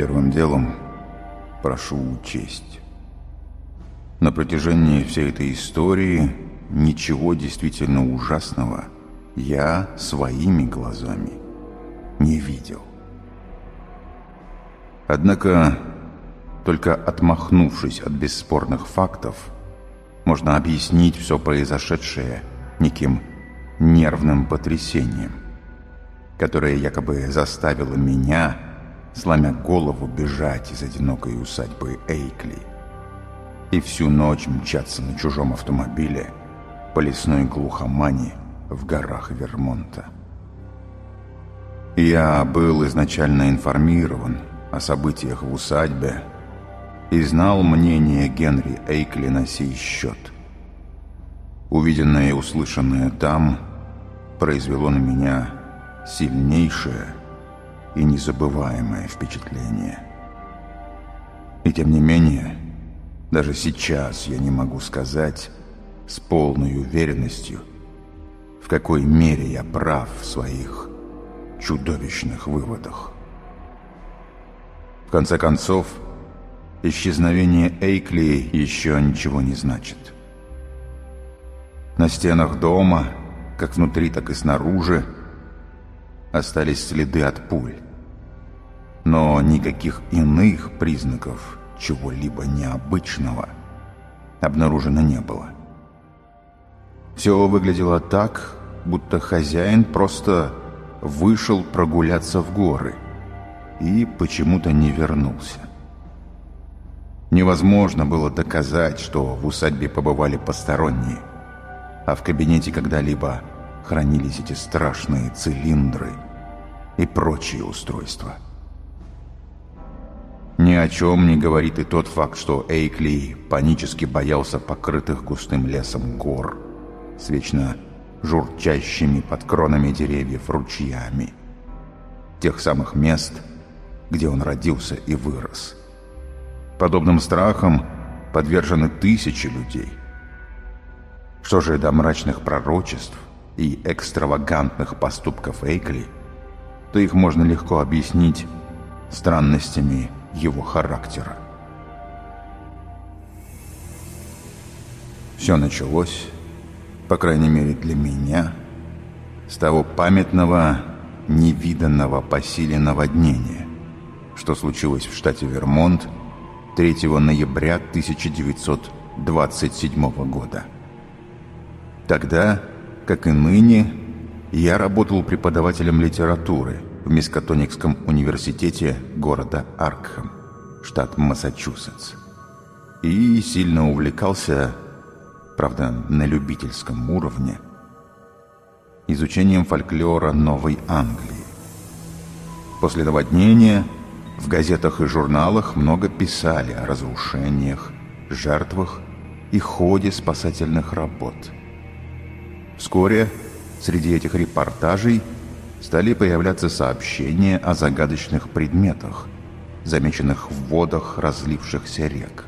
Первым делом прошу учесть. На протяжении всей этой истории ничего действительно ужасного я своими глазами не видел. Однако, только отмахнувшись от бесспорных фактов, можно объяснить все произошедшее неким нервным потрясением, которое якобы заставило меня, сломя голову, бежать из одинокой усадьбы Эйкли и всю ночь мчаться на чужом автомобиле по лесной глухомане в горах Вермонта. Я был изначально информирован о событиях в усадьбе и знал мнение Генри Эйкли на сей счет. Увиденное и услышанное там произвело на меня сильнейшее и незабываемое впечатление. И тем не менее, даже сейчас я не могу сказать с полной уверенностью, в какой мере я прав в своих чудовищных выводах. В конце концов, исчезновение Эйкли еще ничего не значит. На стенах дома, как внутри, так и снаружи, остались следы от пуль. Но никаких иных признаков чего-либо необычного обнаружено не было. Все выглядело так, будто хозяин просто вышел прогуляться в горы и почему-то не вернулся. Невозможно было доказать, что в усадьбе побывали посторонние, а в кабинете когда-либо хранились эти страшные цилиндры и прочие устройства. Ни о чем не говорит и тот факт, что Эйкли панически боялся покрытых густым лесом гор с вечно журчащими под кронами деревьев ручьями. Тех самых мест, где он родился и вырос. Подобным страхом подвержены тысячи людей. Что же до мрачных пророчеств и экстравагантных поступков Эйкли, то их можно легко объяснить странностями его характера. Все началось по крайней мере для меня, с того памятного, невиданного по силе наводнения, что случилось в штате Вермонт 3 ноября 1927 года. Тогда, как и ныне, я работал преподавателем литературы в Мискатоникском университете города Аркхэм, штат Массачусетс, и сильно увлекался правда, на любительском уровне, изучением фольклора Новой Англии. После наводнения в газетах и журналах много писали о разрушениях, жертвах и ходе спасательных работ. Вскоре среди этих репортажей стали появляться сообщения о загадочных предметах, замеченных в водах разлившихся рек.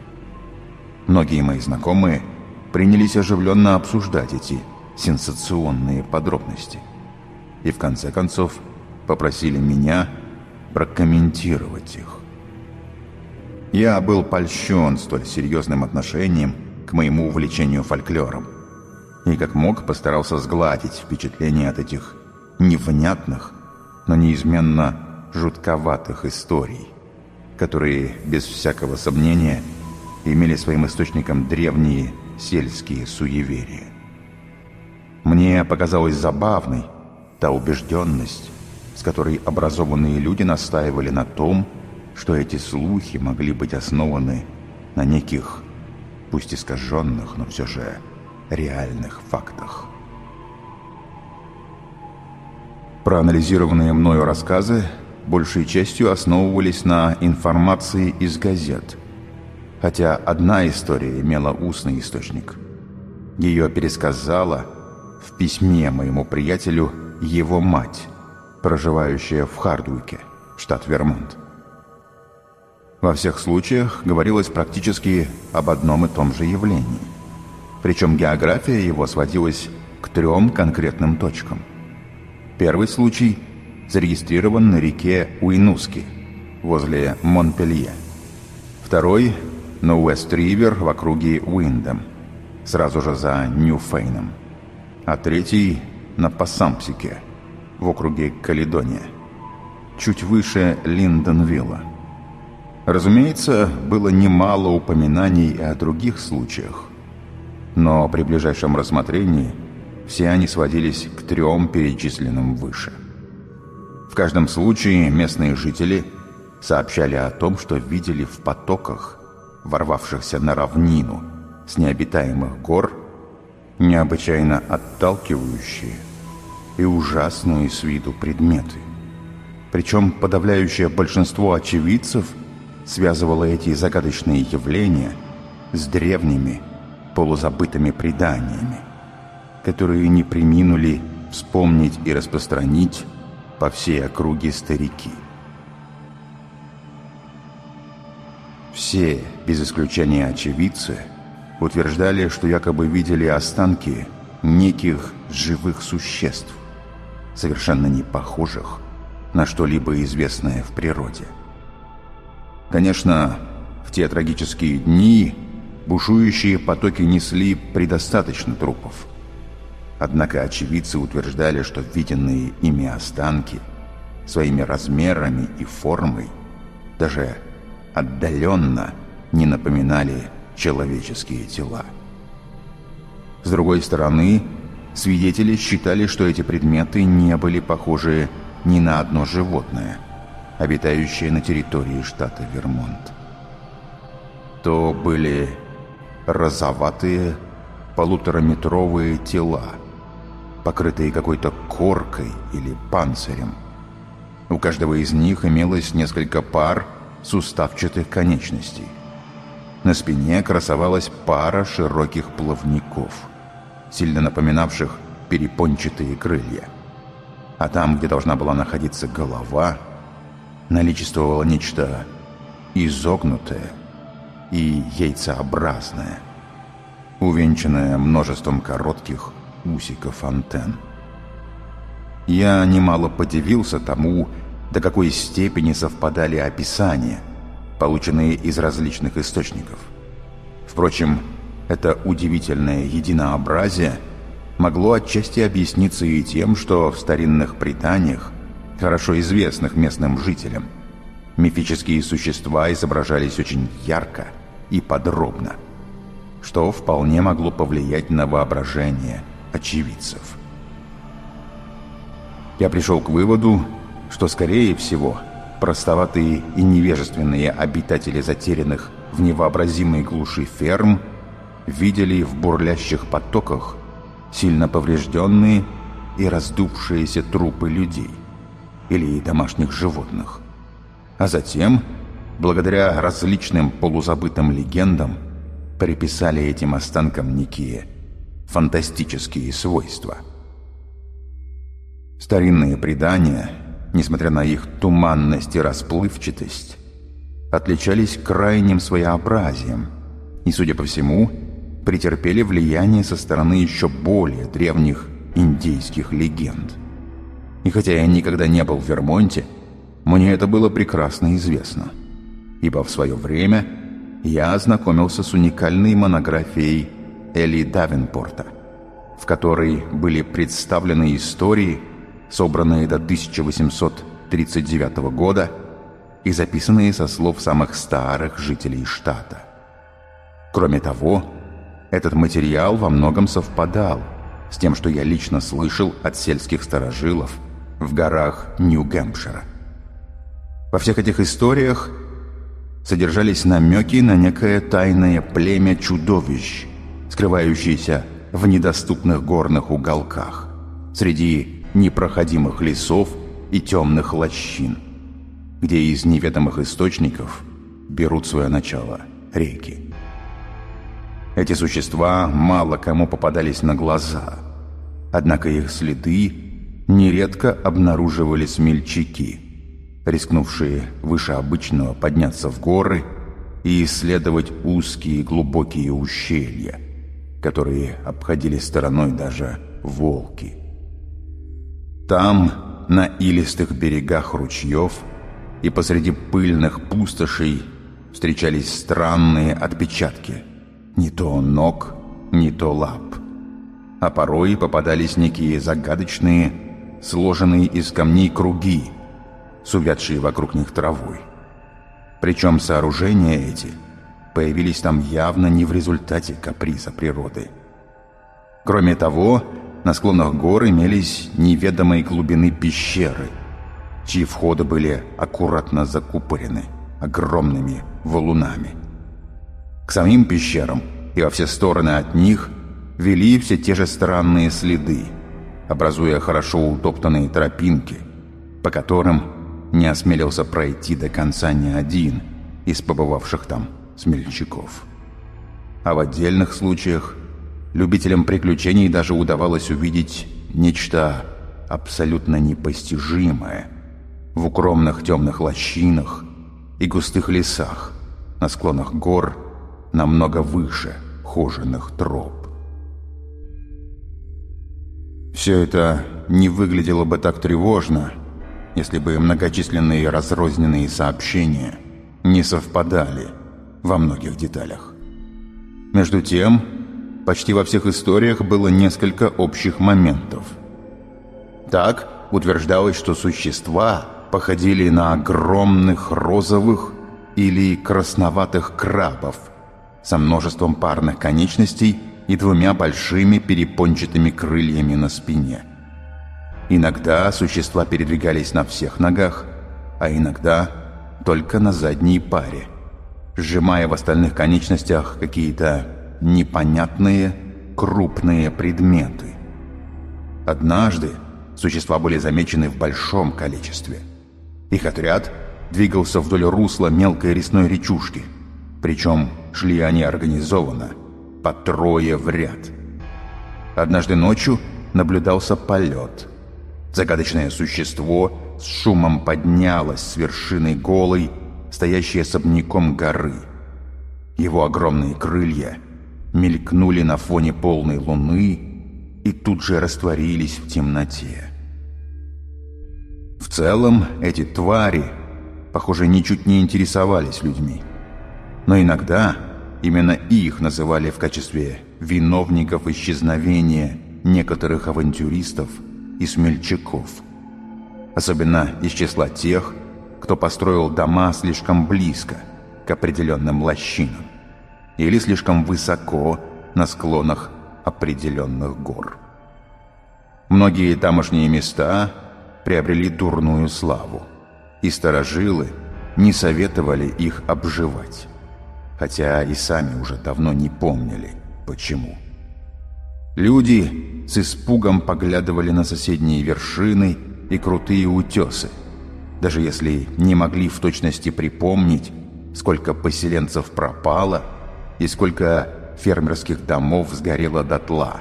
Многие мои знакомые – принялись оживленно обсуждать эти сенсационные подробности. И в конце концов попросили меня прокомментировать их. Я был польщен столь серьезным отношением к моему увлечению фольклором и как мог постарался сгладить впечатление от этих невнятных, но неизменно жутковатых историй, которые, без всякого сомнения, имели своим источником древние сельские суеверия. Мне показалась забавной та убежденность, с которой образованные люди настаивали на том, что эти слухи могли быть основаны на неких, пусть искаженных, но все же реальных фактах. Проанализированные мною рассказы большей частью основывались на информации из газет – хотя одна история имела устный источник. Ее пересказала в письме моему приятелю его мать, проживающая в Хардуике, штат Вермонт. Во всех случаях говорилось практически об одном и том же явлении. Причем география его сводилась к трем конкретным точкам. Первый случай зарегистрирован на реке Уинуски, возле Монпелье. Второй – на Уэст-Ривер в округе Уиндом, сразу же за Ньюфейном. А третий – на Пассампсике, в округе Каледония, чуть выше Линдонвилла. Разумеется, было немало упоминаний и о других случаях, но при ближайшем рассмотрении все они сводились к трем перечисленным выше. В каждом случае местные жители сообщали о том, что видели в потоках, ворвавшихся на равнину с необитаемых гор, необычайно отталкивающие и ужасные с виду предметы. Причем подавляющее большинство очевидцев связывало эти загадочные явления с древними, полузабытыми преданиями, которые не приминули вспомнить и распространить по всей округе старики. Все, без исключения очевидцы, утверждали, что якобы видели останки неких живых существ, совершенно не похожих на что-либо известное в природе. Конечно, в те трагические дни бушующие потоки несли предостаточно трупов. Однако очевидцы утверждали, что виденные ими останки своими размерами и формой даже отдаленно не напоминали человеческие тела. С другой стороны, свидетели считали, что эти предметы не были похожи ни на одно животное, обитающее на территории штата Вермонт. То были розоватые полутораметровые тела, покрытые какой-то коркой или панцирем. У каждого из них имелось несколько пар суставчатых конечностей. На спине красовалась пара широких плавников, сильно напоминавших перепончатые крылья. А там, где должна была находиться голова, наличествовало нечто изогнутое и яйцеобразное, увенчанное множеством коротких усиков антенн. Я немало подивился тому, до какой степени совпадали описания, полученные из различных источников. Впрочем, это удивительное единообразие могло отчасти объясниться и тем, что в старинных преданиях, хорошо известных местным жителям, мифические существа изображались очень ярко и подробно, что вполне могло повлиять на воображение очевидцев. Я пришел к выводу, что, скорее всего, простоватые и невежественные обитатели затерянных в невообразимой глуши ферм видели в бурлящих потоках сильно поврежденные и раздувшиеся трупы людей или домашних животных. А затем, благодаря различным полузабытым легендам, приписали этим останкам некие фантастические свойства. Старинные предания – несмотря на их туманность и расплывчатость, отличались крайним своеобразием и, судя по всему, претерпели влияние со стороны еще более древних индейских легенд. И хотя я никогда не был в Вермонте, мне это было прекрасно известно, ибо в свое время я ознакомился с уникальной монографией Эли Давенпорта, в которой были представлены истории, собранные до 1839 года и записанные со слов самых старых жителей штата. Кроме того, этот материал во многом совпадал с тем, что я лично слышал от сельских старожилов в горах Нью-Гэмпшира. Во всех этих историях содержались намеки на некое тайное племя чудовищ, скрывающееся в недоступных горных уголках, среди непроходимых лесов и темных лощин, где из неведомых источников берут свое начало реки. Эти существа мало кому попадались на глаза, однако их следы нередко обнаруживали смельчаки, рискнувшие выше обычного подняться в горы и исследовать узкие глубокие ущелья, которые обходили стороной даже волки. Там, на илистых берегах ручьев, и посреди пыльных пустошей встречались странные отпечатки. Не то ног, не то лап. А порой попадались некие загадочные, сложенные из камней круги, с увядшей вокруг них травой. Причем сооружения эти появились там явно не в результате каприза природы. Кроме того, на склонах гор имелись неведомые глубины пещеры, чьи входы были аккуратно закупорены огромными валунами. К самим пещерам и во все стороны от них вели все те же странные следы, образуя хорошо утоптанные тропинки, по которым не осмелился пройти до конца ни один из побывавших там смельчаков. А в отдельных случаях любителям приключений даже удавалось увидеть нечто абсолютно непостижимое в укромных темных лощинах и густых лесах на склонах гор намного выше хоженых троп. Все это не выглядело бы так тревожно, если бы многочисленные разрозненные сообщения не совпадали во многих деталях. Между тем, почти во всех историях было несколько общих моментов. Так утверждалось, что существа походили на огромных розовых или красноватых крабов со множеством парных конечностей и двумя большими перепончатыми крыльями на спине. Иногда существа передвигались на всех ногах, а иногда только на задней паре, сжимая в остальных конечностях какие-то непонятные крупные предметы. Однажды существа были замечены в большом количестве. Их отряд двигался вдоль русла мелкой речной речушки, причем шли они организованно – по трое в ряд. Однажды ночью наблюдался полет. Загадочное существо с шумом поднялось с вершины голой, стоящей особняком горы. Его огромные крылья мелькнули на фоне полной луны и тут же растворились в темноте. В целом, эти твари, похоже, ничуть не интересовались людьми. Но иногда Именно их называли в качестве виновников исчезновения некоторых авантюристов и смельчаков. Особенно из числа тех, кто построил дома слишком близко к определенным лощинам или слишком высоко на склонах определенных гор. Многие тамошние места приобрели дурную славу, и старожилы не советовали их обживать хотя и сами уже давно не помнили, почему. Люди с испугом поглядывали на соседние вершины и крутые утесы, даже если не могли в точности припомнить, сколько поселенцев пропало и сколько фермерских домов сгорело дотла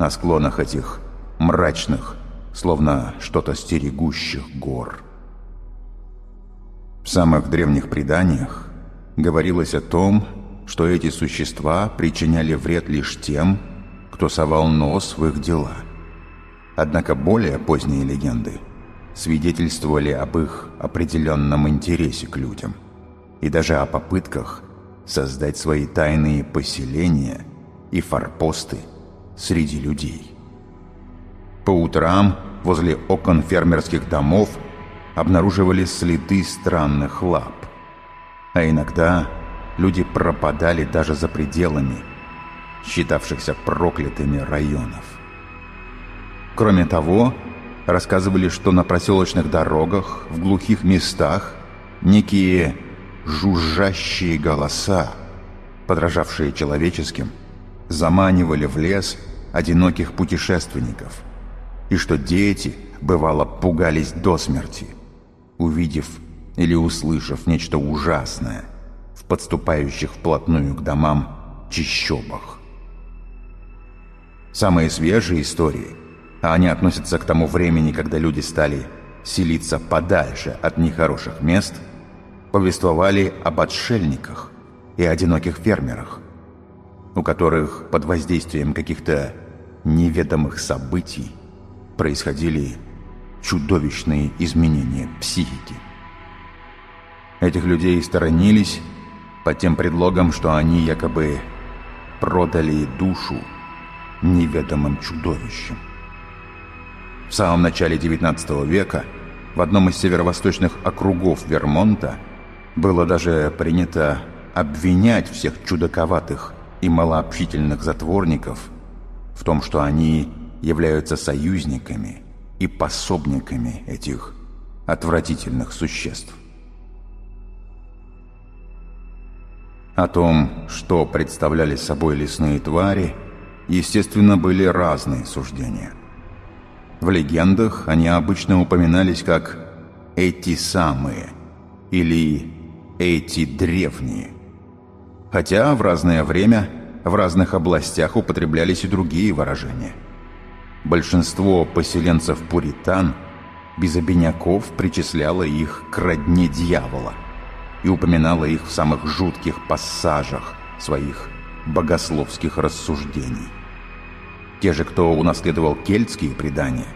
на склонах этих мрачных, словно что-то стерегущих гор. В самых древних преданиях говорилось о том, что эти существа причиняли вред лишь тем, кто совал нос в их дела. Однако более поздние легенды свидетельствовали об их определенном интересе к людям и даже о попытках создать свои тайные поселения и форпосты среди людей. По утрам возле окон фермерских домов обнаруживались следы странных лап а иногда люди пропадали даже за пределами считавшихся проклятыми районов. Кроме того, рассказывали, что на проселочных дорогах, в глухих местах, некие жужжащие голоса, подражавшие человеческим, заманивали в лес одиноких путешественников, и что дети, бывало, пугались до смерти, увидев или услышав нечто ужасное в подступающих вплотную к домам чищобах. Самые свежие истории, а они относятся к тому времени, когда люди стали селиться подальше от нехороших мест, повествовали об отшельниках и одиноких фермерах, у которых под воздействием каких-то неведомых событий происходили чудовищные изменения психики. Этих людей сторонились под тем предлогом, что они якобы продали душу неведомым чудовищем. В самом начале XIX века в одном из северо-восточных округов Вермонта было даже принято обвинять всех чудаковатых и малообщительных затворников в том, что они являются союзниками и пособниками этих отвратительных существ. О том, что представляли собой лесные твари, естественно, были разные суждения. В легендах они обычно упоминались как «эти самые» или «эти древние». Хотя в разное время в разных областях употреблялись и другие выражения. Большинство поселенцев-пуритан без обиняков причисляло их к родне дьявола и упоминало их в самых жутких пассажах своих богословских рассуждений. Те же, кто унаследовал кельтские предания,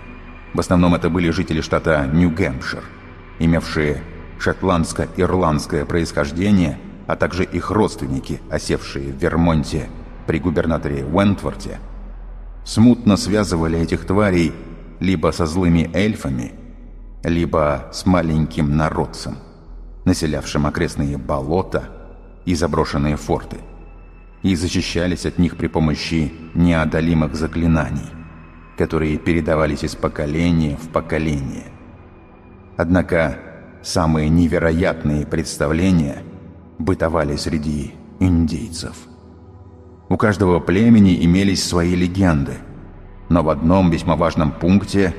в основном это были жители штата Нью-Гэмпшир, имевшие шотландско-ирландское происхождение, а также их родственники, осевшие в Вермонте при губернаторе Уэнтворте, смутно связывали этих тварей либо со злыми эльфами, либо с маленьким народцем, населявшим окрестные болота и заброшенные форты – и защищались от них при помощи неодолимых заклинаний, которые передавались из поколения в поколение. Однако самые невероятные представления бытовали среди индейцев. У каждого племени имелись свои легенды, но в одном весьма важном пункте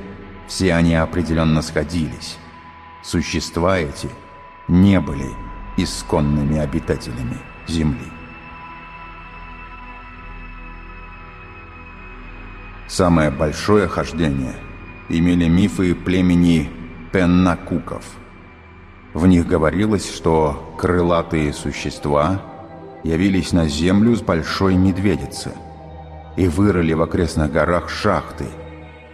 все они определенно сходились. Существа эти не были исконными обитателями Земли. Самое большое хождение имели мифы племени Пеннакуков. В них говорилось, что крылатые существа явились на землю с большой медведицы и вырыли в окрестных горах шахты,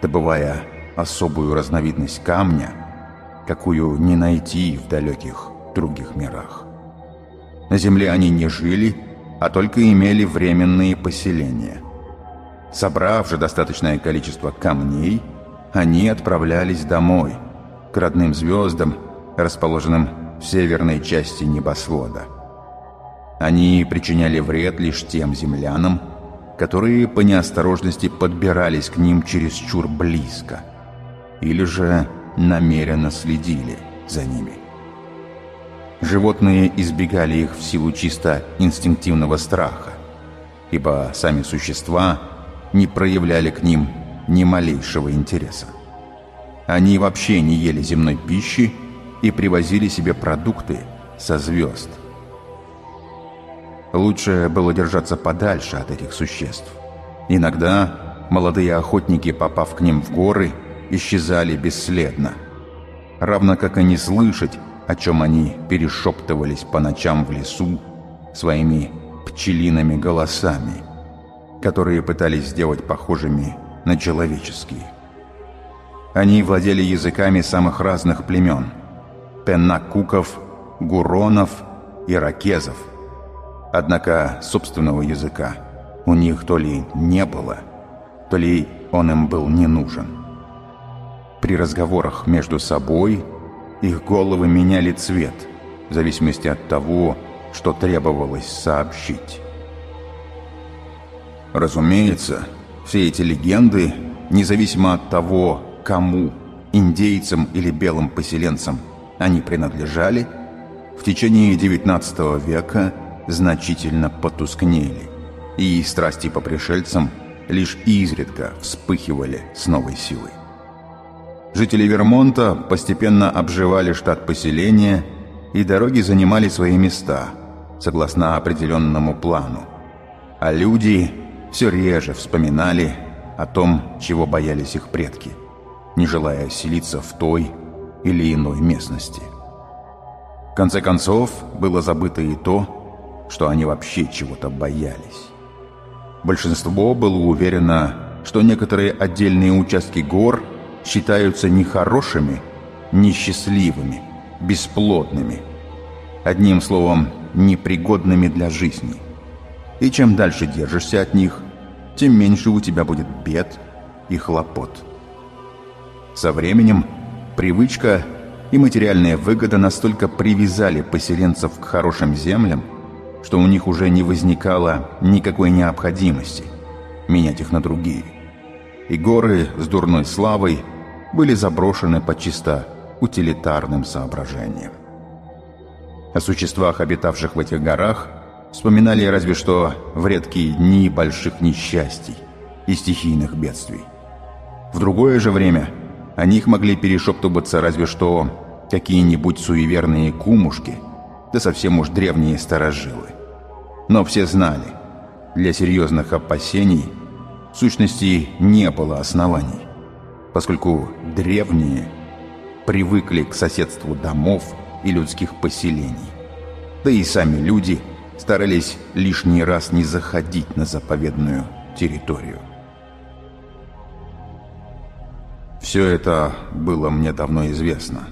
добывая особую разновидность камня, какую не найти в далеких других мирах. На земле они не жили, а только имели временные поселения – Собрав же достаточное количество камней, они отправлялись домой, к родным звездам, расположенным в северной части небосвода. Они причиняли вред лишь тем землянам, которые по неосторожности подбирались к ним чересчур близко, или же намеренно следили за ними. Животные избегали их в силу чисто инстинктивного страха, ибо сами существа – не проявляли к ним ни малейшего интереса. Они вообще не ели земной пищи и привозили себе продукты со звезд. Лучше было держаться подальше от этих существ. Иногда молодые охотники, попав к ним в горы, исчезали бесследно. Равно как и не слышать, о чем они перешептывались по ночам в лесу своими пчелиными голосами – которые пытались сделать похожими на человеческие. Они владели языками самых разных племен – пеннакуков, гуронов, иракезов. Однако собственного языка у них то ли не было, то ли он им был не нужен. При разговорах между собой их головы меняли цвет в зависимости от того, что требовалось сообщить. Разумеется, все эти легенды, независимо от того, кому, индейцам или белым поселенцам они принадлежали, в течение XIX века значительно потускнели, и страсти по пришельцам лишь изредка вспыхивали с новой силой. Жители Вермонта постепенно обживали штат поселения, и дороги занимали свои места, согласно определенному плану. А люди все реже вспоминали о том, чего боялись их предки, не желая селиться в той или иной местности. В конце концов, было забыто и то, что они вообще чего-то боялись. Большинство было уверено, что некоторые отдельные участки гор считаются нехорошими, несчастливыми, бесплодными, Одним словом, непригодными для жизни. И чем дальше держишься от них, тем меньше у тебя будет бед и хлопот. Со временем привычка и материальная выгода настолько привязали поселенцев к хорошим землям, что у них уже не возникало никакой необходимости менять их на другие. И горы с дурной славой были заброшены по чисто утилитарным соображениям. О существах, обитавших в этих горах, вспоминали разве что в редкие дни больших несчастий и стихийных бедствий. В другое же время о них могли перешептываться разве что какие-нибудь суеверные кумушки, да совсем уж древние старожилы. Но все знали, для серьезных опасений в сущности не было оснований, поскольку древние привыкли к соседству домов и людских поселений. Да и сами люди старались лишний раз не заходить на заповедную территорию. Все это было мне давно известно,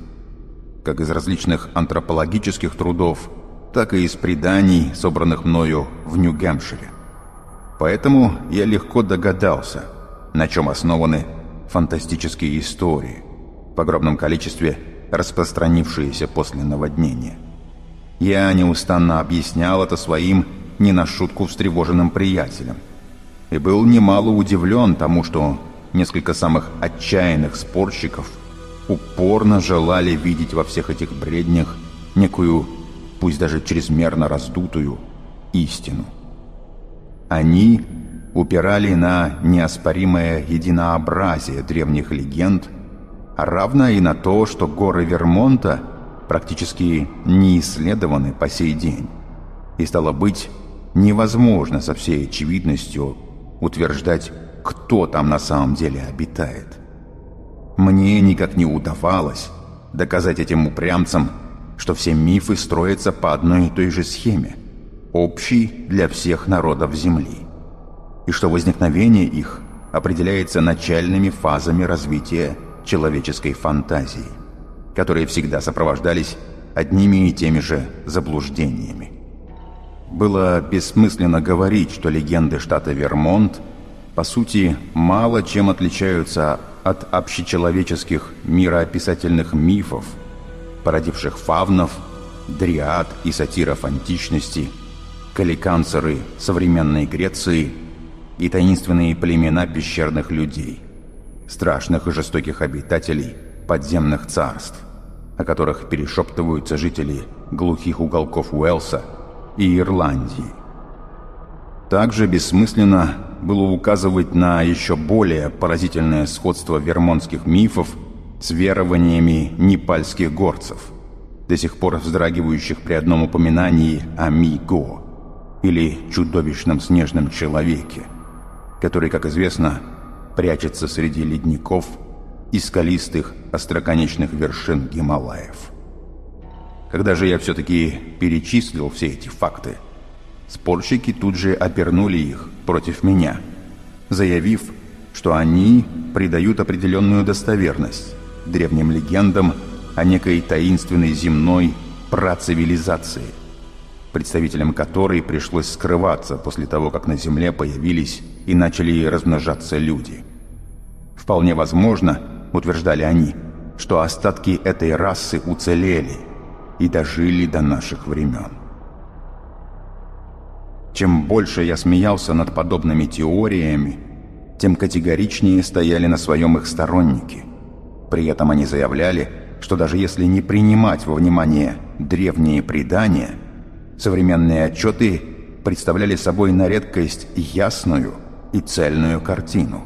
как из различных антропологических трудов, так и из преданий, собранных мною в Нью-Гэмпшире. Поэтому я легко догадался, на чем основаны фантастические истории, в огромном количестве распространившиеся после наводнения. Я неустанно объяснял это своим не на шутку встревоженным приятелям. И был немало удивлен тому, что несколько самых отчаянных спорщиков упорно желали видеть во всех этих бреднях некую, пусть даже чрезмерно раздутую, истину. Они упирали на неоспоримое единообразие древних легенд, равно и на то, что горы Вермонта практически не исследованы по сей день. И стало быть, невозможно со всей очевидностью утверждать, кто там на самом деле обитает. Мне никак не удавалось доказать этим упрямцам, что все мифы строятся по одной и той же схеме – общий для всех народов Земли, и что возникновение их определяется начальными фазами развития человеческой фантазии, которые всегда сопровождались одними и теми же заблуждениями. Было бессмысленно говорить, что легенды штата Вермонт по сути мало чем отличаются от общечеловеческих мироописательных мифов, породивших фавнов, дриад и сатиров античности – каликанцеры современной Греции и таинственные племена пещерных людей, страшных и жестоких обитателей подземных царств, о которых перешептываются жители глухих уголков Уэлса и Ирландии. Также бессмысленно было указывать на еще более поразительное сходство вермонтских мифов с верованиями непальских горцев, до сих пор вздрагивающих при одном упоминании о Миго или чудовищном снежном человеке, который, как известно, прячется среди ледников и скалистых остроконечных вершин Гималаев. Когда же я все-таки перечислил все эти факты, спорщики тут же обернули их против меня, заявив, что они придают определенную достоверность древним легендам о некой таинственной земной працивилизации – представителям которой пришлось скрываться после того, как на Земле появились и начали размножаться люди. Вполне возможно, утверждали они, что остатки этой расы уцелели и дожили до наших времен. Чем больше я смеялся над подобными теориями, тем категоричнее стояли на своем их сторонники. При этом они заявляли, что даже если не принимать во внимание древние предания – Современные отчеты представляли собой на редкость ясную и цельную картину.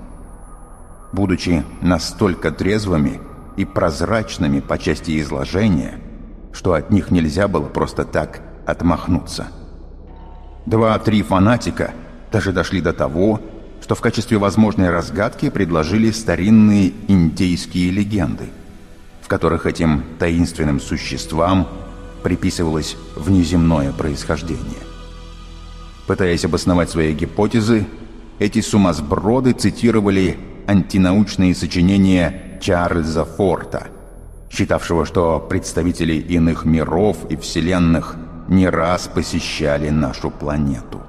Будучи настолько трезвыми и прозрачными по части изложения, что от них нельзя было просто так отмахнуться. Два-три фанатика даже дошли до того, что в качестве возможной разгадки предложили старинные индейские легенды, в которых этим таинственным существам – приписывалось внеземное происхождение. Пытаясь обосновать свои гипотезы, эти сумасброды цитировали антинаучные сочинения Чарльза Форта считавшего, что представители иных миров и вселенных не раз посещали нашу планету.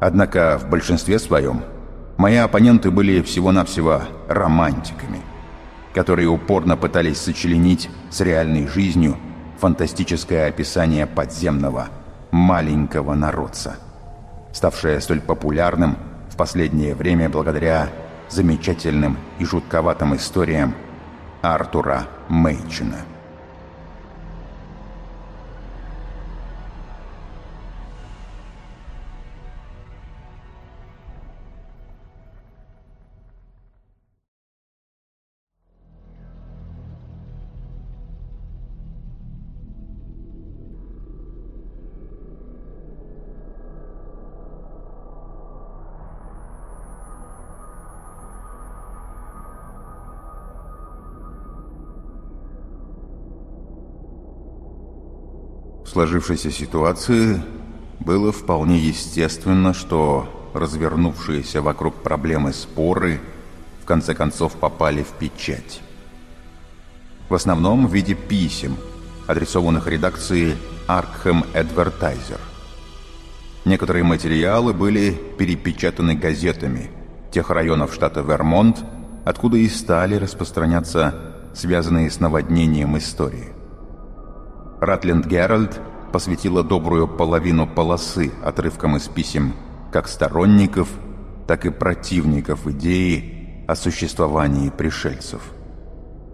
Однако в большинстве своем мои оппоненты были всего-навсего романтиками, которые упорно пытались сочленить с реальной жизнью фантастическое описание подземного маленького народца, ставшее столь популярным в последнее время благодаря замечательным и жутковатым историям Артура Мейчина. Сложившейся ситуации было вполне естественно, что развернувшиеся вокруг проблемы споры в конце концов попали в печать. В основном в виде писем, адресованных редакции Arkham Advertiser. Некоторые материалы были перепечатаны газетами тех районов штата Вермонт, откуда и стали распространяться связанные с наводнением истории. Ратленд Геральд посвятила добрую половину полосы отрывкам из писем как сторонников, так и противников идеи о существовании пришельцев.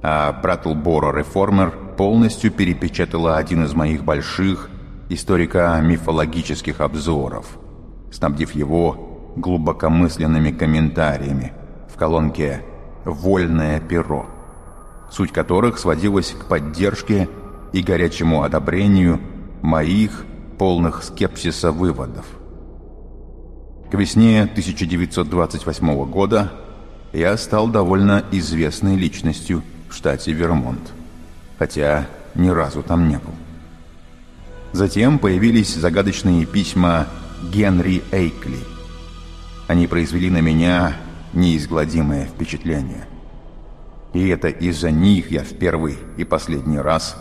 А Браттлборо Реформер полностью перепечатала один из моих больших историко-мифологических обзоров, снабдив его глубокомысленными комментариями в колонке «Вольное перо», суть которых сводилась к поддержке и горячему одобрению моих, полных скепсиса выводов. К весне 1928 года я стал довольно известной личностью в штате Вермонт, хотя ни разу там не был. Затем появились загадочные письма Генри Эйкли. Они произвели на меня неизгладимое впечатление. И это из-за них я в первый и последний раз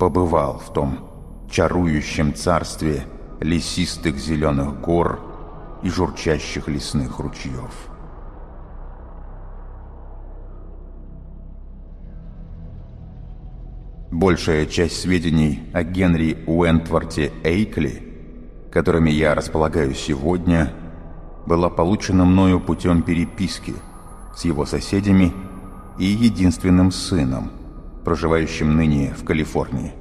побывал в том чарующем царстве лесистых зеленых гор и журчащих лесных ручьев. Большая часть сведений о Генри Уэнтворте Эйкли, которыми я располагаю сегодня, была получена мною путем переписки с его соседями и единственным сыном – проживающим ныне в Калифорнии.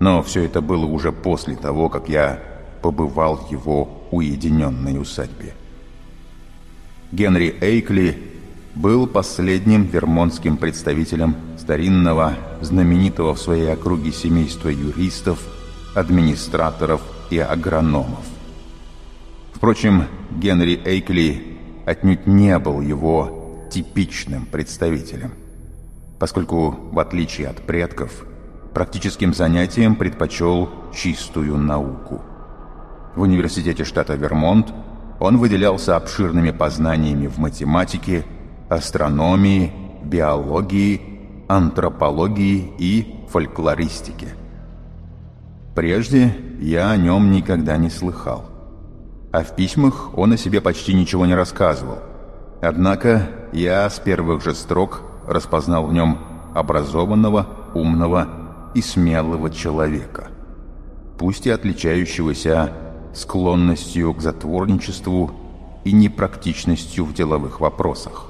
Но все это было уже после того, как я побывал в его уединенной усадьбе. Генри Эйкли был последним вермонтским представителем старинного, знаменитого в своей округе семейства юристов, администраторов и агрономов. Впрочем, Генри Эйкли отнюдь не был его типичным представителем поскольку, в отличие от предков, практическим занятием предпочел чистую науку. В университете штата Вермонт он выделялся обширными познаниями в математике, астрономии, биологии, антропологии и фольклористике. Прежде я о нем никогда не слыхал. А в письмах он о себе почти ничего не рассказывал. Однако я с первых же строк распознал в нем образованного, умного и смелого человека, пусть и отличающегося склонностью к затворничеству и непрактичностью в деловых вопросах.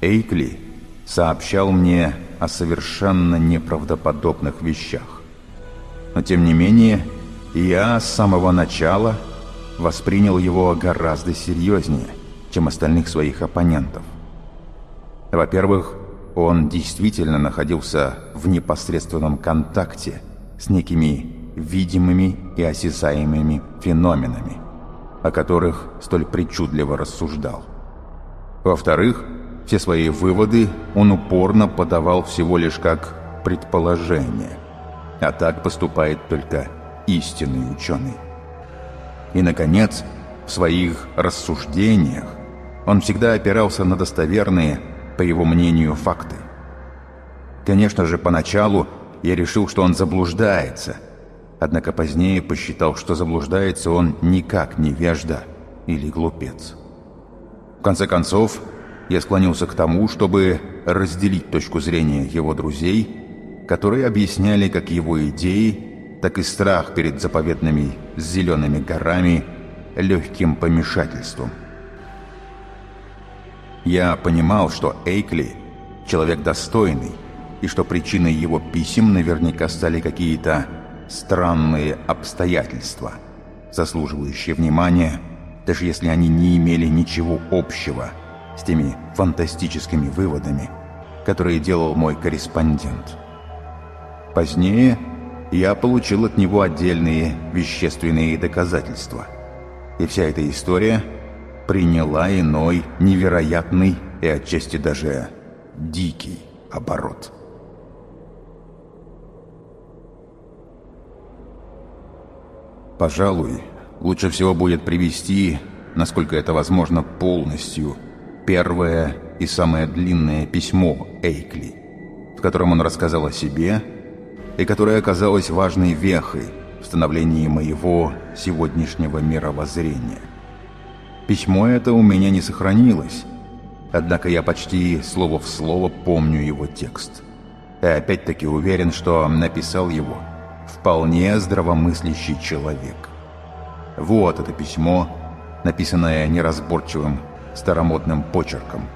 Эйкли сообщал мне о совершенно неправдоподобных вещах. Но тем не менее, я с самого начала воспринял его гораздо серьезнее, чем остальных своих оппонентов. Во-первых, он действительно находился в непосредственном контакте с некими видимыми и осязаемыми феноменами, о которых столь причудливо рассуждал. Во-вторых, все свои выводы он упорно подавал всего лишь как предположение, а так поступает только истинный ученый. И, наконец, в своих рассуждениях он всегда опирался на достоверные по его мнению, факты – Конечно же, поначалу я решил, что он заблуждается, однако позднее посчитал, что заблуждается он никак не вежда или глупец. В конце концов, я склонился к тому, чтобы разделить точку зрения его друзей, которые объясняли как его идеи, так и страх перед заповедными зелеными горами легким помешательством. Я понимал, что Эйкли – человек достойный, и что причиной его писем наверняка стали какие-то странные обстоятельства, заслуживающие внимания, даже если они не имели ничего общего с теми фантастическими выводами, которые делал мой корреспондент. Позднее я получил от него отдельные вещественные доказательства, и вся эта история приняла иной невероятный и отчасти даже дикий оборот. Пожалуй, лучше всего будет привести, насколько это возможно, полностью первое и самое длинное письмо Эйкли, в котором он рассказал о себе и которое оказалось важной вехой в становлении моего сегодняшнего мировоззрения. Письмо это у меня не сохранилось, однако я почти слово в слово помню его текст. И опять-таки уверен, что написал его – вполне здравомыслящий человек. Вот это письмо, написанное неразборчивым старомодным почерком.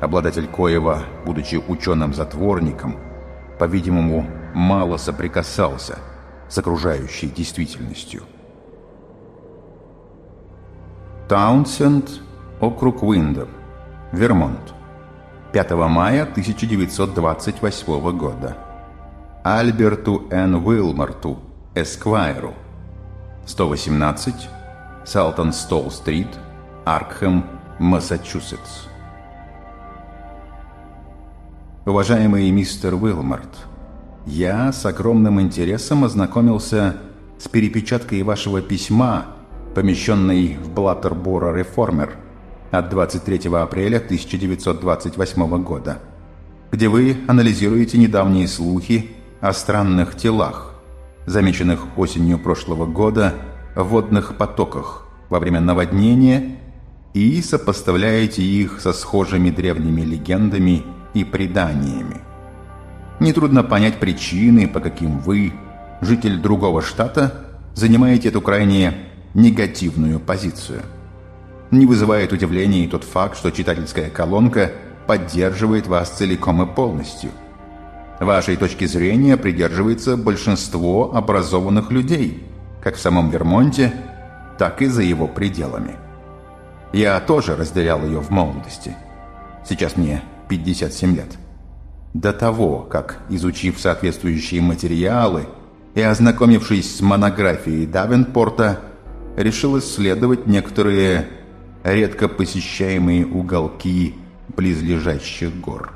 Обладатель Коева, будучи ученым-затворником, по-видимому, мало соприкасался с окружающей действительностью. Таунсенд, округ Уиндом, Вермонт. 5 мая 1928 года. Альберту Н. Уилмарту, Эсквайру. 118, Салтон Стол Стрит, Аркхэм, Массачусетс. Уважаемый мистер Уилмарт, я с огромным интересом ознакомился с перепечаткой вашего письма, помещенной в Блаттерборо Реформер от 23 апреля 1928 года, где вы анализируете недавние слухи о странных телах, замеченных осенью прошлого года в водных потоках во время наводнения и сопоставляете их со схожими древними легендами и преданиями. Нетрудно понять причины, по каким вы, житель другого штата, занимаете эту крайне негативную позицию. Не вызывает удивления и тот факт, что читательская колонка поддерживает вас целиком и полностью – Вашей точки зрения придерживается большинство образованных людей, как в самом Вермонте, так и за его пределами. Я тоже разделял ее в молодости. Сейчас мне 57 лет. До того, как, изучив соответствующие материалы и ознакомившись с монографией Давенпорта, решил исследовать некоторые редко посещаемые уголки близлежащих гор.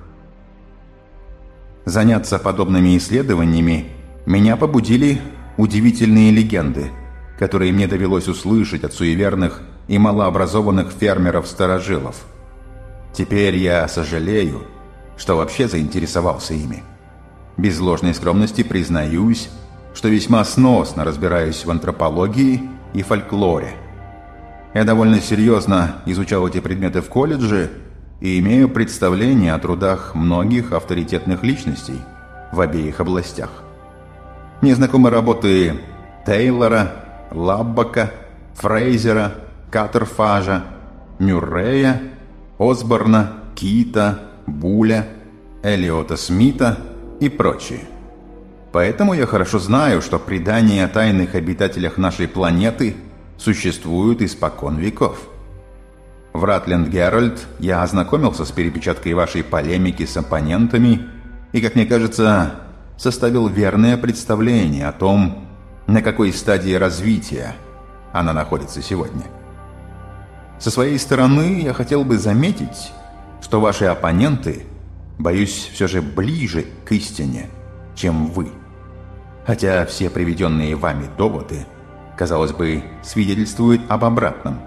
Заняться подобными исследованиями меня побудили удивительные легенды, которые мне довелось услышать от суеверных и малообразованных фермеров-старожилов. Теперь я сожалею, что вообще заинтересовался ими. Без ложной скромности признаюсь, что весьма сносно разбираюсь в антропологии и фольклоре. Я довольно серьезно изучал эти предметы в колледже и имею представление о трудах многих авторитетных личностей в обеих областях. Мне знакомы работы Тейлора, Лаббака, Фрейзера, Каттерфажа, Мюррея, Осборна, Кита, Буля, Элиота Смита и прочие. Поэтому я хорошо знаю, что предания о тайных обитателях нашей планеты существуют испокон веков. В Ратленд Геральт я ознакомился с перепечаткой вашей полемики с оппонентами и, как мне кажется, составил верное представление о том, на какой стадии развития она находится сегодня. Со своей стороны я хотел бы заметить, что ваши оппоненты, боюсь, все же ближе к истине, чем вы. Хотя все приведенные вами доводы, казалось бы, свидетельствуют об обратном.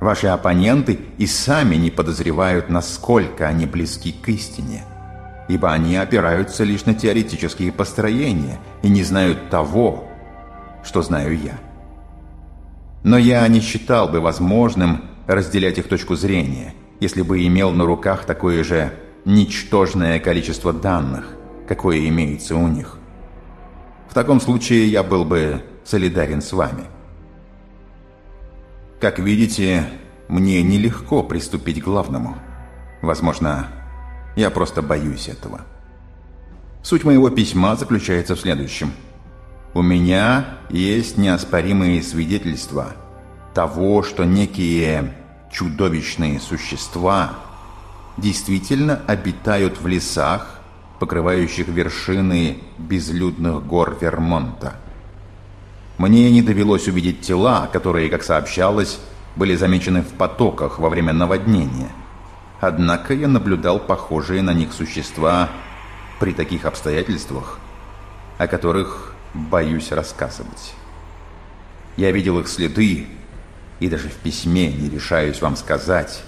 Ваши оппоненты и сами не подозревают, насколько они близки к истине. ибо они опираются лишь на теоретические построения и не знают того, что знаю я. Но я не считал бы возможным разделять их точку зрения, если бы имел на руках такое же ничтожное количество данных, какое имеется у них. Таком случае я был бы солидарен с вами. Как видите, мне нелегко приступить к главному. Возможно, я просто боюсь этого. Суть моего письма заключается в следующем. У меня есть неоспоримые свидетельства того, что некие чудовищные существа действительно обитают в лесах, покрывающих вершины безлюдных гор Вермонта. Мне не довелось увидеть тела, которые, как сообщалось, были замечены в потоках во время наводнения. Однако я наблюдал похожие на них существа при таких обстоятельствах, о которых боюсь рассказывать. Я видел их следы, и даже в письме не решаюсь вам сказать,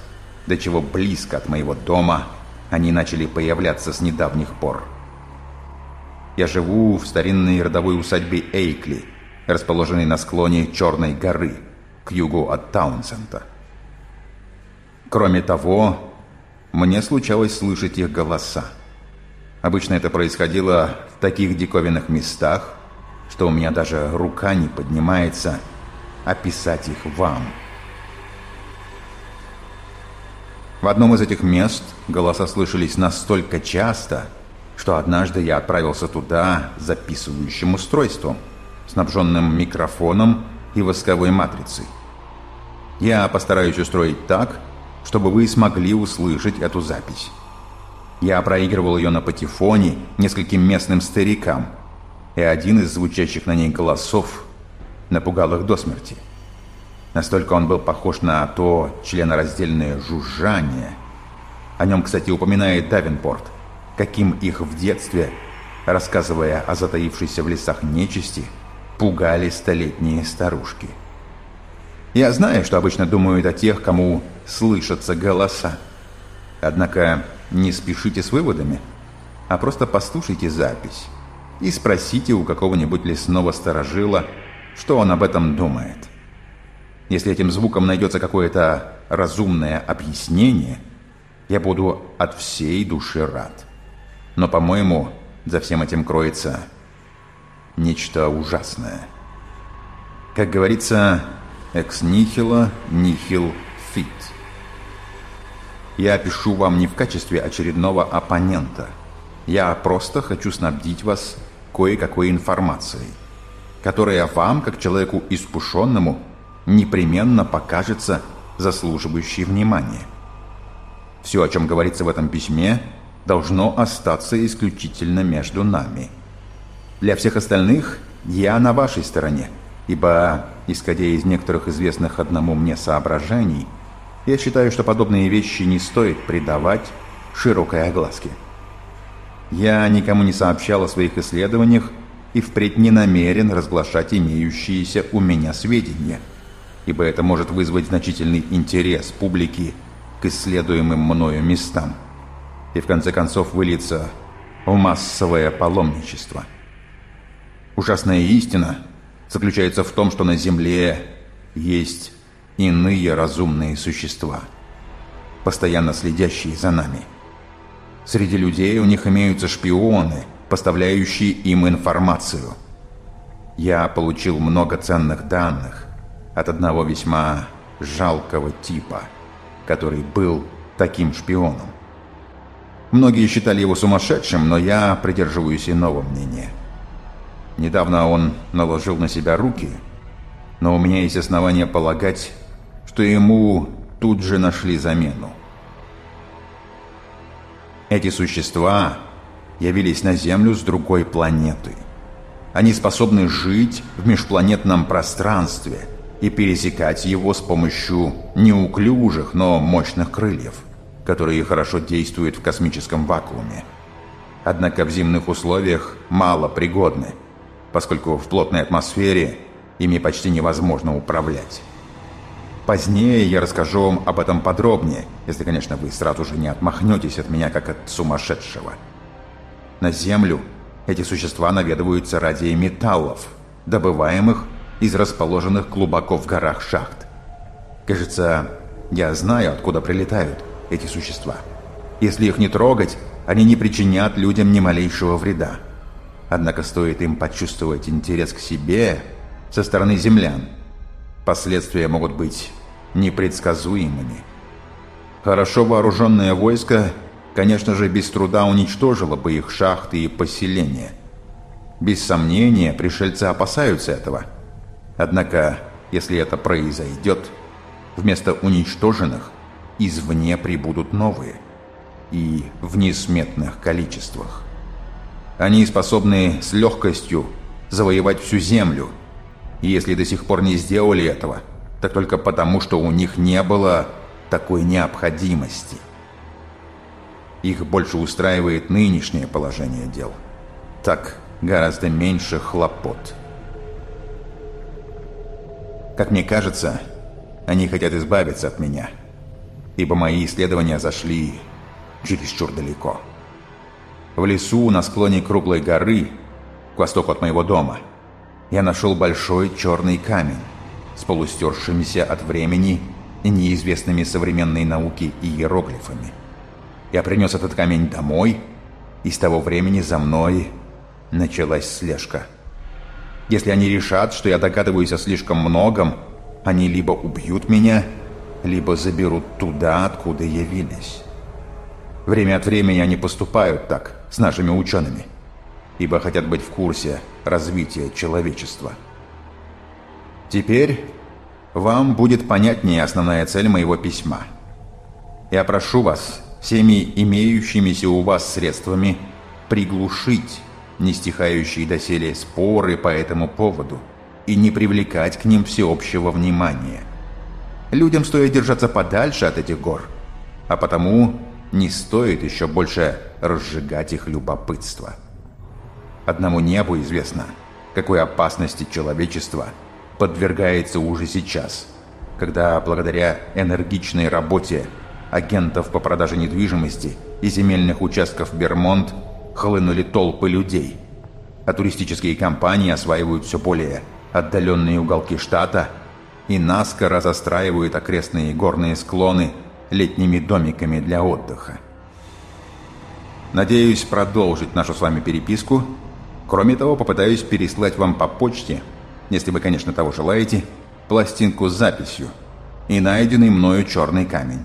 до чего близко от моего дома они начали появляться с недавних пор. Я живу в старинной родовой усадьбе Эйкли, расположенной на склоне Черной горы – к югу от Таунсенда. Кроме того, мне случалось слышать их голоса. Обычно это происходило в таких диковинных местах, что у меня даже рука не поднимается описать их вам. В одном из этих мест голоса слышались настолько часто, что однажды я отправился туда записывающим устройством, снабженным микрофоном и восковой матрицей. Я постараюсь устроить так, чтобы вы смогли услышать эту запись. Я проигрывал ее на патефоне нескольким местным старикам, и один из звучащих на ней голосов напугал их до смерти. Настолько он был похож на то членораздельное жужжание. О нем, кстати, упоминает Давенпорт, каким их в детстве, рассказывая о затаившейся в лесах нечисти, пугали столетние старушки. Я знаю, что обычно думают о тех, кому слышатся голоса. Однако не спешите с выводами, а просто послушайте запись и спросите у какого-нибудь лесного сторожила, что он об этом думает. Если этим звуком найдется какое-то разумное объяснение, я буду от всей души рад. Но, по-моему, за всем этим кроется нечто ужасное. Как говорится, Ex nihilo nihil fit. Я пишу вам не в качестве очередного оппонента. Я просто хочу снабдить вас кое-какой информацией, которая вам, как человеку искушенному, непременно покажется заслуживающей внимания. Все, о чем говорится в этом письме, должно остаться исключительно между нами. Для всех остальных я на вашей стороне, ибо исходя из некоторых известных одному мне соображений, я считаю, что подобные вещи не стоит придавать широкой огласке. Я никому не сообщал о своих исследованиях и впредь не намерен разглашать имеющиеся у меня сведения, ибо это может вызвать значительный интерес публики к исследуемым мною местам и в конце концов выльется в массовое паломничество. Ужасная истина – заключается в том, что на Земле есть иные разумные существа, постоянно следящие за нами. Среди людей у них имеются шпионы, поставляющие им информацию. Я получил много ценных данных от одного весьма жалкого типа, который был таким шпионом. Многие считали его сумасшедшим, но я придерживаюсь иного мнения – Недавно он наложил на себя руки, но у меня есть основания полагать, что ему тут же нашли замену. Эти существа явились на Землю с другой планеты. Они способны жить в межпланетном пространстве и пересекать его с помощью неуклюжих, но мощных крыльев, которые хорошо действуют в космическом вакууме. Однако в зимних условиях мало пригодны – поскольку в плотной атмосфере ими почти невозможно управлять. Позднее я расскажу вам об этом подробнее, если, конечно, вы сразу же не отмахнетесь от меня, как от сумасшедшего. На Землю эти существа наведываются ради металлов, добываемых из расположенных глубоко в горах шахт. Кажется, я знаю, откуда прилетают эти существа. Если их не трогать, они не причинят людям ни малейшего вреда. Однако стоит им почувствовать интерес к себе со стороны землян, последствия могут быть непредсказуемыми. Хорошо вооруженное войско, конечно же, без труда уничтожило бы их шахты и поселения. Без сомнения, пришельцы опасаются этого. Однако, если это произойдет, вместо уничтоженных извне прибудут новые и в несметных количествах. Они способны с легкостью завоевать всю землю, и если до сих пор не сделали этого, так только потому, что у них не было такой необходимости. Их больше устраивает нынешнее положение дел. Так гораздо меньше хлопот. Как мне кажется, они хотят избавиться от меня, ибо мои исследования зашли чересчур далеко. В лесу на склоне круглой горы, к востоку от моего дома, я нашел большой черный камень с полустершимися от времени неизвестными современной науке иероглифами. Я принес этот камень домой, и с того времени за мной началась слежка. Если они решат, что я догадываюсь о слишком многом, они либо убьют меня, либо заберут туда, откуда явились. Время от времени они поступают так с нашими учеными, ибо хотят быть в курсе развития человечества. Теперь вам будет понятнее основная цель моего письма. Я прошу вас всеми имеющимися у вас средствами приглушить нестихающие доселе споры по этому поводу и не привлекать к ним всеобщего внимания. Людям стоит держаться подальше от этих гор, а потому не стоит еще больше разжигать их любопытство. Одному небу известно, какой опасности человечество подвергается уже сейчас, когда благодаря энергичной работе агентов по продаже недвижимости и земельных участков Бермонт хлынули толпы людей, а туристические компании осваивают все более отдаленные уголки штата и наскоро застраивают окрестные горные склоны – летними домиками для отдыха. Надеюсь продолжить нашу с вами переписку. Кроме того, попытаюсь переслать вам по почте, если вы, конечно, того желаете, пластинку с записью и найденный мною черный камень.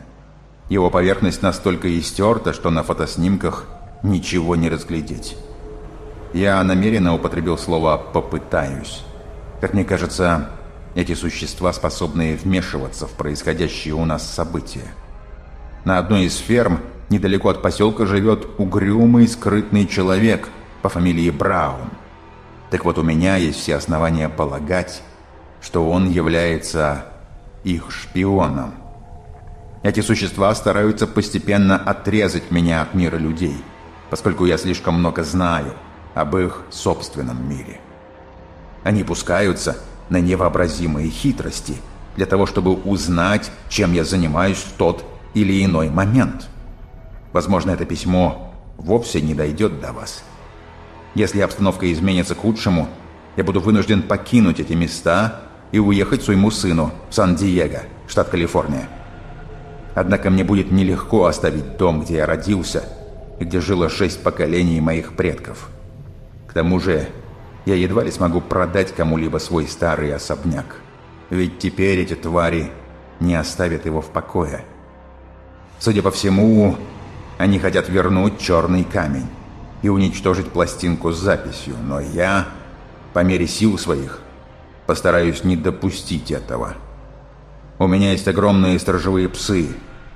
Его поверхность настолько истерта, что на фотоснимках ничего не разглядеть. Я намеренно употребил слово «попытаюсь». Как мне кажется, эти существа способны вмешиваться в происходящие у нас события. На одной из ферм недалеко от поселка живет угрюмый скрытный человек по фамилии Браун. Так вот, у меня есть все основания полагать, что он является их шпионом. Эти существа стараются постепенно отрезать меня от мира людей, поскольку я слишком много знаю об их собственном мире. Они пускаются на невообразимые хитрости для того, чтобы узнать, чем я занимаюсь в тот или иной момент. Возможно, это письмо вовсе не дойдет до вас. Если обстановка изменится к лучшему, я буду вынужден покинуть эти места и уехать своему сыну в Сан-Диего, штат Калифорния. Однако мне будет нелегко оставить дом, где я родился где жило шесть поколений моих предков. К тому же, я едва ли смогу продать кому-либо свой старый особняк. Ведь теперь эти твари не оставят его в покое. Судя по всему, они хотят вернуть черный камень и уничтожить пластинку с записью, но я, по мере сил своих, постараюсь не допустить этого. У меня есть огромные сторожевые псы,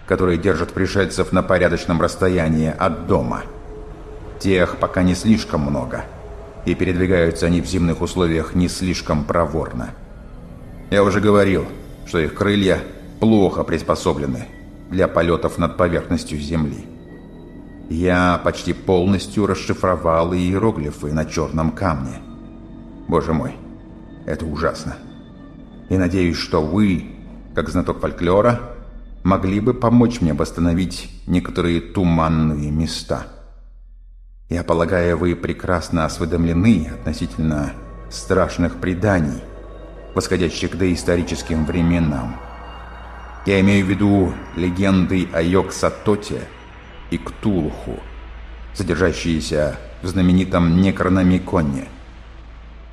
которые держат пришельцев на порядочном расстоянии от дома. Тех пока не слишком много, и передвигаются они в зимних условиях не слишком проворно. Я уже говорил, что их крылья плохо приспособлены для полетов над поверхностью Земли. Я почти полностью расшифровал иероглифы на черном камне. Боже мой, это ужасно. И надеюсь, что вы, как знаток фольклора, могли бы помочь мне восстановить некоторые туманные места. Я полагаю, вы прекрасно осведомлены относительно страшных преданий, восходящих к доисторическим временам. Я имею в виду легенды о Йог-Сатоте и Ктулху, содержащиеся в знаменитом Некрономиконе.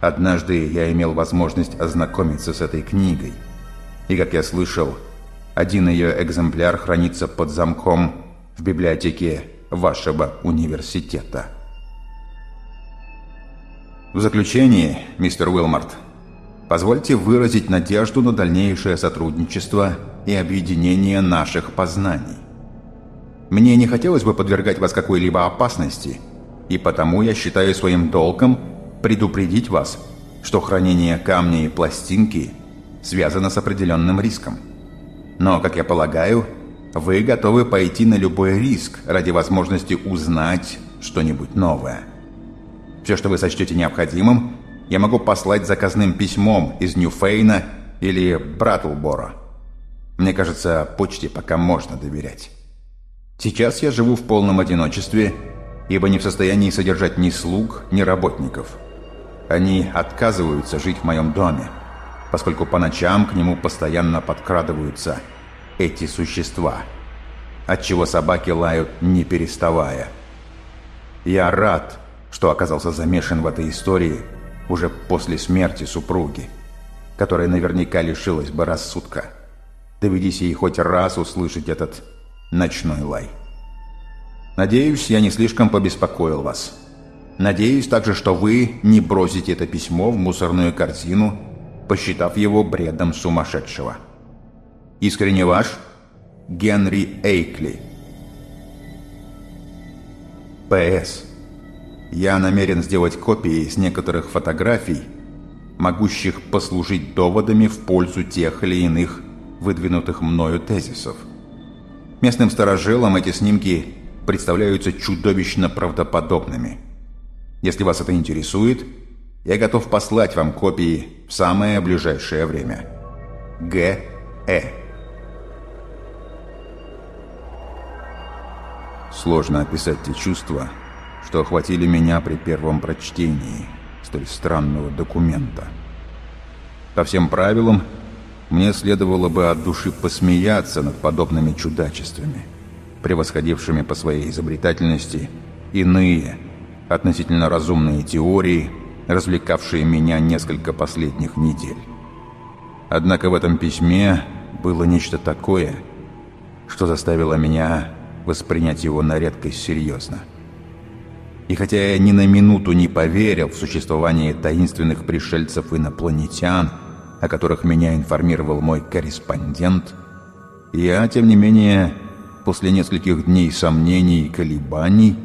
Однажды я имел возможность ознакомиться с этой книгой, и, как я слышал, один ее экземпляр хранится под замком в библиотеке вашего университета. В заключение, мистер Уилмарт, позвольте выразить надежду на дальнейшее сотрудничество и объединение наших познаний. Мне не хотелось бы подвергать вас какой-либо опасности, и потому я считаю своим долгом предупредить вас, что хранение камня и пластинки связано с определенным риском. Но, как я полагаю, вы готовы пойти на любой риск ради возможности узнать что-нибудь новое. Все, что вы сочтете необходимым, я могу послать заказным письмом из Ньюфейна или Братлбора. Мне кажется, почте пока можно доверять. Сейчас я живу в полном одиночестве, ибо не в состоянии содержать ни слуг, ни работников. Они отказываются жить в моем доме, поскольку по ночам к нему постоянно подкрадываются – эти существа, отчего собаки лают не переставая. Я рад, что оказался замешан в этой истории уже после смерти супруги, которая наверняка лишилась бы рассудка. Доведись ей хоть раз услышать этот ночной лай. Надеюсь, я не слишком побеспокоил вас. Надеюсь также, что вы не бросите это письмо в мусорную корзину, посчитав его бредом сумасшедшего. Искренне ваш, Генри Эйкли. П.С. Я намерен сделать копии с некоторых фотографий, могущих послужить доводами в пользу тех или иных выдвинутых мною тезисов. Местным старожилам эти снимки представляются чудовищно правдоподобными. Если вас это интересует, я готов послать вам копии в самое ближайшее время. Г. Э. Сложно описать те чувства, что охватили меня при первом прочтении столь странного документа. По всем правилам, мне следовало бы от души посмеяться над подобными чудачествами, превосходившими по своей изобретательности иные, относительно разумные теории, развлекавшие меня несколько последних недель. Однако в этом письме было нечто такое, что заставило меня воспринять его на редкость серьезно. И хотя я ни на минуту не поверил в существование таинственных пришельцев-инопланетян, о которых меня информировал мой корреспондент, я, тем не менее, после нескольких дней сомнений и колебаний,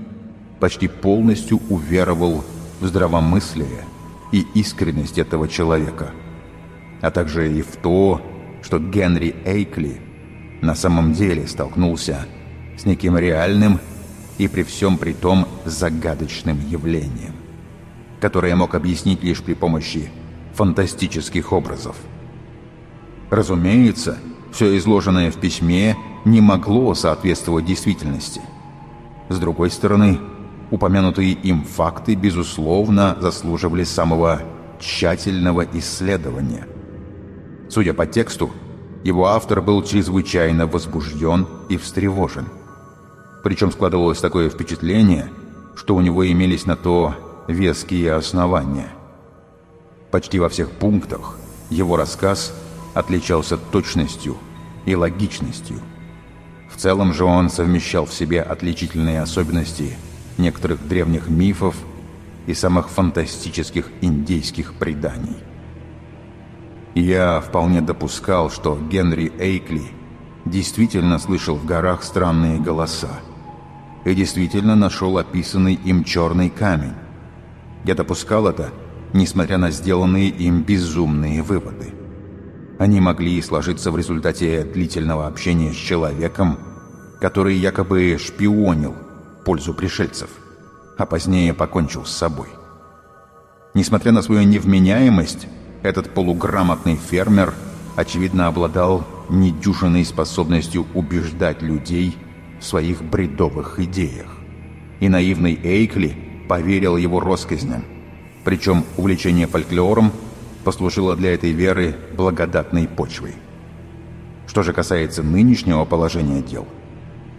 почти полностью уверовал в здравомыслие и искренность этого человека, а также и в то, что Генри Эйкли на самом деле столкнулся с неким реальным и при всем при том загадочным явлением, которое мог объяснить лишь при помощи фантастических образов. Разумеется, все изложенное в письме не могло соответствовать действительности. С другой стороны, упомянутые им факты, безусловно, заслуживали самого тщательного исследования. Судя по тексту, его автор был чрезвычайно возбужден и встревожен – причем складывалось такое впечатление, что у него имелись на то веские основания. Почти во всех пунктах его рассказ отличался точностью и логичностью. В целом же он совмещал в себе отличительные особенности некоторых древних мифов и самых фантастических индейских преданий. Я вполне допускал, что Генри Эйкли действительно слышал в горах странные голоса и действительно нашел описанный им черный камень. Я допускал это, несмотря на сделанные им безумные выводы. Они могли сложиться в результате длительного общения с человеком, который якобы шпионил пользу пришельцев, а позднее покончил с собой. Несмотря на свою невменяемость, этот полуграмотный фермер, очевидно, обладал недюжинной способностью убеждать людей – в своих бредовых идеях. и наивный Эйкли поверил его россказням. Причем увлечение фольклором послужило для этой веры благодатной почвой. Что же касается нынешнего положения дел,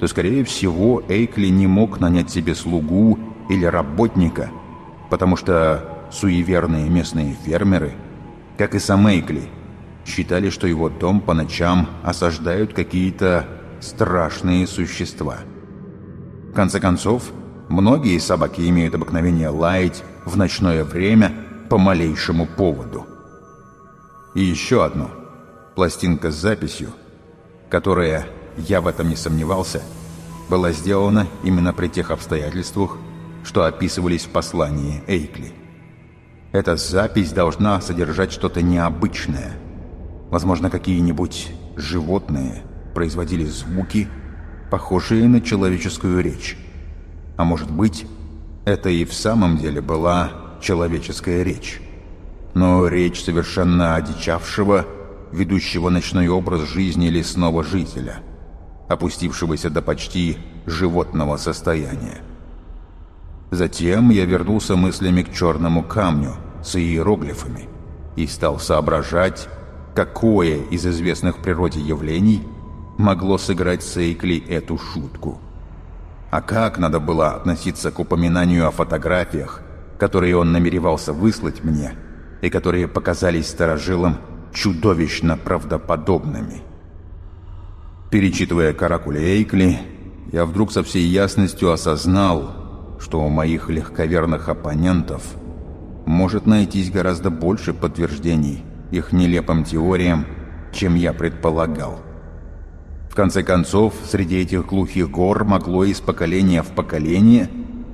то, скорее всего, Эйкли не мог нанять себе слугу или работника, потому что суеверные местные фермеры, как и сам Эйкли, считали, что его дом по ночам осаждают какие-то страшные существа. В конце концов, многие собаки имеют обыкновение лаять в ночное время по малейшему поводу. И еще одно. Пластинка с записью, которая, я в этом не сомневался, была сделана именно при тех обстоятельствах, что описывались в послании Эйкли. Эта запись должна содержать что-то необычное. Возможно, какие-нибудь животные производили звуки, похожие на человеческую речь. А может быть, это и в самом деле была человеческая речь. Но речь совершенно одичавшего, ведущего ночной образ жизни лесного жителя, опустившегося до почти животного состояния. Затем я вернулся мыслями к черному камню с иероглифами и стал соображать, какое из известных природе явлений могло сыграть Сейкли эту шутку. А как надо было относиться к упоминанию о фотографиях, которые он намеревался выслать мне, и которые показались старожилам чудовищно правдоподобными. Перечитывая каракули Эйкли, я вдруг со всей ясностью осознал, что у моих легковерных оппонентов может найтись гораздо больше подтверждений их нелепым теориям, чем я предполагал. В конце концов, среди этих глухих гор могло из поколения в поколение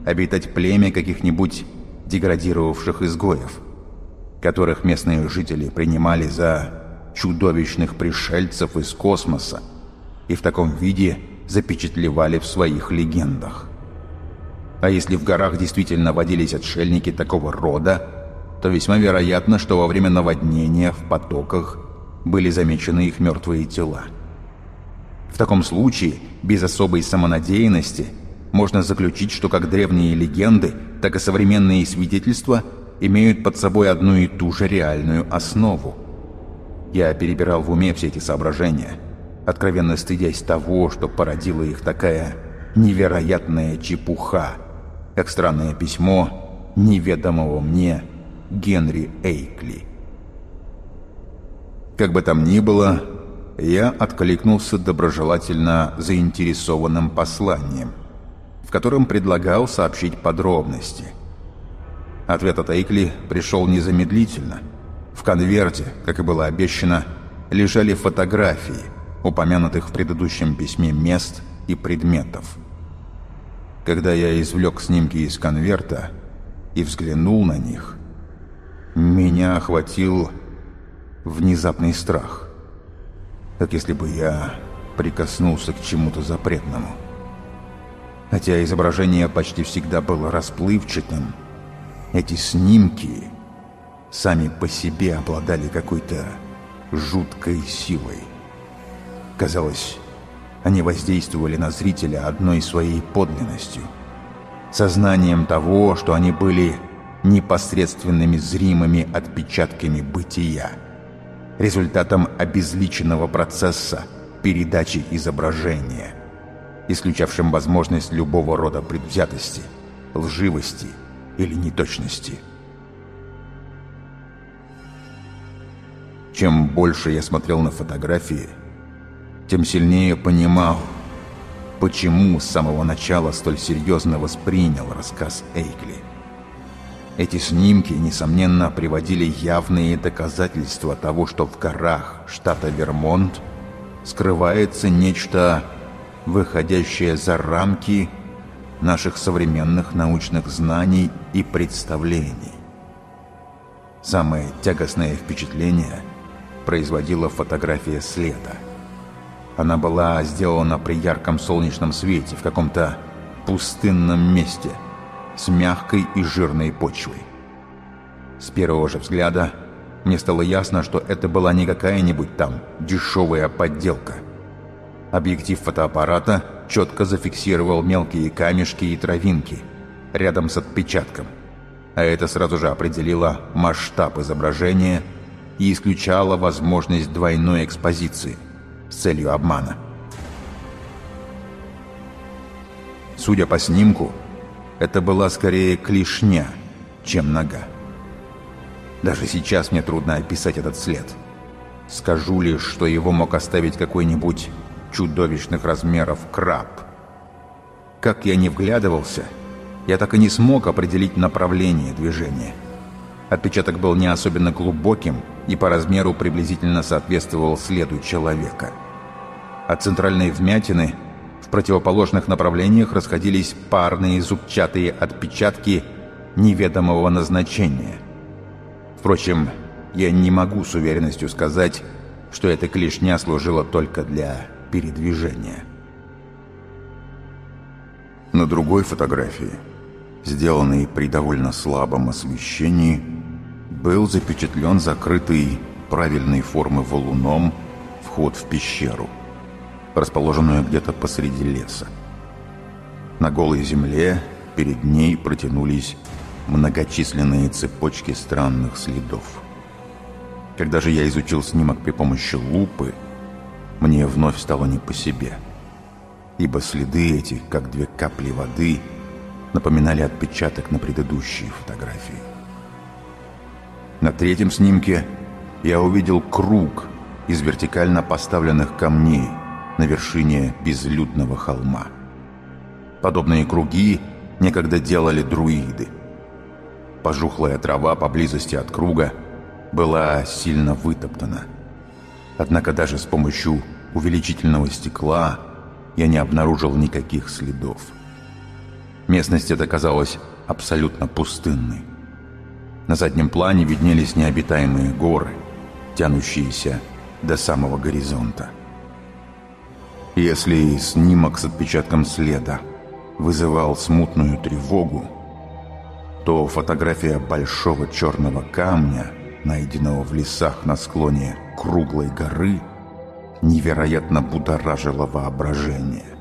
обитать племя каких-нибудь деградировавших изгоев, которых местные жители принимали за чудовищных пришельцев из космоса и в таком виде запечатлевали в своих легендах. А если в горах действительно водились отшельники такого рода, то весьма вероятно, что во время наводнения в потоках были замечены их мертвые тела. В таком случае, без особой самонадеянности, можно заключить, что как древние легенды, так и современные свидетельства имеют под собой одну и ту же реальную основу. Я перебирал в уме все эти соображения, откровенно стыдясь того, что породила их такая невероятная чепуха – как странное письмо неведомого мне Генри Эйкли. Как бы там ни было, я откликнулся доброжелательно заинтересованным посланием, в котором предлагал сообщить подробности. Ответ от Эйкли пришел незамедлительно. В конверте, как и было обещано, лежали фотографии, упомянутых в предыдущем письме мест и предметов. Когда я извлек снимки из конверта и взглянул на них, меня охватил внезапный страх, как если бы я прикоснулся к чему-то запретному. Хотя изображение почти всегда было расплывчатым, эти снимки сами по себе обладали какой-то жуткой силой. Казалось, они воздействовали на зрителя одной своей подлинностью. Сознанием того, что они были непосредственными зримыми отпечатками бытия. Результатом обезличенного процесса передачи изображения, исключавшим возможность любого рода предвзятости, лживости или неточности. Чем больше я смотрел на фотографии, тем сильнее понимал, почему с самого начала столь серьезно воспринял рассказ Эйкли. Эти снимки, несомненно, приводили явные доказательства того, что в горах штата Вермонт скрывается нечто, выходящее за рамки наших современных научных знаний и представлений. Самое тягостное впечатление производила фотография следа. Она была сделана при ярком солнечном свете в каком-то пустынном месте с мягкой и жирной почвой. С первого же взгляда мне стало ясно, что это была не какая-нибудь там дешевая подделка. Объектив фотоаппарата четко зафиксировал мелкие камешки и травинки рядом с отпечатком, а это сразу же определило масштаб изображения и исключало возможность двойной экспозиции целью обмана. Судя по снимку, это была скорее клешня, чем нога. Даже сейчас мне трудно описать этот след. Скажу лишь, что его мог оставить какой-нибудь чудовищных размеров краб. Как я не вглядывался, я так и не смог определить направление движения. Отпечаток был не особенно глубоким и по размеру приблизительно соответствовал следу человека. От центральной вмятины – в противоположных направлениях расходились парные зубчатые отпечатки неведомого назначения. Впрочем, я не могу с уверенностью сказать, что эта клешня служила только для передвижения. На другой фотографии, сделанной при довольно слабом освещении, был запечатлен закрытый правильной формы валуном вход в пещеру – расположенную где-то посреди леса. На голой земле перед ней протянулись многочисленные цепочки странных следов. Когда же я изучил снимок при помощи лупы, мне вновь стало не по себе, ибо следы эти, как две капли воды, напоминали отпечаток на предыдущей фотографии. На третьем снимке я увидел круг из вертикально поставленных камней – на вершине безлюдного холма. Подобные круги некогда делали друиды. Пожухлая трава поблизости от круга была сильно вытоптана. Однако даже с помощью увеличительного стекла я не обнаружил никаких следов. Местность эта казалась абсолютно пустынной. На заднем плане виднелись необитаемые горы, тянущиеся до самого горизонта. Если снимок с отпечатком следа вызывал смутную тревогу, то фотография большого черного камня, найденного в лесах на склоне круглой горы, невероятно будоражила воображение.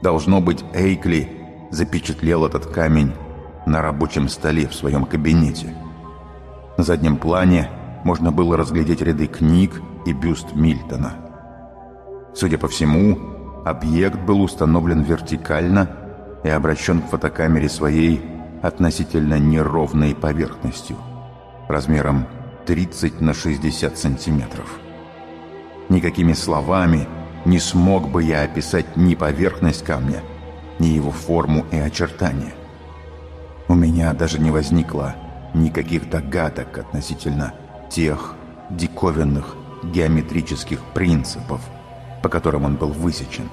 Должно быть, Эйкли запечатлел этот камень на рабочем столе в своем кабинете. На заднем плане можно было разглядеть ряды книг и бюст Мильтона – Судя по всему, объект был установлен вертикально и обращен к фотокамере своей относительно неровной поверхностью, размером 30 на 60 сантиметров. Никакими словами не смог бы я описать ни поверхность камня, ни его форму и очертания. У меня даже не возникло никаких догадок относительно тех диковинных геометрических принципов, по которым он был высечен.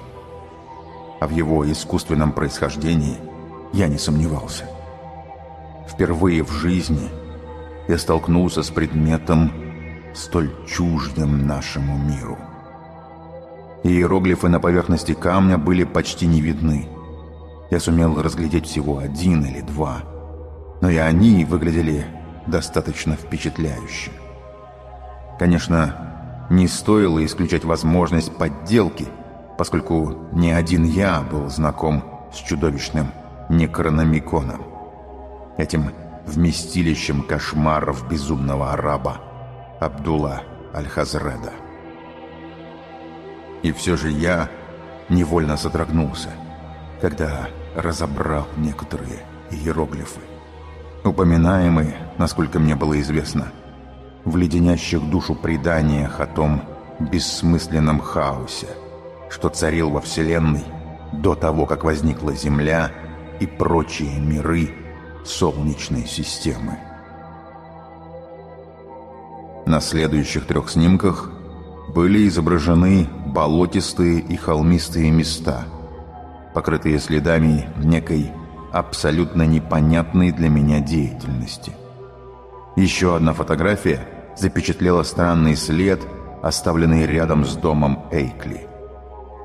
А в его искусственном происхождении я не сомневался. Впервые в жизни я столкнулся с предметом, столь чуждым нашему миру. Иероглифы на поверхности камня были почти не видны. Я сумел разглядеть всего один или два, но и они выглядели достаточно впечатляюще. Конечно, не стоило исключать возможность подделки, поскольку не один я был знаком с чудовищным некрономиконом. Этим вместилищем кошмаров безумного араба Абдулла Аль-Хазреда. И все же я невольно содрогнулся, когда разобрал некоторые иероглифы. Упоминаемые, насколько мне было известно, в леденящих душу преданиях о том бессмысленном хаосе, что царил во Вселенной до того, как возникла Земля и прочие миры Солнечной системы. На следующих трех снимках были изображены болотистые и холмистые места, покрытые следами некой абсолютно непонятной для меня деятельности. Еще одна фотография – запечатлела странный след, оставленный рядом с домом Эйкли.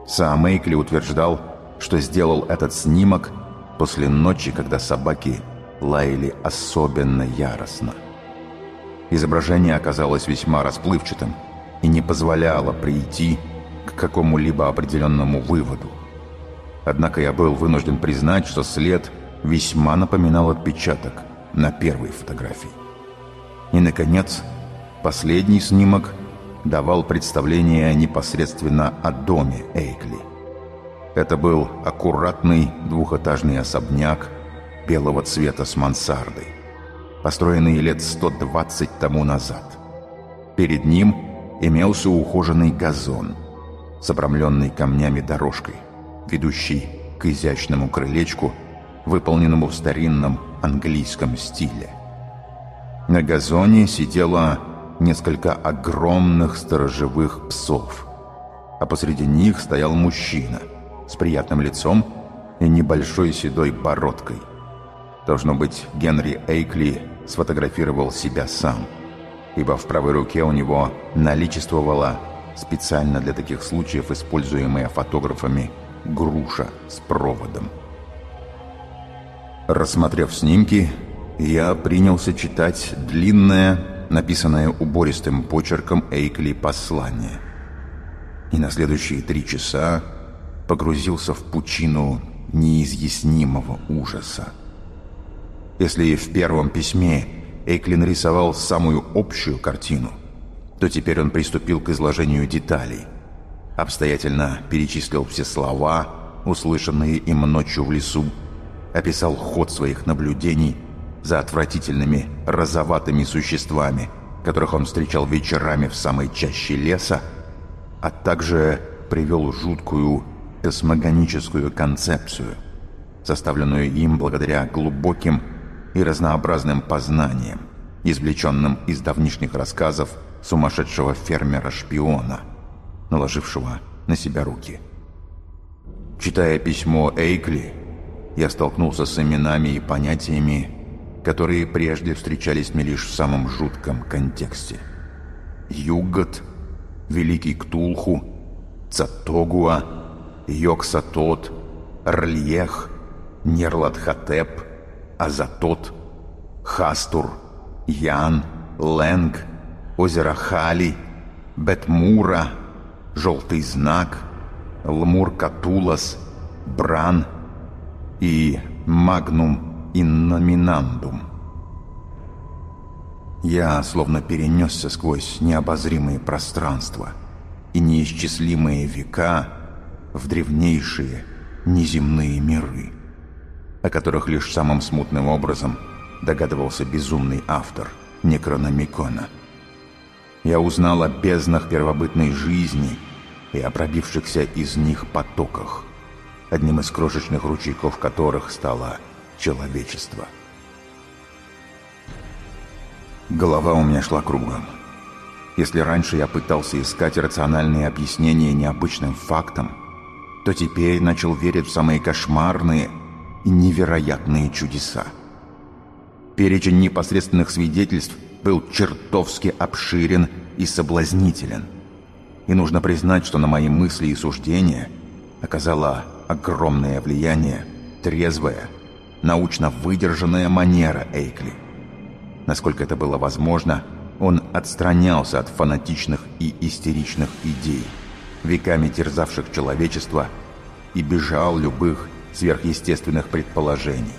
Сам Эйкли утверждал, что сделал этот снимок после ночи, когда собаки лаяли особенно яростно. Изображение оказалось весьма расплывчатым и не позволяло прийти к какому-либо определенному выводу. Однако я был вынужден признать, что след весьма напоминал отпечаток на первой фотографии. И, наконец, последний снимок давал представление непосредственно о доме Эйкли. Это был аккуратный двухэтажный особняк белого цвета с мансардой, построенный лет 120 тому назад. Перед ним имелся ухоженный газон с обрамленной камнями дорожкой, ведущий к изящному крылечку, выполненному в старинном английском стиле. На газоне сидело несколько огромных сторожевых псов, а посреди них стоял мужчина с приятным лицом и небольшой седой бородкой. Должно быть, Генри Эйкли сфотографировал себя сам, ибо в правой руке у него наличествовала специально для таких случаев используемая фотографами груша с проводом. Рассмотрев снимки, я принялся читать длинное, написанное убористым почерком Эйкли послание. И на следующие три часа погрузился в пучину неизъяснимого ужаса. Если в первом письме Эйкли нарисовал самую общую картину, то теперь он приступил к изложению деталей. Обстоятельно перечислил все слова, услышанные им ночью в лесу, описал ход своих наблюдений за отвратительными розоватыми существами, которых он встречал вечерами в самой чаще леса, а также привел жуткую космогоническую концепцию, составленную им благодаря глубоким и разнообразным познаниям, извлеченным из давнишних рассказов сумасшедшего фермера-шпиона, наложившего на себя руки. Читая письмо Эйкли, я столкнулся с именами и понятиями, которые прежде встречались мне лишь в самом жутком контексте. Югот, Великий Ктулху, Цатогуа, Йоксатот, Рльех, Нерлатхотеп, Азатот, Хастур, Ян, Ленг, озеро Хали, Бетмура, Желтый знак, Лмур-Катулас, Бран – и «Магнум инноминандум». Я словно перенесся сквозь необозримые пространства и неисчислимые века в древнейшие неземные миры, о которых лишь самым смутным образом догадывался безумный автор Некрономикона. Я узнал о безднах первобытной жизни и о пробившихся из них потоках – одним из крошечных ручейков которых стало человечество. Голова у меня шла кругом. Если раньше я пытался искать рациональные объяснения необычным фактам, то теперь начал верить в самые кошмарные и невероятные чудеса. Перечень непосредственных свидетельств был чертовски обширен и соблазнителен. И нужно признать, что на мои мысли и суждения оказала огромное влияние трезвая, научно выдержанная манера Эйкли. Насколько это было возможно, он отстранялся от фанатичных и истеричных идей, веками терзавших человечество, и бежал любых сверхъестественных предположений.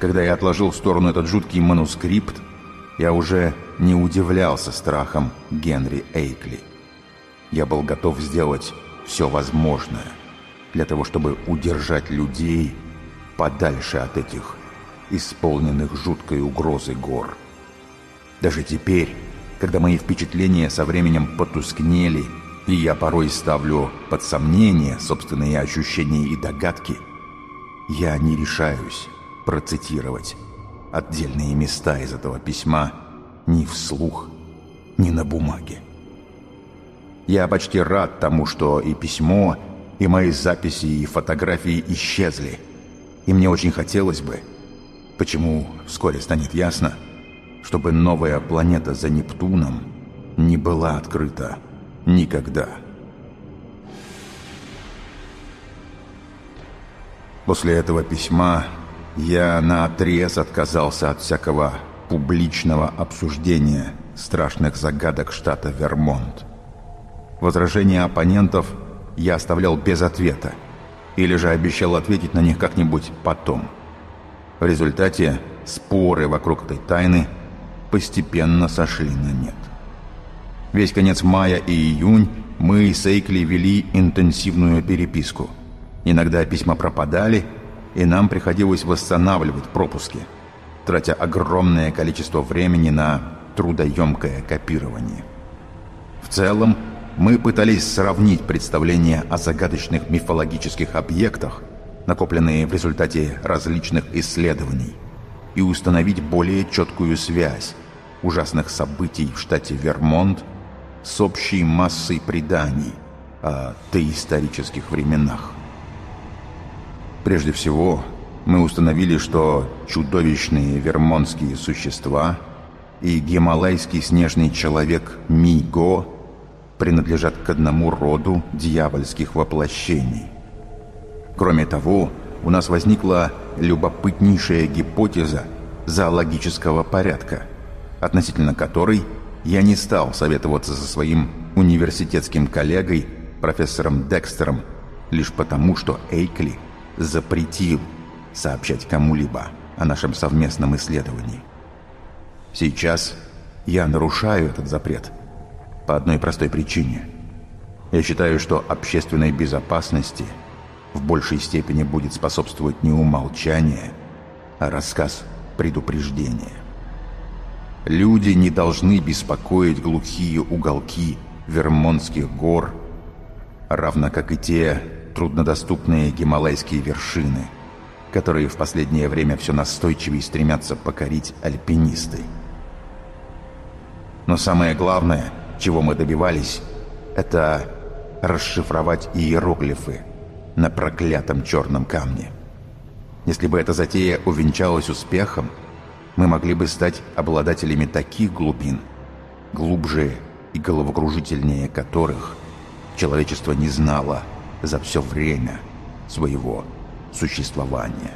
Когда я отложил в сторону этот жуткий манускрипт, я уже не удивлялся страхом Генри Эйкли. Я был готов сделать все возможное – для того, чтобы удержать людей подальше от этих исполненных жуткой угрозы гор. Даже теперь, когда мои впечатления со временем потускнели, и я порой ставлю под сомнение собственные ощущения и догадки, я не решаюсь процитировать отдельные места из этого письма ни вслух, ни на бумаге. Я почти рад тому, что и письмо, и мои записи и фотографии исчезли. И мне очень хотелось бы, почему вскоре станет ясно, чтобы новая планета за Нептуном не была открыта никогда. После этого письма я наотрез отказался от всякого публичного обсуждения страшных загадок штата Вермонт. Возражения оппонентов – я оставлял без ответа, или же обещал ответить на них как-нибудь потом. В результате споры вокруг этой тайны постепенно сошли на нет. Весь конец мая и июнь мы с Эйкли вели интенсивную переписку. Иногда письма пропадали, и нам приходилось восстанавливать пропуски, тратя огромное количество времени на трудоемкое копирование. В целом, мы пытались сравнить представления о загадочных мифологических объектах, накопленные в результате различных исследований, и установить более четкую связь ужасных событий в штате Вермонт с общей массой преданий о доисторических временах. Прежде всего, мы установили, что чудовищные вермонтские существа и гималайский снежный человек Миго принадлежат к одному роду дьявольских воплощений. Кроме того, у нас возникла любопытнейшая гипотеза зоологического порядка, относительно которой я не стал советоваться со своим университетским коллегой, профессором Декстером, лишь потому, что Эйкли запретил сообщать кому-либо о нашем совместном исследовании. Сейчас я нарушаю этот запрет по одной простой причине. Я считаю, что общественной безопасности в большей степени будет способствовать не умолчание, а рассказ предупреждения. Люди не должны беспокоить глухие уголки Вермонтских гор, равно как и те труднодоступные гималайские вершины, которые в последнее время все настойчивее стремятся покорить альпинисты. Но самое главное, чего мы добивались, это расшифровать иероглифы на проклятом черном камне. Если бы эта затея увенчалась успехом, мы могли бы стать обладателями таких глубин, глубже и головокружительнее которых человечество не знало за все время своего существования.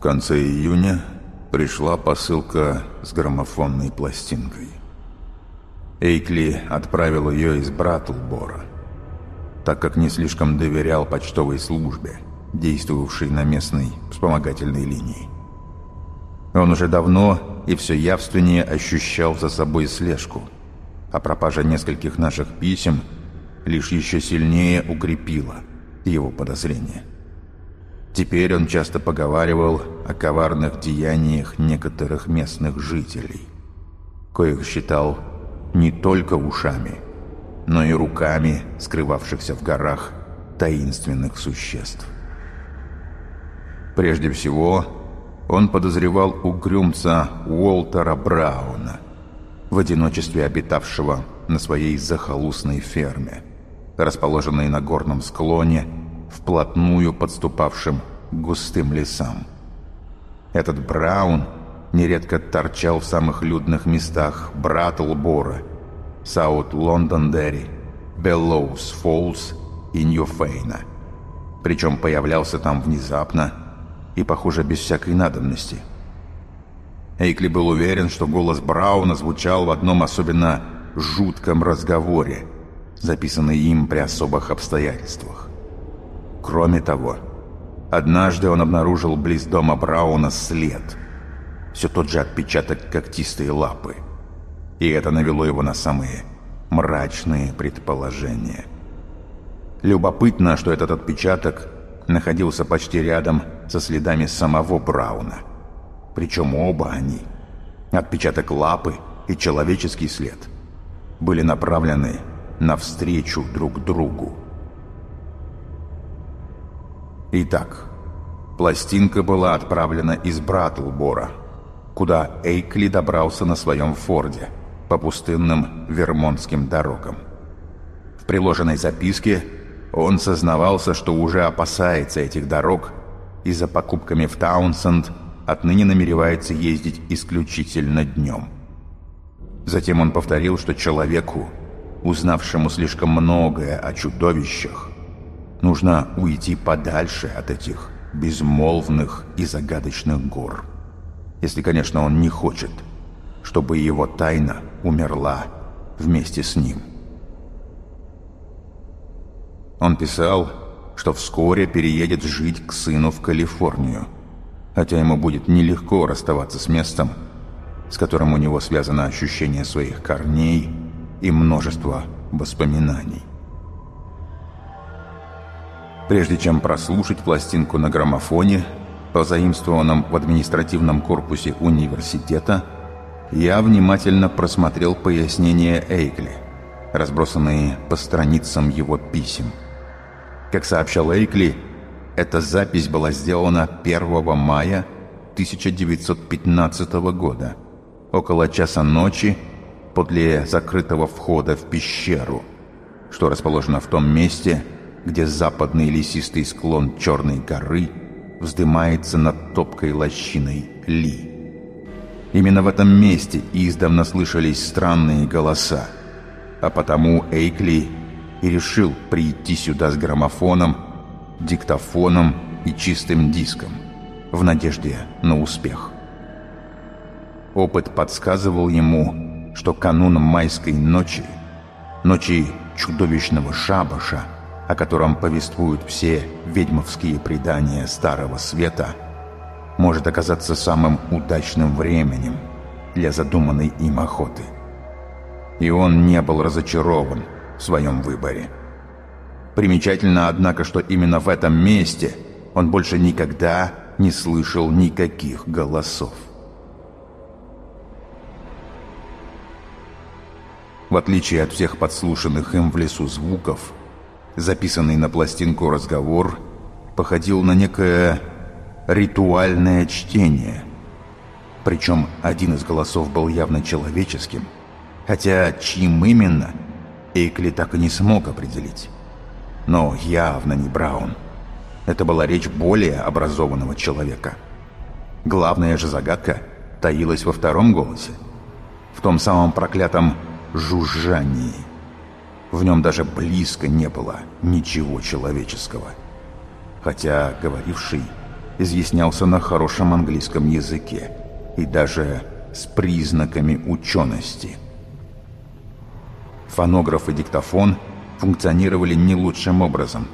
В конце июня пришла посылка с граммофонной пластинкой. Эйкли отправил ее из Братлбора, так как не слишком доверял почтовой службе, действовавшей на местной вспомогательной линии. Он уже давно и все явственнее ощущал за собой слежку, а пропажа нескольких наших писем лишь еще сильнее укрепила его подозрения. Теперь он часто поговаривал о коварных деяниях некоторых местных жителей, коих считал не только ушами, но и руками скрывавшихся в горах таинственных существ. Прежде всего, он подозревал угрюмца Уолтера Брауна, в одиночестве обитавшего на своей захолустной ферме, расположенной на горном склоне вплотную подступавшим к густым лесам. Этот Браун нередко торчал в самых людных местах Браттлбора, Саут-Лондондерри, Беллоус-Фоллс и Ньюфейна. Причем появлялся там внезапно и, похоже, без всякой надобности. Эйкли был уверен, что голос Брауна звучал в одном особенно жутком разговоре, записанный им при особых обстоятельствах. Кроме того, однажды он обнаружил близ дома Брауна след. Все тот же отпечаток когтистой лапы. И это навело его на самые мрачные предположения. Любопытно, что этот отпечаток находился почти рядом со следами самого Брауна. Причем оба они, отпечаток лапы и человеческий след, были направлены навстречу друг другу. Итак, пластинка была отправлена из Братлбора, куда Эйкли добрался на своем Форде по пустынным вермонтским дорогам. В приложенной записке он сознавался, что уже опасается этих дорог и за покупками в Таунсенд отныне намеревается ездить исключительно днем. Затем он повторил, что человеку, узнавшему слишком многое о чудовищах, нужно уйти подальше от этих безмолвных и загадочных гор. Если, конечно, он не хочет, чтобы его тайна умерла вместе с ним. Он писал, что вскоре переедет жить к сыну в Калифорнию, хотя ему будет нелегко расставаться с местом, с которым у него связано ощущение своих корней и множество воспоминаний. Прежде чем прослушать пластинку на граммофоне, позаимствованном в административном корпусе университета, я внимательно просмотрел пояснения Эйкли, разбросанные по страницам его писем. Как сообщал Эйкли, эта запись была сделана 1 мая 1915 года, около часа ночи, подле закрытого входа в пещеру, что расположено в том месте, где западный лесистый склон Черной горы вздымается над топкой лощиной Ли. Именно в этом месте издавна слышались странные голоса, а потому Эйкли и решил прийти сюда с граммофоном, диктофоном и чистым диском, в надежде на успех. Опыт подсказывал ему, что канун майской ночи, ночи чудовищного шабаша, о котором повествуют все ведьмовские предания Старого Света, может оказаться самым удачным временем для задуманной им охоты. И он не был разочарован – в своем выборе. Примечательно, однако, что именно в этом месте он больше никогда не слышал никаких голосов. В отличие от всех подслушанных им в лесу звуков, записанный на пластинку разговор походил на некое ритуальное чтение. Причем один из голосов был явно человеческим, хотя чьим именно – Эйкли так и не смог определить. Но явно не Браун. Это была речь более образованного человека. Главная же загадка таилась во втором голосе. В том самом проклятом жужжании. В нем даже близко не было ничего человеческого. Хотя говоривший изъяснялся на хорошем английском языке и даже с признаками учености – Фонограф и диктофон функционировали не лучшим образом.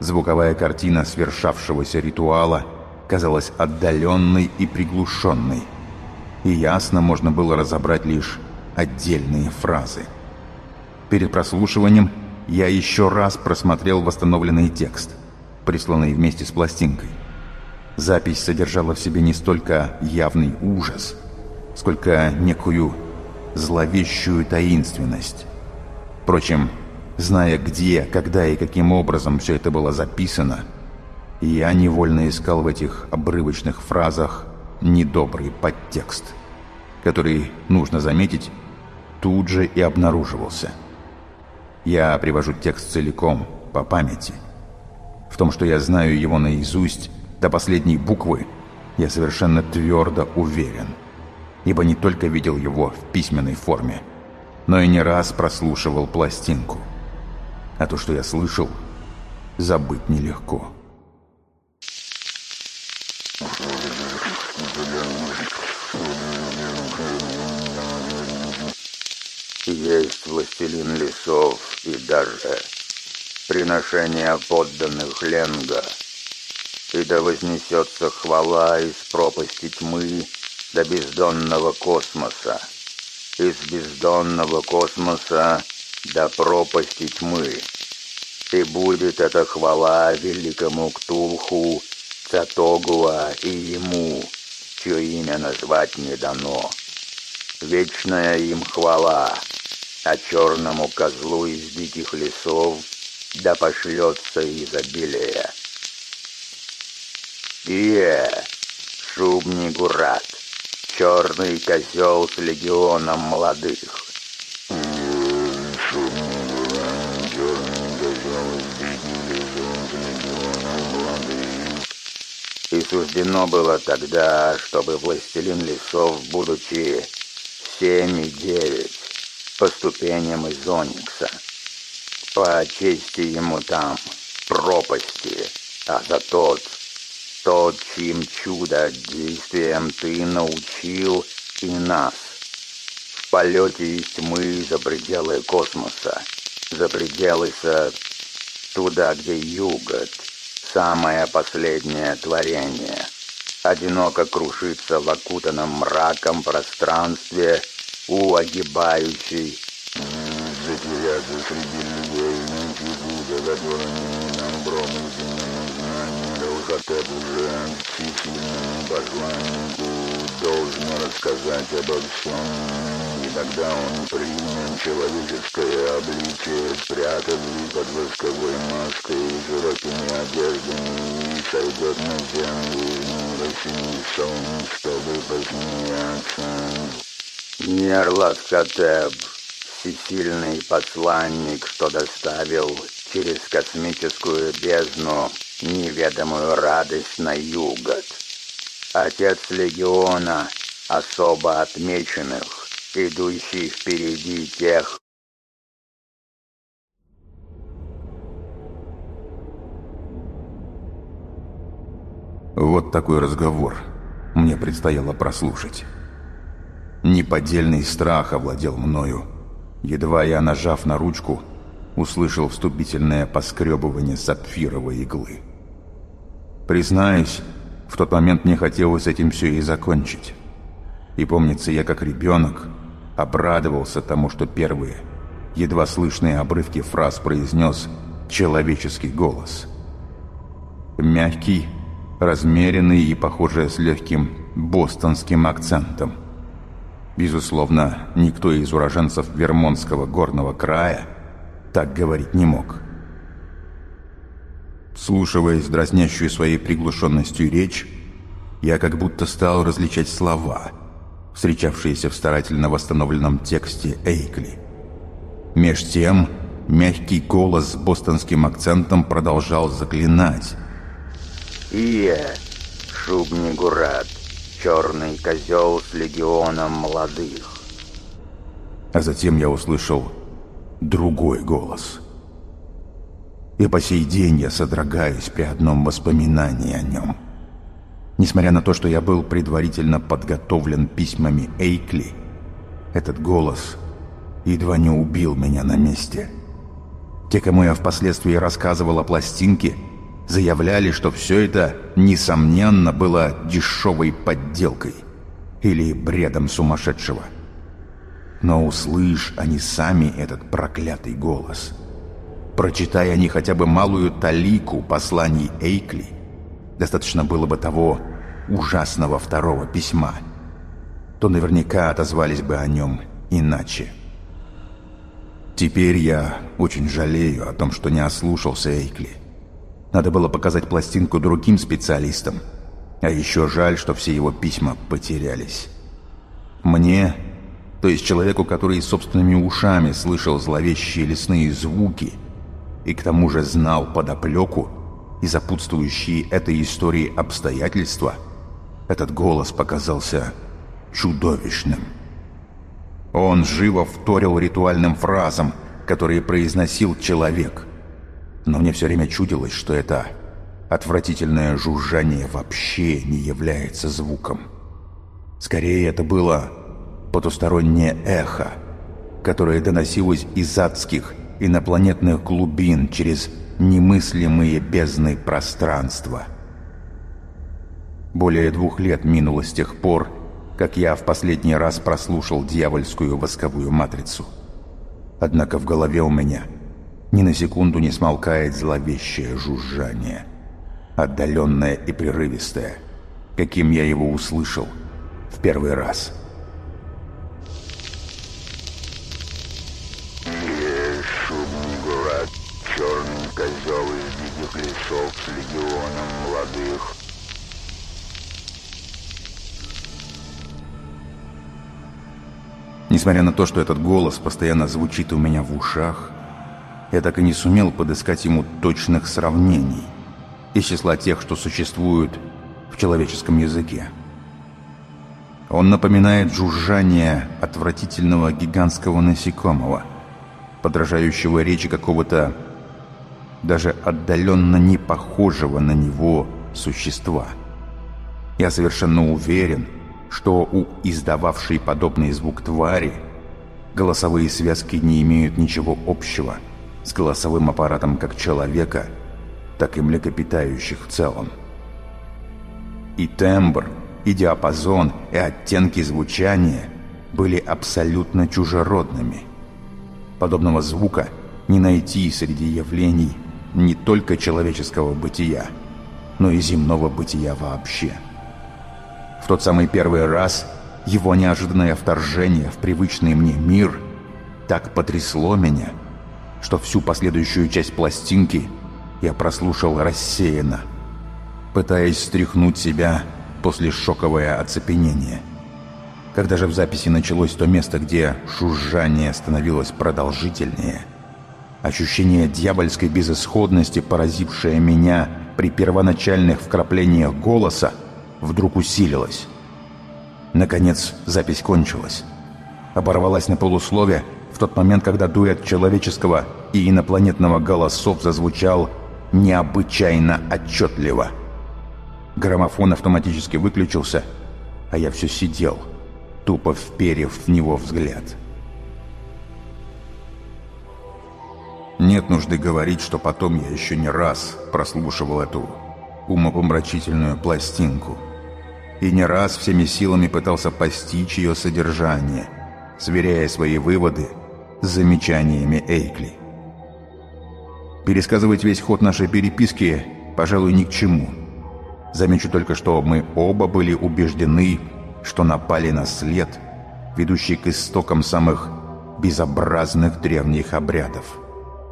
Звуковая картина свершавшегося ритуала казалась отдаленной и приглушенной, и ясно можно было разобрать лишь отдельные фразы. Перед прослушиванием я еще раз просмотрел восстановленный текст, присланный вместе с пластинкой. Запись содержала в себе не столько явный ужас, сколько некую зловещую таинственность. Впрочем, зная где, когда и каким образом все это было записано, я невольно искал в этих обрывочных фразах недобрый подтекст, который, нужно заметить, тут же и обнаруживался. Я привожу текст целиком, по памяти. В том, что я знаю его наизусть, до последней буквы, я совершенно твердо уверен – ибо не только видел его в письменной форме, но и не раз прослушивал пластинку. А то, что я слышал, забыть нелегко. Властелин лесов и даже приношение подданных Ленга, и да вознесется хвала из пропасти тьмы до бездонного космоса, из бездонного космоса до пропасти тьмы. И будет эта хвала великому Ктулху, Цатогуа и ему, чье имя назвать не дано. Вечная им хвала, а черному козлу из диких лесов да пошлется изобилие. Ие, шубный гурат, черный козел с легионом молодых. И суждено было тогда, чтобы властелин лесов, будучи семь и девять, по ступеням из Оникса, по чести ему там пропасти, а за тот, тот, чьим чудо действием ты научил и нас. В полете из тьмы за пределы космоса, за пределы со туда, где югот, самое последнее творение. Одиноко крушится в окутанном мраком пространстве у огибающей затеряться среди людей, путь, которыми нам промысленными знаниями Раухотеп уже всесильному посланнику должен рассказать обо всем, и тогда он примет человеческое обличие, спрятанный под восковой маской и широкими одеждами, и сойдет на землю мира семи солнц, чтобы посмеяться. Нерласкотеп, всесильный посланник, что доставил через космическую бездну неведомую радость на югот. Отец легиона, особо отмеченных, идущий впереди тех, Вот такой разговор мне предстояло прослушать. Неподдельный страх овладел мною. Едва я, нажав на ручку, услышал вступительное поскребывание сапфировой иглы. Признаюсь, в тот момент мне хотелось этим все и закончить. И помнится, я как ребенок обрадовался тому, что первые, едва слышные обрывки фраз произнес человеческий голос. Мягкий, размеренный и, похоже, с легким бостонским акцентом – Безусловно, никто из уроженцев Вермонтского горного края так говорить не мог. Слушиваясь дразнящую своей приглушенностью речь, я как будто стал различать слова, встречавшиеся в старательно восстановленном тексте Эйкли. Меж тем, мягкий голос с бостонским акцентом продолжал заклинать. «Ие, шубный гурат, черный козел с легионом молодых. А затем я услышал другой голос. И по сей день я содрогаюсь при одном воспоминании о нем. Несмотря на то, что я был предварительно подготовлен письмами Эйкли, этот голос едва не убил меня на месте. Те, кому я впоследствии рассказывал о пластинке, заявляли, что все это, несомненно, было дешевой подделкой или бредом сумасшедшего. Но услышь они сами этот проклятый голос. Прочитая они хотя бы малую талику посланий Эйкли, достаточно было бы того ужасного второго письма, то наверняка отозвались бы о нем иначе. Теперь я очень жалею о том, что не ослушался Эйкли. Надо было показать пластинку другим специалистам. А еще жаль, что все его письма потерялись. Мне, то есть человеку, который собственными ушами слышал зловещие лесные звуки и к тому же знал подоплеку и запутствующие этой истории обстоятельства, этот голос показался чудовищным. Он живо вторил ритуальным фразам, которые произносил человек – но мне все время чудилось, что это отвратительное жужжание вообще не является звуком. Скорее, это было потустороннее эхо, которое доносилось из адских инопланетных глубин через немыслимые бездны пространства. Более двух лет минуло с тех пор, как я в последний раз прослушал дьявольскую восковую матрицу. Однако в голове у меня ни на секунду не смолкает зловещее жужжание. Отдаленное и прерывистое, каким я его услышал в первый раз. Несмотря на то, что этот голос постоянно звучит у меня в ушах, я так и не сумел подыскать ему точных сравнений из числа тех, что существуют в человеческом языке. Он напоминает жужжание отвратительного гигантского насекомого, подражающего речи какого-то даже отдаленно не похожего на него существа. Я совершенно уверен, что у издававшей подобный звук твари голосовые связки не имеют ничего общего с голосовым аппаратом как человека, так и млекопитающих в целом. И тембр, и диапазон, и оттенки звучания были абсолютно чужеродными. Подобного звука не найти среди явлений не только человеческого бытия, но и земного бытия вообще. В тот самый первый раз его неожиданное вторжение в привычный мне мир так потрясло меня, что всю последующую часть пластинки я прослушал рассеянно, пытаясь стряхнуть себя после шоковое оцепенение. Когда же в записи началось то место, где шужжание становилось продолжительнее, ощущение дьявольской безысходности, поразившее меня при первоначальных вкраплениях голоса, вдруг усилилось. Наконец запись кончилась. Оборвалась на полуслове в тот момент, когда дуэт человеческого и инопланетного голосов зазвучал необычайно отчетливо. Граммофон автоматически выключился, а я все сидел, тупо вперев в него взгляд. Нет нужды говорить, что потом я еще не раз прослушивал эту умопомрачительную пластинку – и не раз всеми силами пытался постичь ее содержание, сверяя свои выводы замечаниями Эйкли. Пересказывать весь ход нашей переписки, пожалуй, ни к чему. Замечу только, что мы оба были убеждены, что напали на след, ведущий к истокам самых безобразных древних обрядов,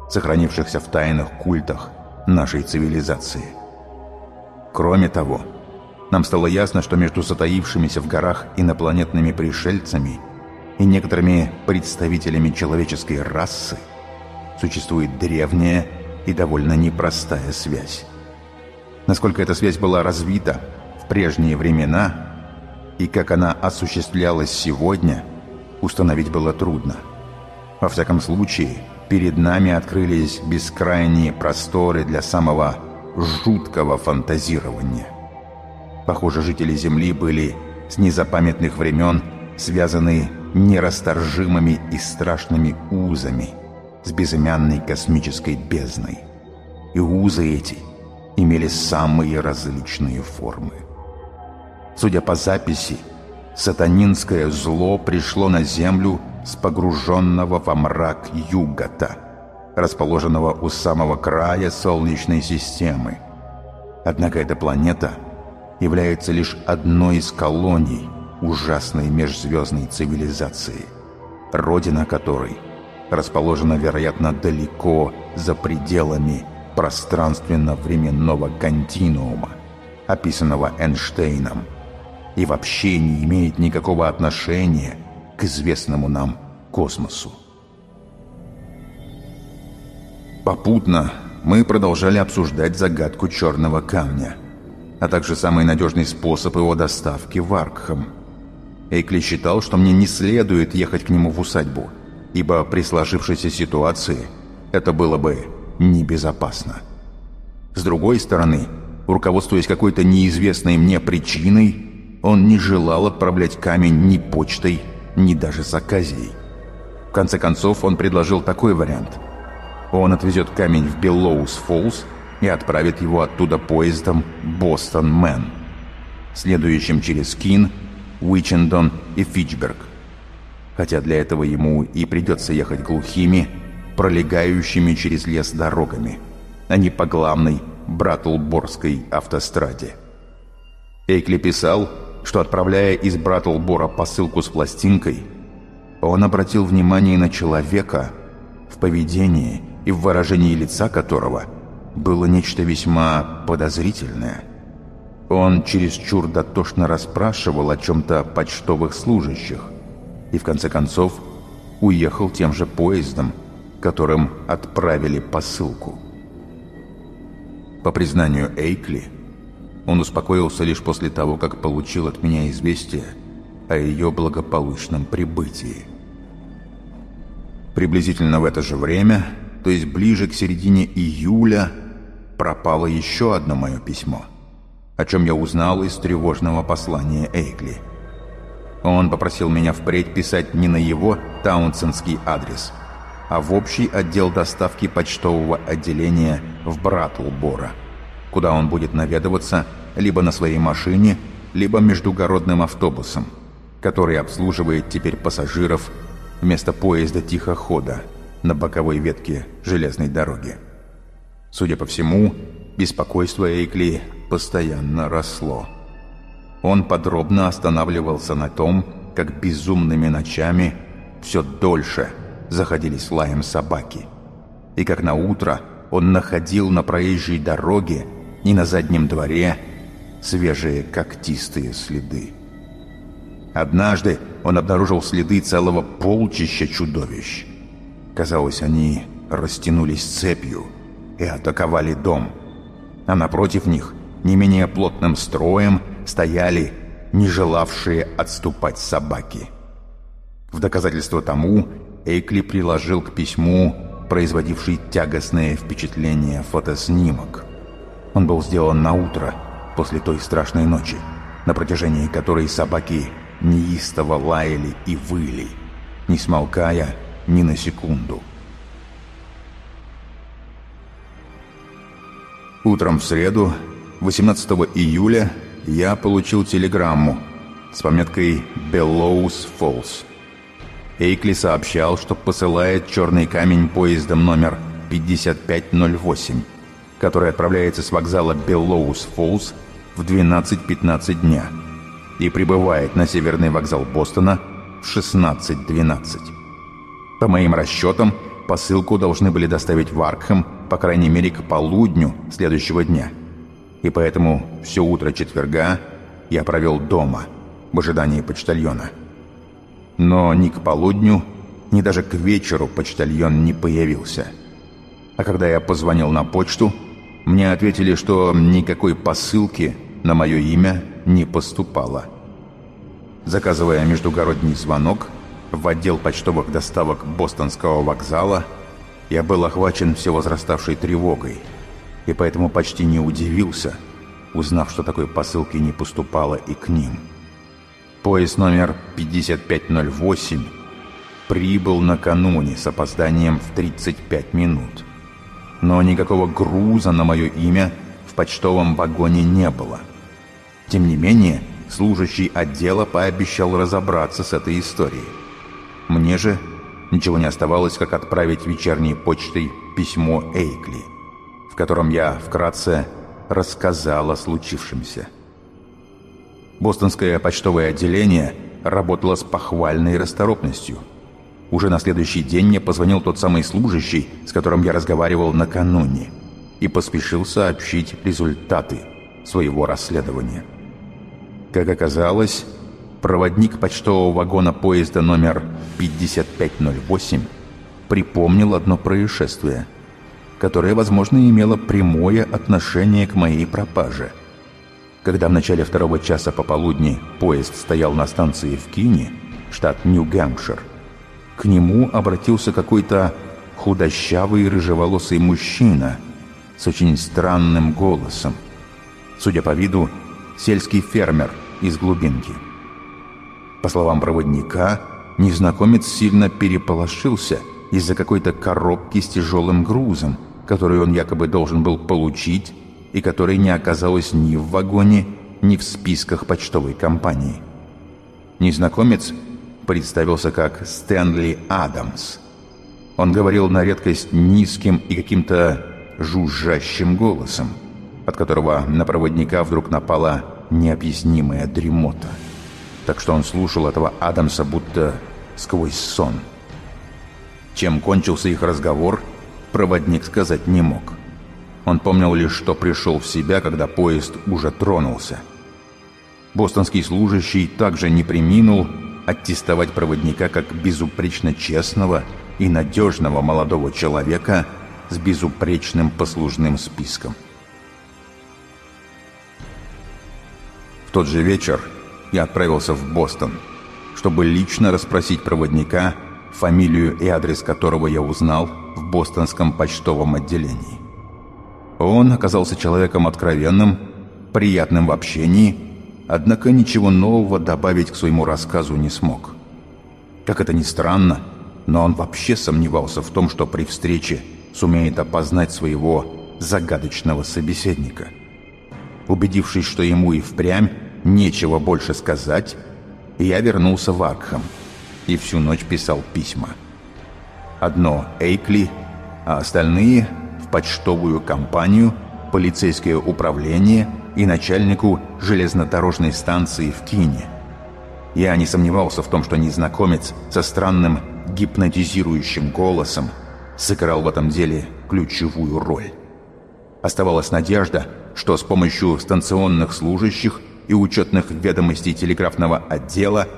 сохранившихся в тайных культах нашей цивилизации. Кроме того, нам стало ясно, что между затаившимися в горах инопланетными пришельцами и некоторыми представителями человеческой расы существует древняя и довольно непростая связь. Насколько эта связь была развита в прежние времена и как она осуществлялась сегодня, установить было трудно. Во всяком случае, перед нами открылись бескрайние просторы для самого жуткого фантазирования. Похоже, жители Земли были с незапамятных времен связаны нерасторжимыми и страшными узами с безымянной космической бездной. И узы эти имели самые различные формы. Судя по записи, сатанинское зло пришло на Землю с погруженного во мрак Югата, расположенного у самого края Солнечной системы. Однако эта планета – является лишь одной из колоний ужасной межзвездной цивилизации, родина которой расположена, вероятно, далеко за пределами пространственно-временного континуума, описанного Эйнштейном, и вообще не имеет никакого отношения к известному нам космосу. Попутно мы продолжали обсуждать загадку черного камня – а также самый надежный способ его доставки в Аркхам. Эйкли считал, что мне не следует ехать к нему в усадьбу, ибо при сложившейся ситуации это было бы небезопасно. С другой стороны, руководствуясь какой-то неизвестной мне причиной, он не желал отправлять камень ни почтой, ни даже с оказией. В конце концов, он предложил такой вариант. Он отвезет камень в Беллоус-Фоллс, и отправит его оттуда поездом «Бостон-Мэн», следующим через Кин, Уичендон и Фичберг. Хотя для этого ему и придется ехать глухими, пролегающими через лес дорогами, а не по главной Братлборской автостраде. Эйкли писал, что отправляя из Братлбора посылку с пластинкой, он обратил внимание на человека, в поведении и в выражении лица которого – было нечто весьма подозрительное. Он чересчур дотошно расспрашивал о чем-то почтовых служащих, и в конце концов уехал тем же поездом, которым отправили посылку. По признанию Эйкли, он успокоился лишь после того, как получил от меня известие о ее благополучном прибытии. Приблизительно в это же время, то есть ближе к середине июля, пропало еще одно мое письмо, о чем я узнал из тревожного послания Эйкли. Он попросил меня впредь писать не на его таунсенский адрес, а в общий отдел доставки почтового отделения в Братлбора – куда он будет наведываться либо на своей машине, либо междугородным автобусом, который обслуживает теперь пассажиров вместо поезда тихохода на боковой ветке железной дороги. Судя по всему, беспокойство Эйкли постоянно росло. Он подробно останавливался на том, как безумными ночами все дольше заходились лаем собаки, и как на утро он находил на проезжей дороге и на заднем дворе свежие когтистые следы. Однажды он обнаружил следы целого полчища чудовищ. Казалось, они растянулись цепью и атаковали дом. А напротив них, не менее плотным строем, стояли не желавшие отступать собаки. В доказательство тому Эйкли приложил к письму, производивший тягостное впечатление, фотоснимок – он был сделан на утро, после той страшной ночи, на протяжении которой собаки неистово лаяли и выли, не смолкая ни на секунду. Утром в среду, 18 июля, я получил телеграмму с пометкой «Беллоус Фоллс». Эйкли сообщал, что посылает черный камень поездом номер 5508 который отправляется с вокзала Беллоус-Фоллс в 12.15 дня и прибывает на северный вокзал Бостона в 16.12. По моим расчетам, посылку должны были доставить в Аркхэм, по крайней мере, к полудню следующего дня. И поэтому все утро четверга я провел дома, в ожидании почтальона. Но ни к полудню, ни даже к вечеру почтальон не появился. А когда я позвонил на почту, мне ответили, что никакой посылки на мое имя не поступало. Заказывая междугородний звонок в отдел почтовых доставок Бостонского вокзала, я был охвачен все возраставшей тревогой, и поэтому почти не удивился, узнав, что такой посылки не поступало и к ним. Поезд номер 5508 прибыл накануне с опозданием в 35 минут но никакого груза на мое имя в почтовом вагоне не было. Тем не менее, служащий отдела пообещал разобраться с этой историей. Мне же ничего не оставалось, как отправить вечерней почтой письмо Эйкли, в котором я вкратце рассказал о случившемся. Бостонское почтовое отделение работало с похвальной расторопностью – уже на следующий день мне позвонил тот самый служащий, с которым я разговаривал накануне, и поспешил сообщить результаты своего расследования. Как оказалось, проводник почтового вагона поезда номер 5508 припомнил одно происшествие, которое, возможно, имело прямое отношение к моей пропаже. Когда в начале второго часа пополудни поезд стоял на станции в Кине, штат Нью-Гэмпшир, к нему обратился какой-то худощавый рыжеволосый мужчина с очень странным голосом. Судя по виду, сельский фермер из глубинки. По словам проводника, незнакомец сильно переполошился из-за какой-то коробки с тяжелым грузом, которую он якобы должен был получить и которой не оказалось ни в вагоне, ни в списках почтовой компании. Незнакомец представился как Стэнли Адамс. Он говорил на редкость низким и каким-то жужжащим голосом, от которого на проводника вдруг напала необъяснимая дремота. Так что он слушал этого Адамса будто сквозь сон. Чем кончился их разговор, проводник сказать не мог. Он помнил лишь, что пришел в себя, когда поезд уже тронулся. Бостонский служащий также не приминул аттестовать проводника как безупречно честного и надежного молодого человека с безупречным послужным списком. В тот же вечер я отправился в Бостон, чтобы лично расспросить проводника, фамилию и адрес которого я узнал в бостонском почтовом отделении. Он оказался человеком откровенным, приятным в общении, однако ничего нового добавить к своему рассказу не смог. Как это ни странно, но он вообще сомневался в том, что при встрече сумеет опознать своего загадочного собеседника. Убедившись, что ему и впрямь нечего больше сказать, я вернулся в Аркхам и всю ночь писал письма. Одно Эйкли, а остальные в почтовую компанию, полицейское управление и начальнику железнодорожной станции в Кине. Я не сомневался в том, что незнакомец со странным гипнотизирующим голосом сыграл в этом деле ключевую роль. Оставалась надежда, что с помощью станционных служащих и учетных ведомостей телеграфного отдела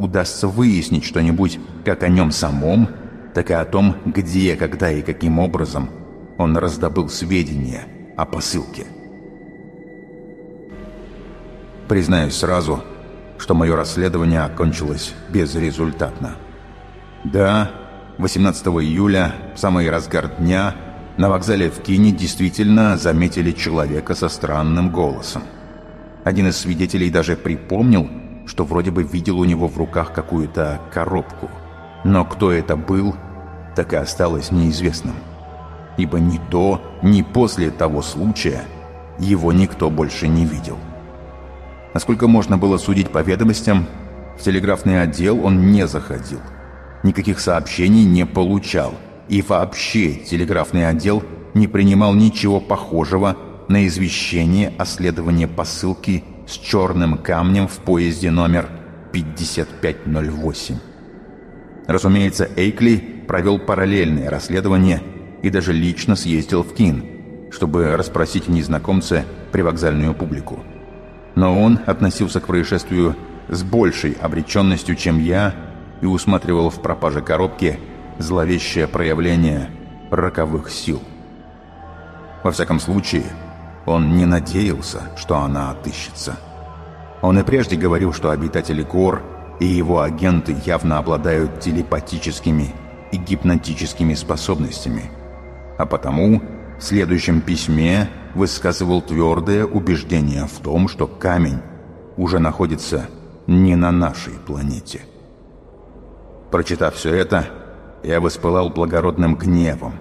удастся выяснить что-нибудь как о нем самом, так и о том, где, когда и каким образом он раздобыл сведения о посылке. Признаюсь сразу, что мое расследование окончилось безрезультатно. Да, 18 июля, в самый разгар дня, на вокзале в Кине действительно заметили человека со странным голосом. Один из свидетелей даже припомнил, что вроде бы видел у него в руках какую-то коробку. Но кто это был, так и осталось неизвестным. Ибо ни до, ни после того случая его никто больше не видел. Насколько можно было судить по ведомостям, в телеграфный отдел он не заходил – никаких сообщений не получал. И вообще телеграфный отдел не принимал ничего похожего на извещение о следовании посылки с черным камнем в поезде номер 5508. Разумеется, Эйкли провел параллельное расследование и даже лично съездил в Кин, чтобы расспросить незнакомца привокзальную публику. Но он относился к происшествию с большей обреченностью, чем я, и усматривал в пропаже коробки зловещее проявление роковых сил. Во всяком случае, он не надеялся, что она отыщется. Он и прежде говорил, что обитатели гор и его агенты явно обладают телепатическими и гипнотическими способностями, а потому в следующем письме высказывал твердое убеждение в том, что камень уже находится не на нашей планете. Прочитав все это, я воспылал благородным гневом.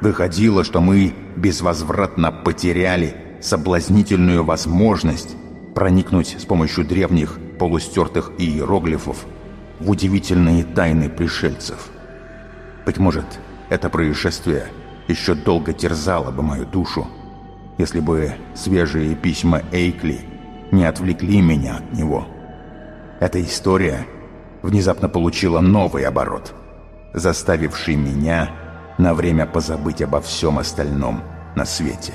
Выходило, что мы безвозвратно потеряли соблазнительную возможность проникнуть с помощью древних полустертых иероглифов в удивительные тайны пришельцев. Быть может, это происшествие еще долго терзало бы мою душу, если бы свежие письма Эйкли не отвлекли меня от него. Эта история — внезапно получила новый оборот, заставивший меня на время позабыть обо всем остальном на свете.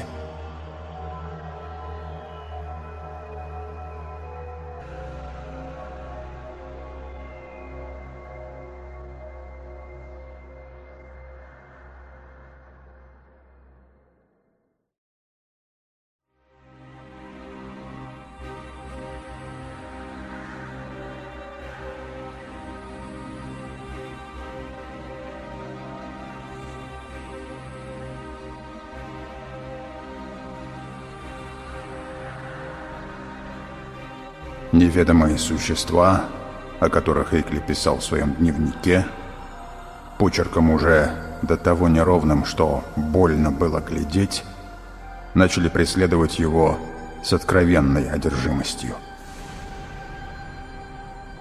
Неведомые существа, о которых Эйкли писал в своем дневнике, почерком уже до того неровным, что больно было глядеть, начали преследовать его с откровенной одержимостью.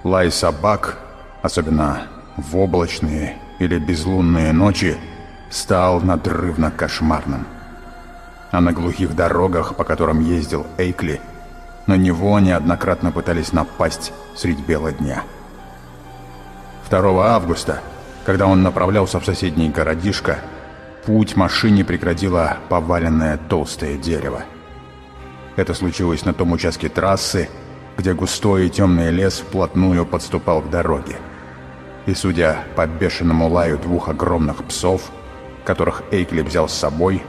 Лай собак, особенно в облачные или безлунные ночи, стал надрывно кошмарным. А на глухих дорогах, по которым ездил Эйкли, на него неоднократно пытались напасть средь бела дня. 2 августа, когда он направлялся в соседний городишко, путь машине преградило поваленное толстое дерево. Это случилось на том участке трассы, где густой и темный лес вплотную подступал к дороге. И судя по бешеному лаю двух огромных псов, которых Эйкли взял с собой,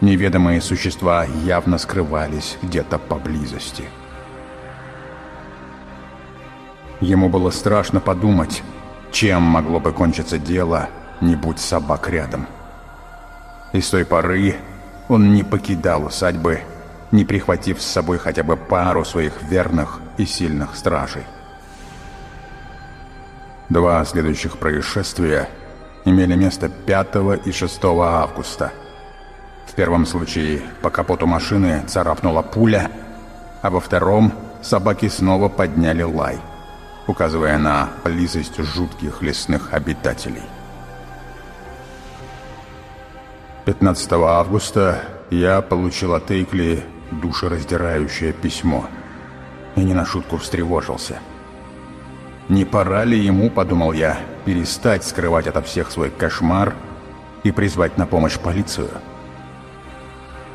неведомые существа явно скрывались где-то поблизости. Ему было страшно подумать, чем могло бы кончиться дело, не будь собак рядом. И с той поры он не покидал усадьбы, не прихватив с собой хотя бы пару своих верных и сильных стражей. Два следующих происшествия имели место 5 и 6 августа. В первом случае по капоту машины царапнула пуля, а во втором собаки снова подняли лай, указывая на близость жутких лесных обитателей. 15 августа я получил от Эйкли душераздирающее письмо и не на шутку встревожился. Не пора ли ему, подумал я, перестать скрывать ото всех свой кошмар и призвать на помощь полицию?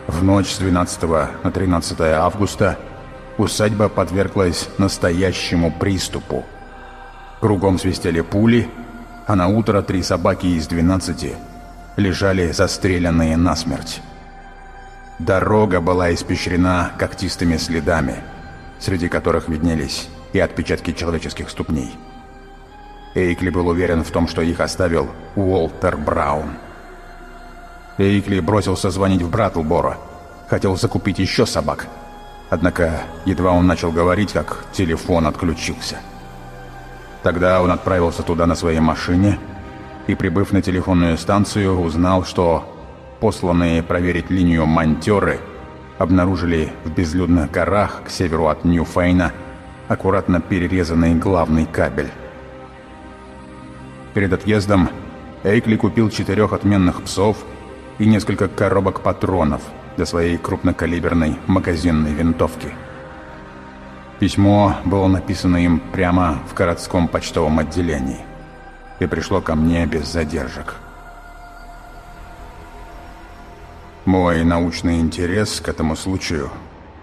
В ночь с 12 на 13 августа усадьба подверглась настоящему приступу. Кругом свистели пули, а на утро три собаки из 12 лежали застреленные насмерть. Дорога была испещрена когтистыми следами, среди которых виднелись и отпечатки человеческих ступней. Эйкли был уверен в том, что их оставил Уолтер Браун. Эйкли бросился звонить в Братлборо. Хотел закупить еще собак. Однако, едва он начал говорить, как телефон отключился. Тогда он отправился туда на своей машине и, прибыв на телефонную станцию, узнал, что посланные проверить линию монтеры обнаружили в безлюдных горах к северу от Ньюфейна аккуратно перерезанный главный кабель. Перед отъездом Эйкли купил четырех отменных псов и несколько коробок патронов для своей крупнокалиберной магазинной винтовки. Письмо было написано им прямо в городском почтовом отделении и пришло ко мне без задержек. Мой научный интерес к этому случаю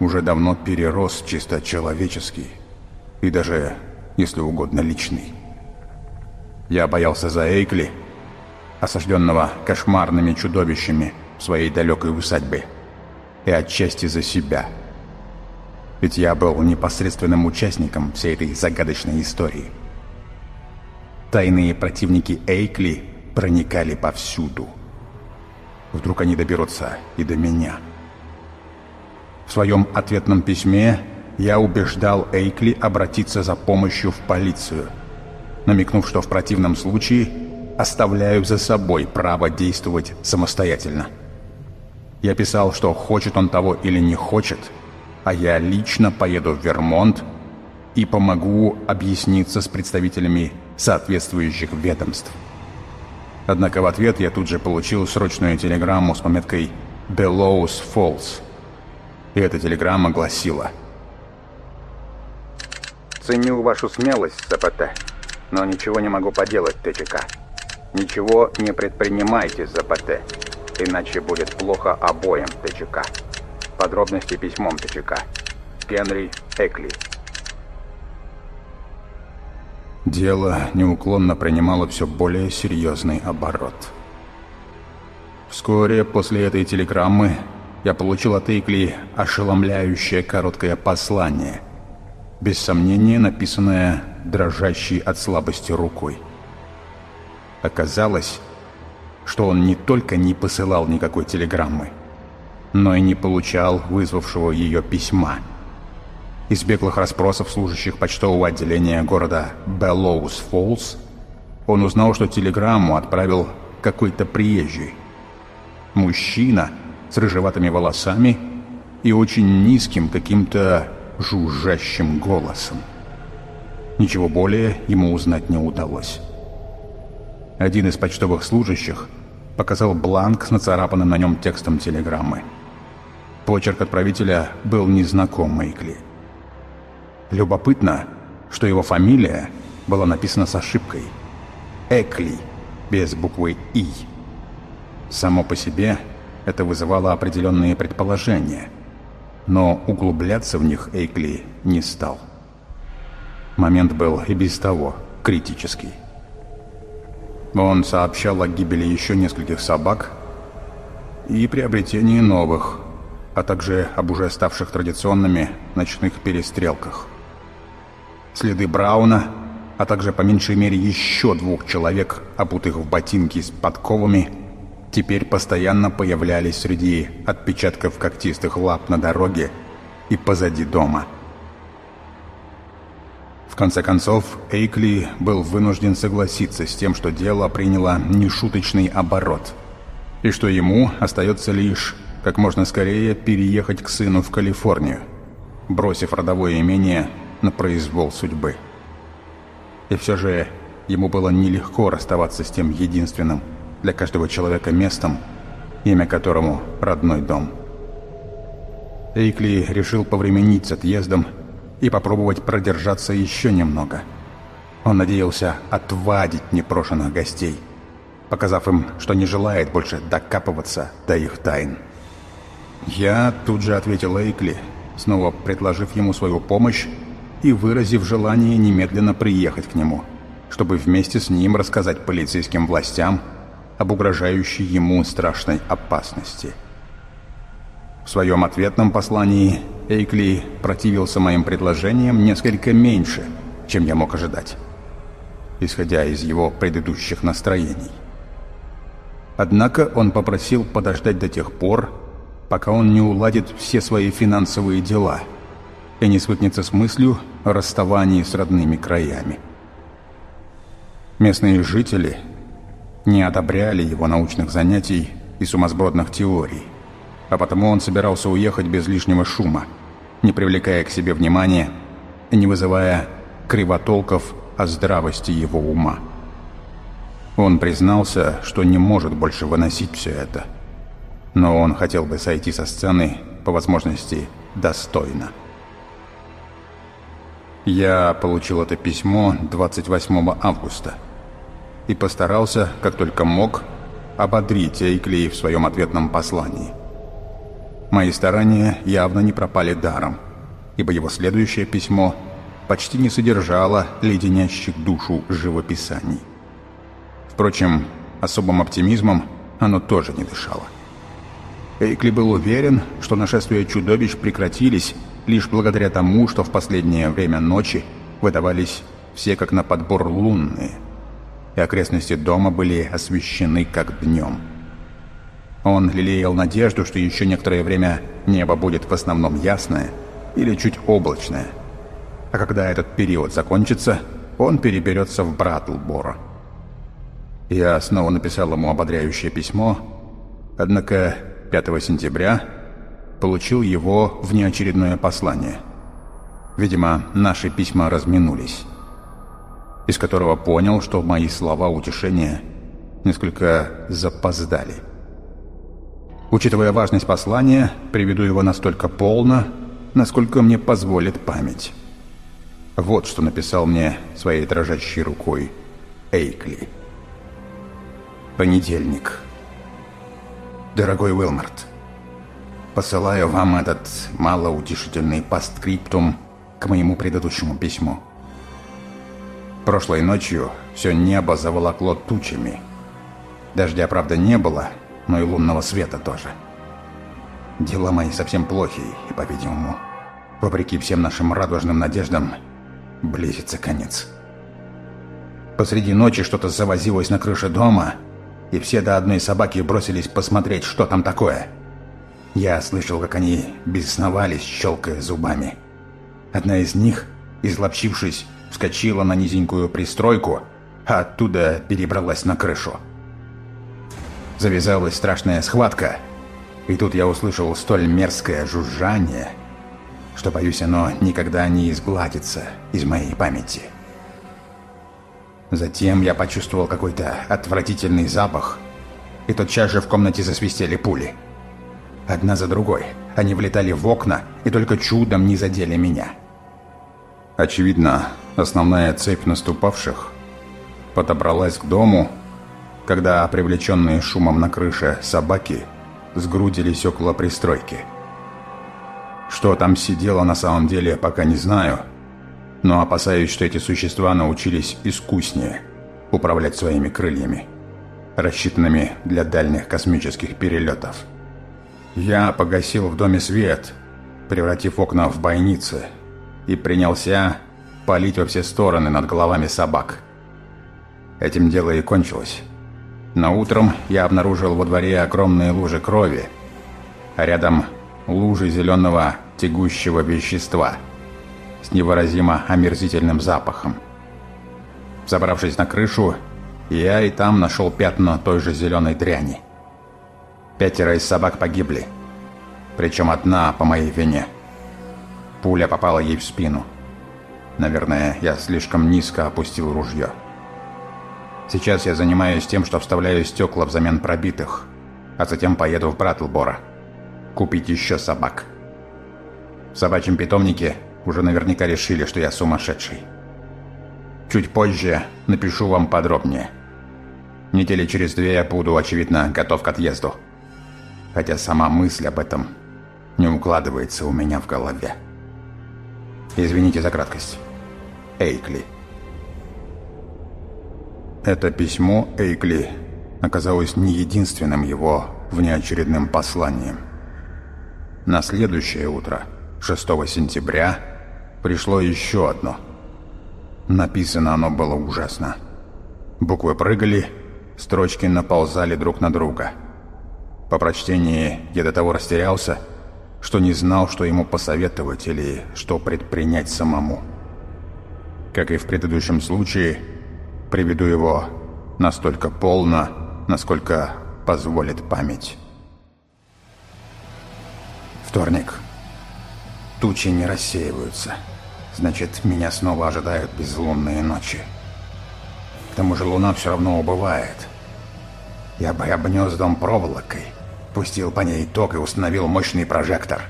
уже давно перерос чисто человеческий и даже, если угодно, личный. Я боялся за Эйкли, осажденного кошмарными чудовищами в своей далекой усадьбе, и отчасти за себя. Ведь я был непосредственным участником всей этой загадочной истории. Тайные противники Эйкли проникали повсюду – Вдруг они доберутся и до меня. В своем ответном письме я убеждал Эйкли обратиться за помощью в полицию, намекнув, что в противном случае оставляю за собой право действовать самостоятельно. Я писал, что хочет он того или не хочет, а я лично поеду в Вермонт и помогу объясниться с представителями соответствующих ведомств. Однако в ответ я тут же получил срочную телеграмму с пометкой «Bellows Falls». И эта телеграмма гласила «Ценю вашу смелость, ЗПТ, но ничего не могу поделать, ТЧК. Ничего не предпринимайте, ЗПТ, иначе будет плохо обоим, ТЧК. Подробности письмом, ТЧК. Генри Экли, Дело неуклонно принимало все более серьезный оборот. Вскоре после этой телеграммы я получил от Эйкли ошеломляющее короткое послание, без сомнения написанное дрожащей от слабости рукой. Оказалось, что он не только не посылал никакой телеграммы, но и не получал вызвавшего ее письма – из беглых расспросов служащих почтового отделения города Беллоус Фоллс он узнал, что телеграмму отправил какой-то приезжий. Мужчина с рыжеватыми волосами и очень низким каким-то жужжащим голосом. Ничего более ему узнать не удалось. Один из почтовых служащих показал бланк с нацарапанным на нем текстом телеграммы. Почерк отправителя был незнаком Мэйкли. Любопытно, что его фамилия была написана с ошибкой. Экли, без буквы «И». Само по себе это вызывало определенные предположения. но углубляться в них Эйкли не стал. Момент был и без того критический. Он сообщал о гибели еще нескольких собак и приобретении новых, а также об уже ставших традиционными ночных перестрелках. Следы Брауна, а также по меньшей мере еще двух человек, обутых в ботинки с подковами, теперь постоянно появлялись среди отпечатков когтистых лап на дороге и позади дома. В конце концов, Эйкли был вынужден согласиться с тем, что дело приняло нешуточный оборот, и что ему остается лишь как можно скорее переехать к сыну в Калифорнию, бросив родовое имение на произвол судьбы. И все же ему было нелегко расставаться с тем единственным для каждого человека местом, имя которому родной дом. Эйкли решил повременить с отъездом и попробовать продержаться еще немного. Он надеялся отвадить непрошенных гостей, показав им, что не желает больше докапываться до их тайн. Я тут же ответил Эйкли, снова предложив ему свою помощь и выразив желание немедленно приехать к нему, чтобы вместе с ним рассказать полицейским властям об угрожающей ему страшной опасности. В своем ответном послании Эйкли противился моим предложениям несколько меньше, чем я мог ожидать, исходя из его предыдущих настроений. Однако он попросил подождать до тех пор, пока он не уладит все свои финансовые дела и не свыкнется с мыслью о расставании с родными краями. Местные жители не одобряли его научных занятий и сумасбродных теорий, а потому он собирался уехать без лишнего шума, не привлекая к себе внимания и не вызывая кривотолков о здравости его ума. Он признался, что не может больше выносить все это – но он хотел бы сойти со сцены, по возможности, достойно. Я получил это письмо 28 августа и постарался, как только мог, ободрить Эйкли в своем ответном послании. Мои старания явно не пропали даром, ибо его следующее письмо почти не содержало леденящих душу живописаний. Впрочем, особым оптимизмом оно тоже не дышало. Эйкли был уверен, что нашествия чудовищ прекратились лишь благодаря тому, что в последнее время ночи выдавались все как на подбор лунные, и окрестности дома были освещены как днем. Он лелеял надежду, что еще некоторое время небо будет в основном ясное или чуть облачное, а когда этот период закончится, он переберется в Братлборо. Я снова написал ему ободряющее письмо, однако 5 сентября получил его внеочередное послание. Видимо, наши письма разминулись, из которого понял, что мои слова утешения несколько запоздали. Учитывая важность послания, приведу его настолько полно, насколько мне позволит память. Вот что написал мне своей дрожащей рукой Эйкли. Понедельник. Дорогой Уилмарт, посылаю вам этот малоутешительный постскриптум к моему предыдущему письму. Прошлой ночью все небо заволокло тучами. Дождя, правда, не было, но и лунного света тоже. Дела мои совсем плохи, и, по-видимому, вопреки всем нашим радужным надеждам, близится конец. Посреди ночи что-то завозилось на крыше дома — и все до одной собаки бросились посмотреть, что там такое. Я слышал, как они бесновались, щелкая зубами. Одна из них, изловчившись, вскочила на низенькую пристройку, а оттуда перебралась на крышу. Завязалась страшная схватка, и тут я услышал столь мерзкое жужжание, что, боюсь, оно никогда не изгладится из моей памяти. Затем я почувствовал какой-то отвратительный запах, и тотчас же в комнате засвистели пули. Одна за другой. Они влетали в окна и только чудом не задели меня. Очевидно, основная цепь наступавших подобралась к дому, когда привлеченные шумом на крыше собаки сгрудились около пристройки. Что там сидело на самом деле, пока не знаю, но опасаюсь, что эти существа научились искуснее управлять своими крыльями, рассчитанными для дальних космических перелетов. Я погасил в доме свет, превратив окна в бойницы, и принялся палить во все стороны над головами собак. Этим дело и кончилось. На утром я обнаружил во дворе огромные лужи крови, а рядом лужи зеленого тягущего вещества с невыразимо омерзительным запахом. Забравшись на крышу, я и там нашел пятна той же зеленой дряни. Пятеро из собак погибли, причем одна по моей вине. Пуля попала ей в спину. Наверное, я слишком низко опустил ружье. Сейчас я занимаюсь тем, что вставляю стекла взамен пробитых, а затем поеду в Братлбора. Купить еще собак. В собачьем питомнике уже наверняка решили, что я сумасшедший. Чуть позже напишу вам подробнее. Недели через две я буду, очевидно, готов к отъезду. Хотя сама мысль об этом не укладывается у меня в голове. Извините за краткость. Эйкли. Это письмо Эйкли оказалось не единственным его внеочередным посланием. На следующее утро, 6 сентября, пришло еще одно. Написано оно было ужасно. Буквы прыгали, строчки наползали друг на друга. По прочтении я до того растерялся, что не знал, что ему посоветовать или что предпринять самому. Как и в предыдущем случае, приведу его настолько полно, насколько позволит память. Вторник. Тучи не рассеиваются. Значит, меня снова ожидают безлунные ночи. К тому же луна все равно убывает. Я бы обнес дом проволокой, пустил по ней ток и установил мощный прожектор.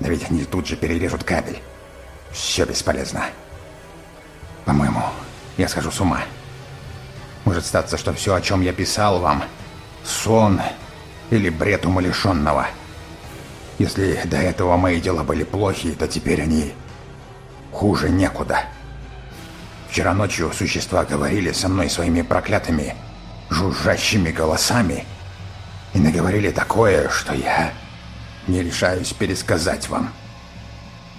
Но ведь они тут же перережут кабель. Все бесполезно. По-моему, я схожу с ума. Может статься, что все, о чем я писал вам, сон или бред умалишенного. Если до этого мои дела были плохи, то теперь они хуже некуда. Вчера ночью существа говорили со мной своими проклятыми, жужжащими голосами и наговорили такое, что я не решаюсь пересказать вам.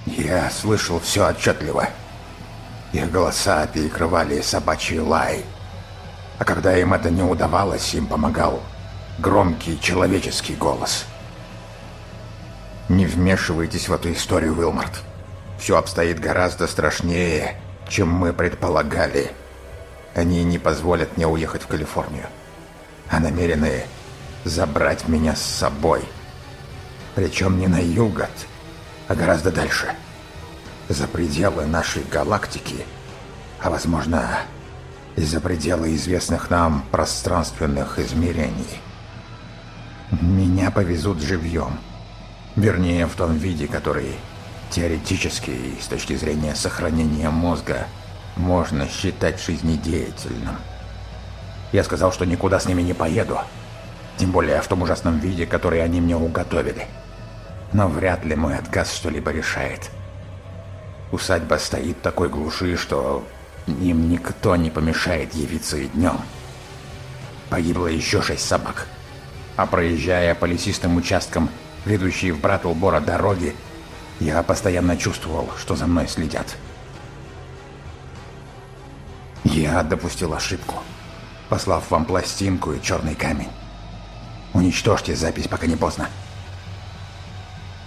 Я слышал все отчетливо. Их голоса перекрывали собачий лай. А когда им это не удавалось, им помогал громкий человеческий голос. Не вмешивайтесь в эту историю, Уилмарт. Все обстоит гораздо страшнее, чем мы предполагали. Они не позволят мне уехать в Калифорнию, а намерены забрать меня с собой. Причем не на югот, а гораздо дальше. За пределы нашей галактики, а возможно, и за пределы известных нам пространственных измерений. Меня повезут живьем. Вернее, в том виде, который Теоретически и с точки зрения сохранения мозга можно считать жизнедеятельным. Я сказал, что никуда с ними не поеду. Тем более в том ужасном виде, который они мне уготовили. Но вряд ли мой отказ что-либо решает. Усадьба стоит такой глуши, что им никто не помешает явиться и днем. Погибло еще шесть собак. А проезжая по лесистым участкам, ведущие в Братлбора дороги, я постоянно чувствовал, что за мной следят. Я допустил ошибку, послав вам пластинку и черный камень. Уничтожьте запись, пока не поздно.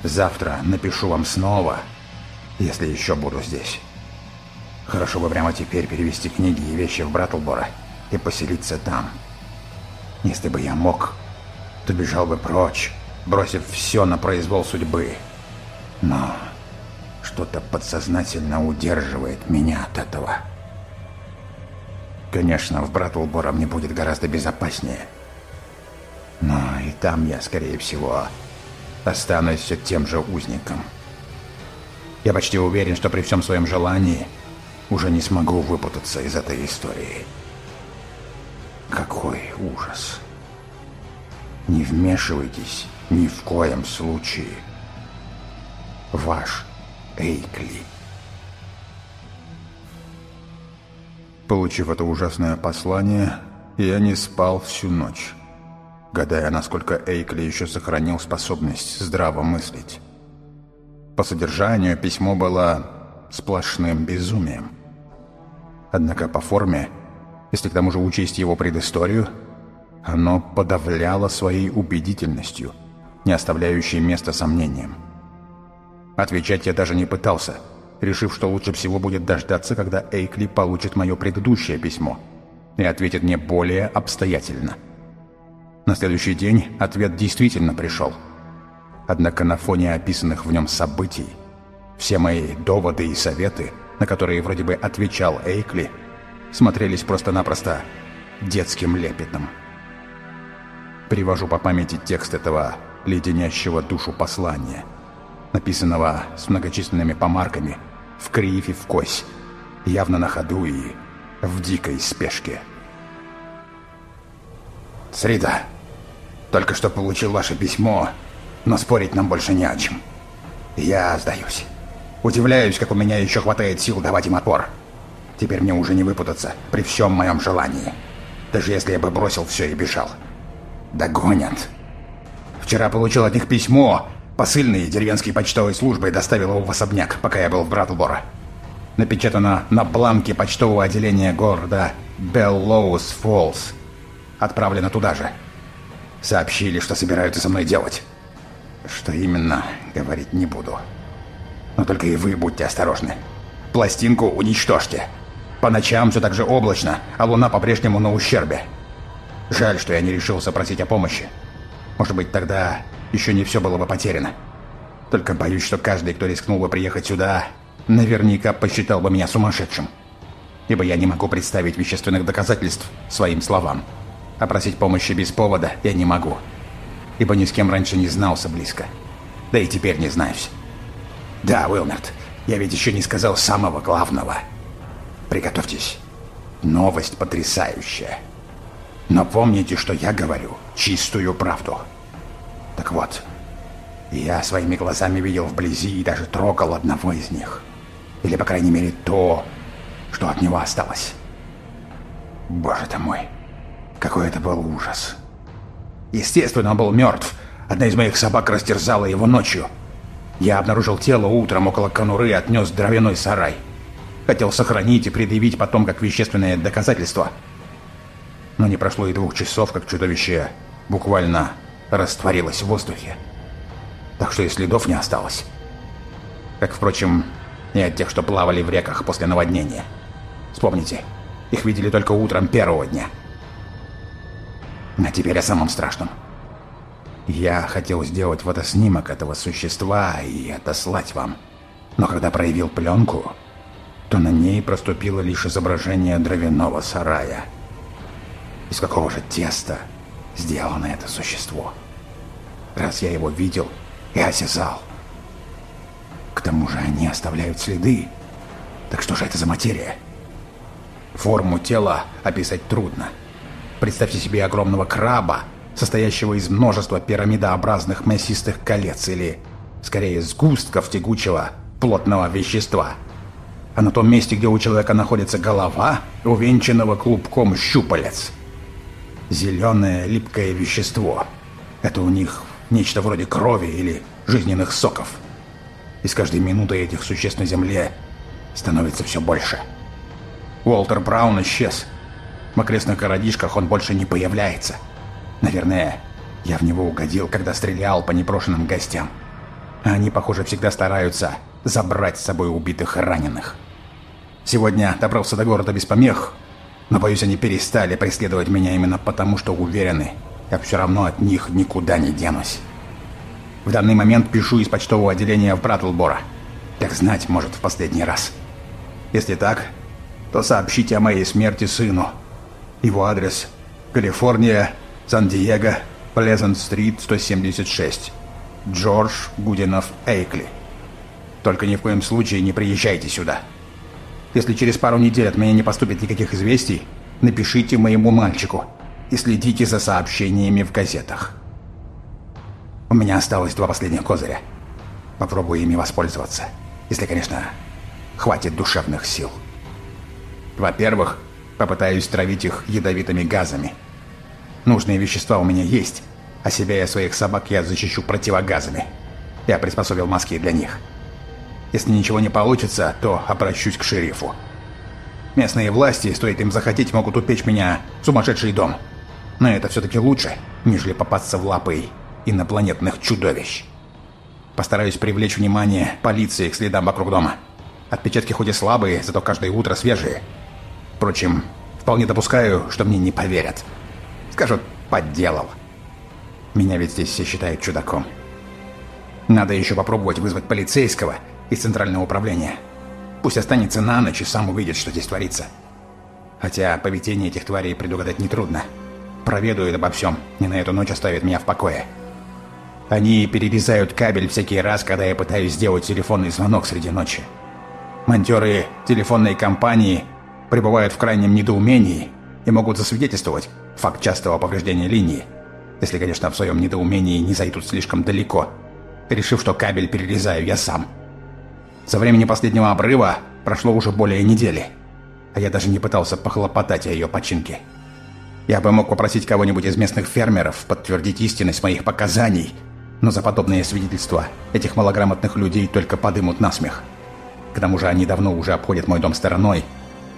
Завтра напишу вам снова, если еще буду здесь. Хорошо бы прямо теперь перевести книги и вещи в Братлбора и поселиться там. Если бы я мог, то бежал бы прочь, бросив все на произвол судьбы. Но что-то подсознательно удерживает меня от этого. Конечно, в Братлбора мне будет гораздо безопаснее. Но и там я, скорее всего, останусь все тем же узником. Я почти уверен, что при всем своем желании уже не смогу выпутаться из этой истории. Какой ужас. Не вмешивайтесь ни в коем случае. Ваш Эйкли. Получив это ужасное послание, я не спал всю ночь, гадая, насколько Эйкли еще сохранил способность здраво мыслить. По содержанию письмо было сплошным безумием. Однако по форме, если к тому же учесть его предысторию, оно подавляло своей убедительностью, не оставляющей места сомнениям. Отвечать я даже не пытался – решив, что лучше всего будет дождаться, когда Эйкли получит мое предыдущее письмо и ответит мне более обстоятельно. На следующий день ответ действительно пришел. Однако на фоне описанных в нем событий все мои доводы и советы, на которые вроде бы отвечал Эйкли, смотрелись просто-напросто детским лепетом. Привожу по памяти текст этого леденящего душу послания, написанного с многочисленными помарками – в кривь и в кось, явно на ходу и в дикой спешке. «Среда, только что получил ваше письмо, но спорить нам больше не о чем. Я сдаюсь. Удивляюсь, как у меня еще хватает сил давать им отпор. Теперь мне уже не выпутаться при всем моем желании. Даже если я бы бросил все и бежал. Догонят. Вчера получил от них письмо, Посыльный деревенской почтовой службой доставил его в особняк, пока я был в Братлборо. Напечатано на бланке почтового отделения города Беллоус Фоллс. Отправлено туда же. Сообщили, что собираются со мной делать. Что именно, говорить не буду. Но только и вы будьте осторожны. Пластинку уничтожьте. По ночам все так же облачно, а луна по-прежнему на ущербе. Жаль, что я не решился просить о помощи. Может быть, тогда еще не все было бы потеряно. Только боюсь, что каждый, кто рискнул бы приехать сюда, наверняка посчитал бы меня сумасшедшим. Ибо я не могу представить вещественных доказательств своим словам. А просить помощи без повода я не могу. Ибо ни с кем раньше не знался близко. Да и теперь не знаюсь. Да, Уилмерт, я ведь еще не сказал самого главного. Приготовьтесь. Новость потрясающая. Но помните, что я говорю чистую правду. Так вот, я своими глазами видел вблизи и даже трогал одного из них. Или, по крайней мере, то, что от него осталось. Боже ты мой, какой это был ужас. Естественно, он был мертв. Одна из моих собак растерзала его ночью. Я обнаружил тело утром около конуры и отнес дровяной сарай. Хотел сохранить и предъявить потом как вещественное доказательство. Но не прошло и двух часов, как чудовище буквально растворилась в воздухе. Так что и следов не осталось. Как, впрочем, и от тех, что плавали в реках после наводнения. Вспомните, их видели только утром первого дня. А теперь о самом страшном. Я хотел сделать фотоснимок этого существа и отослать вам. Но когда проявил пленку, то на ней проступило лишь изображение дровяного сарая. Из какого же теста сделано это существо. Раз я его видел и осязал. К тому же они оставляют следы. Так что же это за материя? Форму тела описать трудно. Представьте себе огромного краба, состоящего из множества пирамидообразных мясистых колец или, скорее, сгустков тягучего плотного вещества. А на том месте, где у человека находится голова, увенчанного клубком щупалец – Зеленое липкое вещество. Это у них нечто вроде крови или жизненных соков. И с каждой минутой этих существ на Земле становится все больше. Уолтер Браун исчез. В окрестных городишках он больше не появляется. Наверное, я в него угодил, когда стрелял по непрошенным гостям. Они, похоже, всегда стараются забрать с собой убитых и раненых. Сегодня добрался до города без помех, но, боюсь, они перестали преследовать меня именно потому, что уверены, я все равно от них никуда не денусь. В данный момент пишу из почтового отделения в Братлбора. Как знать, может, в последний раз. Если так, то сообщите о моей смерти сыну. Его адрес – Калифорния, Сан-Диего, Плезант-стрит, 176. Джордж Гудинов Эйкли. Только ни в коем случае не приезжайте сюда. Если через пару недель от меня не поступит никаких известий, напишите моему мальчику и следите за сообщениями в газетах. У меня осталось два последних козыря. Попробую ими воспользоваться. Если, конечно, хватит душевных сил. Во-первых, попытаюсь травить их ядовитыми газами. Нужные вещества у меня есть, а себя и своих собак я защищу противогазами. Я приспособил маски для них. Если ничего не получится, то обращусь к шерифу. Местные власти, стоит им захотеть, могут упечь меня в сумасшедший дом. Но это все-таки лучше, нежели попасться в лапы инопланетных чудовищ. Постараюсь привлечь внимание полиции к следам вокруг дома. Отпечатки хоть и слабые, зато каждое утро свежие. Впрочем, вполне допускаю, что мне не поверят. Скажут, подделал. Меня ведь здесь все считают чудаком. Надо еще попробовать вызвать полицейского из центрального управления. Пусть останется на ночь и сам увидит, что здесь творится. Хотя поведение этих тварей предугадать нетрудно. Проведует обо всем, и на эту ночь оставит меня в покое. Они перерезают кабель всякий раз, когда я пытаюсь сделать телефонный звонок среди ночи. Монтеры телефонной компании пребывают в крайнем недоумении и могут засвидетельствовать факт частого повреждения линии, если, конечно, в своем недоумении не зайдут слишком далеко, решив, что кабель перерезаю я сам. Со времени последнего обрыва прошло уже более недели, а я даже не пытался похлопотать о ее починке. Я бы мог попросить кого-нибудь из местных фермеров подтвердить истинность моих показаний – но за подобные свидетельства этих малограмотных людей только подымут насмех. К тому же они давно уже обходят мой дом стороной,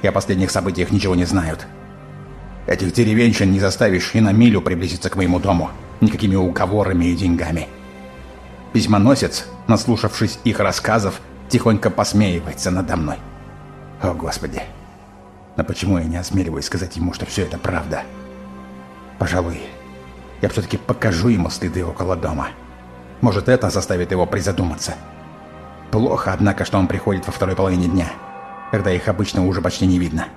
и о последних событиях ничего не знают. Этих деревенщин не заставишь и на милю приблизиться к моему дому, никакими уговорами и деньгами. Письмоносец, наслушавшись их рассказов, тихонько посмеивается надо мной. О, Господи! Но почему я не осмеливаюсь сказать ему, что все это правда? Пожалуй, я все-таки покажу ему следы около дома. Может, это заставит его призадуматься. Плохо, однако, что он приходит во второй половине дня, когда их обычно уже почти не видно.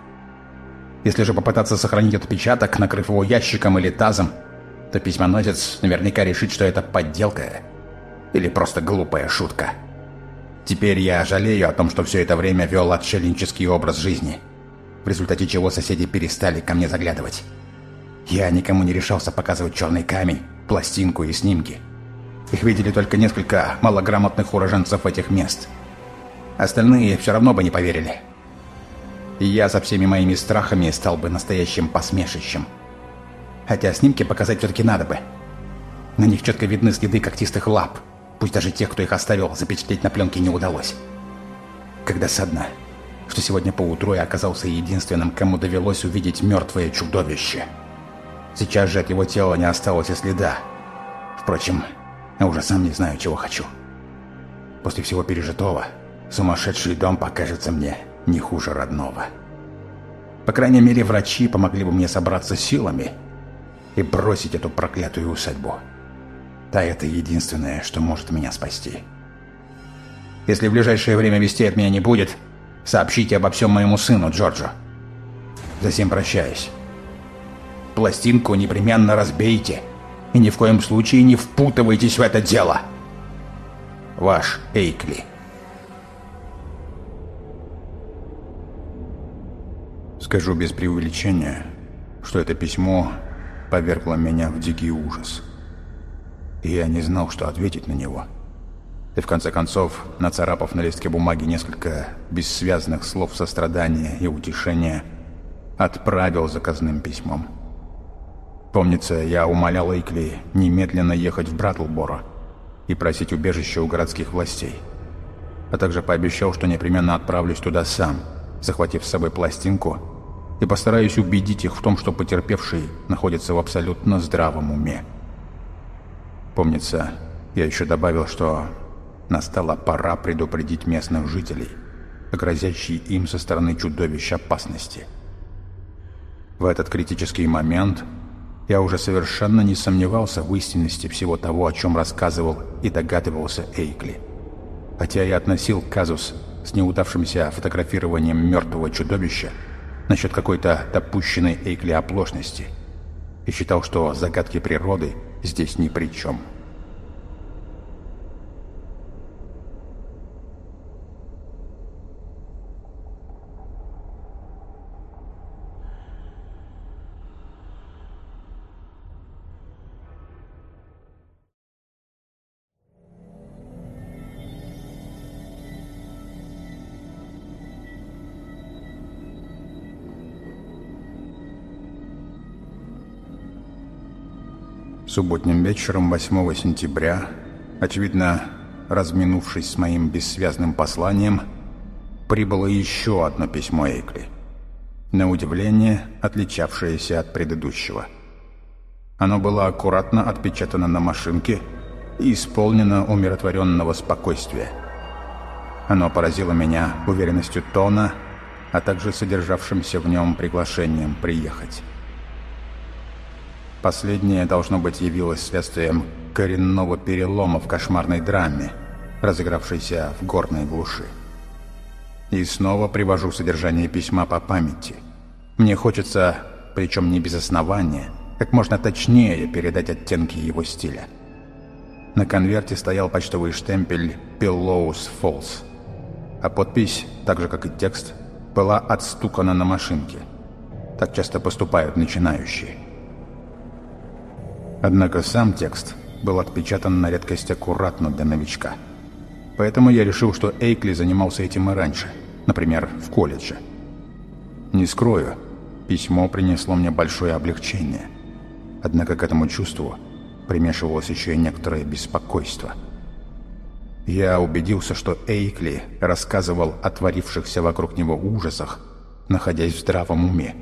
Если же попытаться сохранить отпечаток, накрыв его ящиком или тазом, то письмоносец наверняка решит, что это подделка или просто глупая шутка. Теперь я жалею о том, что все это время вел отшельнический образ жизни, в результате чего соседи перестали ко мне заглядывать. Я никому не решался показывать черный камень, пластинку и снимки – их видели только несколько малограмотных уроженцев этих мест. Остальные все равно бы не поверили. И я со всеми моими страхами стал бы настоящим посмешищем. Хотя снимки показать все-таки надо бы. На них четко видны следы когтистых лап. Пусть даже тех, кто их оставил, запечатлеть на пленке не удалось. Когда садно, что сегодня поутру я оказался единственным, кому довелось увидеть мертвое чудовище. Сейчас же от его тела не осталось и следа. Впрочем, я уже сам не знаю, чего хочу. После всего пережитого, сумасшедший дом покажется мне не хуже родного. По крайней мере, врачи помогли бы мне собраться силами и бросить эту проклятую усадьбу. Да это единственное, что может меня спасти. Если в ближайшее время вести от меня не будет, сообщите обо всем моему сыну Джорджу. Затем прощаюсь. Пластинку непременно разбейте — и ни в коем случае не впутывайтесь в это дело. Ваш Эйкли. Скажу без преувеличения, что это письмо повергло меня в дикий ужас. И я не знал, что ответить на него. И в конце концов, нацарапав на листке бумаги несколько бессвязных слов сострадания и утешения, отправил заказным письмом. Помнится, я умолял Эйкли немедленно ехать в Братлборо и просить убежища у городских властей. А также пообещал, что непременно отправлюсь туда сам, захватив с собой пластинку, и постараюсь убедить их в том, что потерпевший находится в абсолютно здравом уме. Помнится, я еще добавил, что настала пора предупредить местных жителей о грозящей им со стороны чудовищ опасности. В этот критический момент я уже совершенно не сомневался в истинности всего того, о чем рассказывал и догадывался Эйкли. Хотя я относил казус с неудавшимся фотографированием мертвого чудовища насчет какой-то допущенной Эйкли оплошности и считал, что загадки природы здесь ни при чем. Субботним вечером 8 сентября, очевидно, разминувшись с моим бессвязным посланием, прибыло еще одно письмо Эйкли. На удивление, отличавшееся от предыдущего. Оно было аккуратно отпечатано на машинке и исполнено умиротворенного спокойствия. Оно поразило меня уверенностью тона, а также содержавшимся в нем приглашением приехать. Последнее, должно быть, явилось следствием коренного перелома в кошмарной драме, разыгравшейся в горной глуши. И снова привожу содержание письма по памяти. Мне хочется, причем не без основания, как можно точнее передать оттенки его стиля. На конверте стоял почтовый штемпель «Pillows Falls», а подпись, так же как и текст, была отстукана на машинке. Так часто поступают начинающие. Однако сам текст был отпечатан на редкость аккуратно для новичка. Поэтому я решил, что Эйкли занимался этим и раньше, например, в колледже. Не скрою, письмо принесло мне большое облегчение. Однако к этому чувству примешивалось еще и некоторое беспокойство. Я убедился, что Эйкли рассказывал о творившихся вокруг него ужасах, находясь в здравом уме.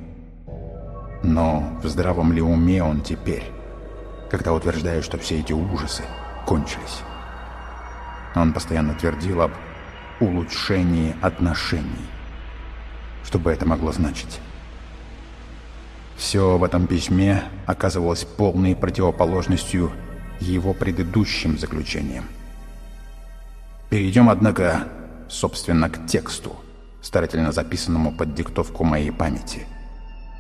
Но в здравом ли уме он теперь? Когда утверждает, что все эти ужасы кончились. Он постоянно твердил об улучшении отношений. Что бы это могло значить? Все в этом письме оказывалось полной противоположностью его предыдущим заключениям. Перейдем, однако, собственно, к тексту, старательно записанному под диктовку моей памяти,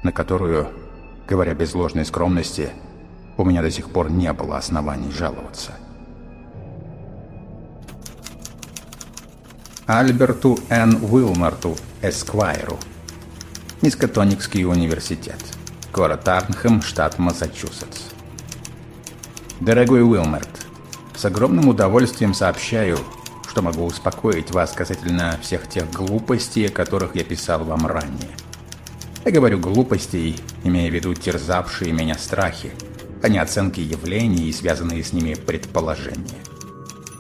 на которую, говоря без ложной скромности, у меня до сих пор не было оснований жаловаться. Альберту Н. Уилмарту, Эсквайру. Мискотоникский университет. Город Арнхэм, штат Массачусетс. Дорогой Уилмарт, с огромным удовольствием сообщаю, что могу успокоить вас касательно всех тех глупостей, о которых я писал вам ранее. Я говорю глупостей, имея в виду терзавшие меня страхи, а не оценки явлений и связанные с ними предположения.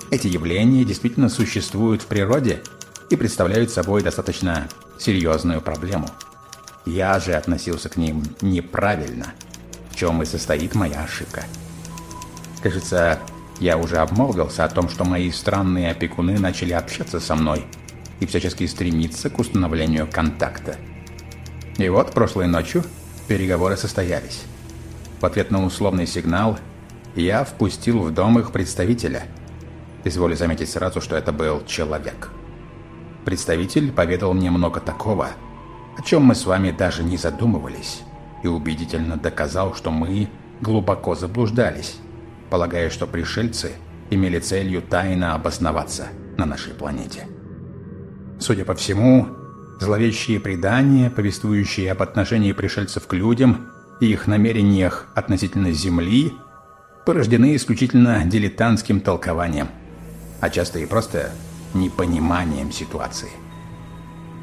Эти явления действительно существуют в природе и представляют собой достаточно серьезную проблему. Я же относился к ним неправильно, в чем и состоит моя ошибка. Кажется, я уже обмолвился о том, что мои странные опекуны начали общаться со мной и всячески стремиться к установлению контакта. И вот прошлой ночью переговоры состоялись. В ответ на условный сигнал я впустил в дом их представителя. Изволю заметить сразу, что это был человек. Представитель поведал мне много такого, о чем мы с вами даже не задумывались, и убедительно доказал, что мы глубоко заблуждались, полагая, что пришельцы имели целью тайно обосноваться на нашей планете. Судя по всему, зловещие предания, повествующие об отношении пришельцев к людям – и их намерениях относительно Земли порождены исключительно дилетантским толкованием, а часто и просто непониманием ситуации.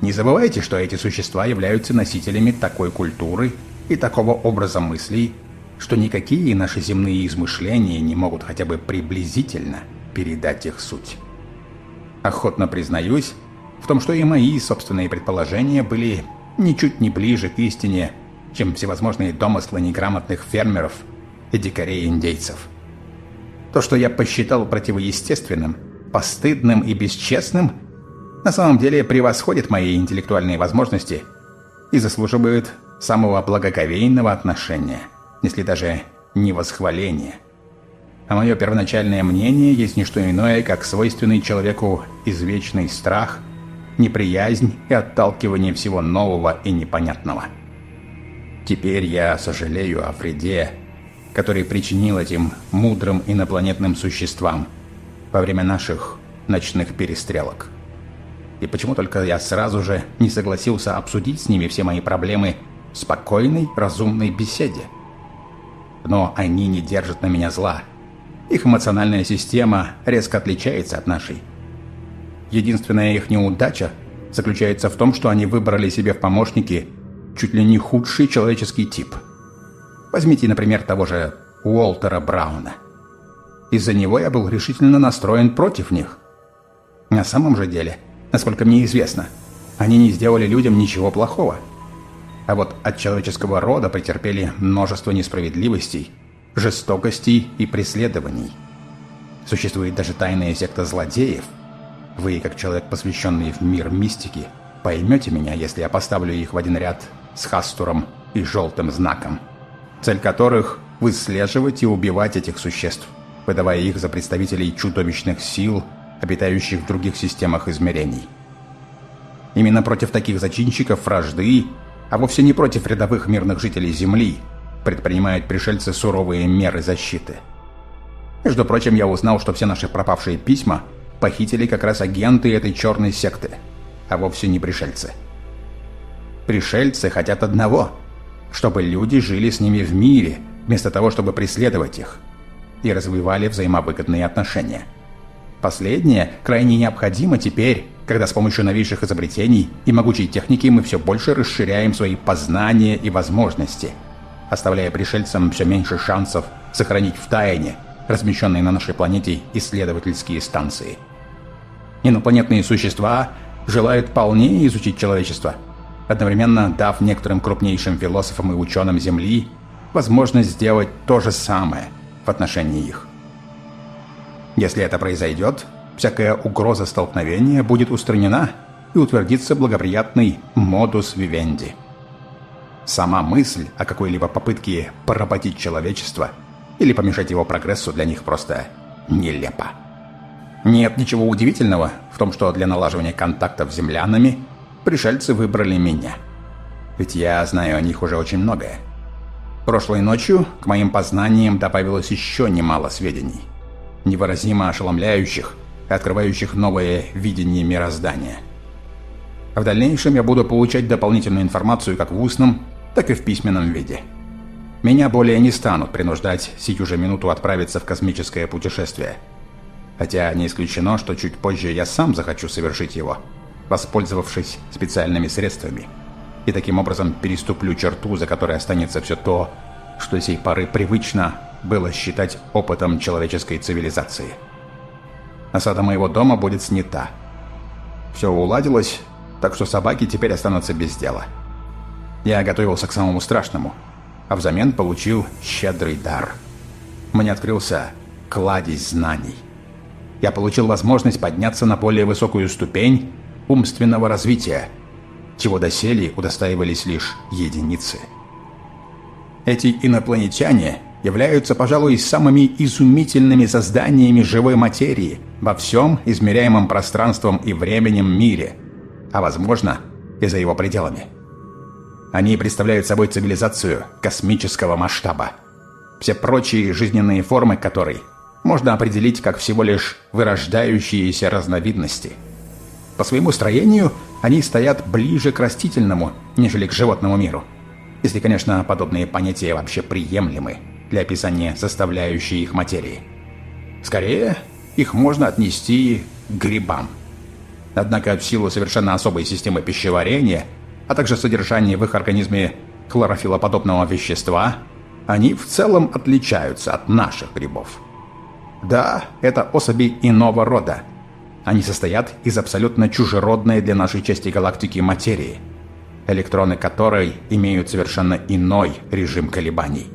Не забывайте, что эти существа являются носителями такой культуры и такого образа мыслей, что никакие наши земные измышления не могут хотя бы приблизительно передать их суть. Охотно признаюсь в том, что и мои собственные предположения были ничуть не ближе к истине, чем всевозможные домыслы неграмотных фермеров и дикарей-индейцев. То, что я посчитал противоестественным, постыдным и бесчестным, на самом деле превосходит мои интеллектуальные возможности и заслуживает самого благоговейного отношения, если даже не восхваления. А мое первоначальное мнение есть не что иное, как свойственный человеку извечный страх, неприязнь и отталкивание всего нового и непонятного – Теперь я сожалею о вреде, который причинил этим мудрым инопланетным существам во время наших ночных перестрелок. И почему только я сразу же не согласился обсудить с ними все мои проблемы в спокойной, разумной беседе? Но они не держат на меня зла. Их эмоциональная система резко отличается от нашей. Единственная их неудача заключается в том, что они выбрали себе в помощники чуть ли не худший человеческий тип. Возьмите, например, того же Уолтера Брауна. Из-за него я был решительно настроен против них. На самом же деле, насколько мне известно, они не сделали людям ничего плохого. А вот от человеческого рода претерпели множество несправедливостей, жестокостей и преследований. Существует даже тайная секта злодеев. Вы, как человек, посвященный в мир мистики, поймете меня, если я поставлю их в один ряд с Хастуром и Желтым Знаком, цель которых – выслеживать и убивать этих существ, выдавая их за представителей чудовищных сил, обитающих в других системах измерений. Именно против таких зачинщиков вражды, а вовсе не против рядовых мирных жителей Земли, предпринимают пришельцы суровые меры защиты. Между прочим, я узнал, что все наши пропавшие письма похитили как раз агенты этой черной секты, а вовсе не пришельцы. Пришельцы хотят одного – чтобы люди жили с ними в мире, вместо того, чтобы преследовать их, и развивали взаимовыгодные отношения. Последнее крайне необходимо теперь, когда с помощью новейших изобретений и могучей техники мы все больше расширяем свои познания и возможности, оставляя пришельцам все меньше шансов сохранить в тайне размещенные на нашей планете исследовательские станции. Инопланетные существа желают полнее изучить человечество – одновременно дав некоторым крупнейшим философам и ученым Земли возможность сделать то же самое в отношении их. Если это произойдет, всякая угроза столкновения будет устранена и утвердится благоприятный модус вивенди. Сама мысль о какой-либо попытке поработить человечество или помешать его прогрессу для них просто нелепа. Нет ничего удивительного в том, что для налаживания контактов с землянами – пришельцы выбрали меня. Ведь я знаю о них уже очень многое. Прошлой ночью к моим познаниям добавилось еще немало сведений. Невыразимо ошеломляющих, открывающих новое видение мироздания. В дальнейшем я буду получать дополнительную информацию как в устном, так и в письменном виде. Меня более не станут принуждать сию же минуту отправиться в космическое путешествие. Хотя не исключено, что чуть позже я сам захочу совершить его – воспользовавшись специальными средствами. И таким образом переступлю черту, за которой останется все то, что сей поры привычно было считать опытом человеческой цивилизации. Осада моего дома будет снята. Все уладилось, так что собаки теперь останутся без дела. Я готовился к самому страшному, а взамен получил щедрый дар. Мне открылся кладезь знаний. Я получил возможность подняться на более высокую ступень умственного развития, чего доселе удостаивались лишь единицы. Эти инопланетяне являются, пожалуй, самыми изумительными созданиями живой материи во всем измеряемом пространством и временем мире, а, возможно, и за его пределами. Они представляют собой цивилизацию космического масштаба, все прочие жизненные формы которой можно определить как всего лишь вырождающиеся разновидности – по своему строению они стоят ближе к растительному, нежели к животному миру. Если, конечно, подобные понятия вообще приемлемы для описания составляющей их материи. Скорее, их можно отнести к грибам. Однако в силу совершенно особой системы пищеварения, а также содержания в их организме хлорофилоподобного вещества, они в целом отличаются от наших грибов. Да, это особи иного рода – они состоят из абсолютно чужеродной для нашей части галактики материи, электроны которой имеют совершенно иной режим колебаний.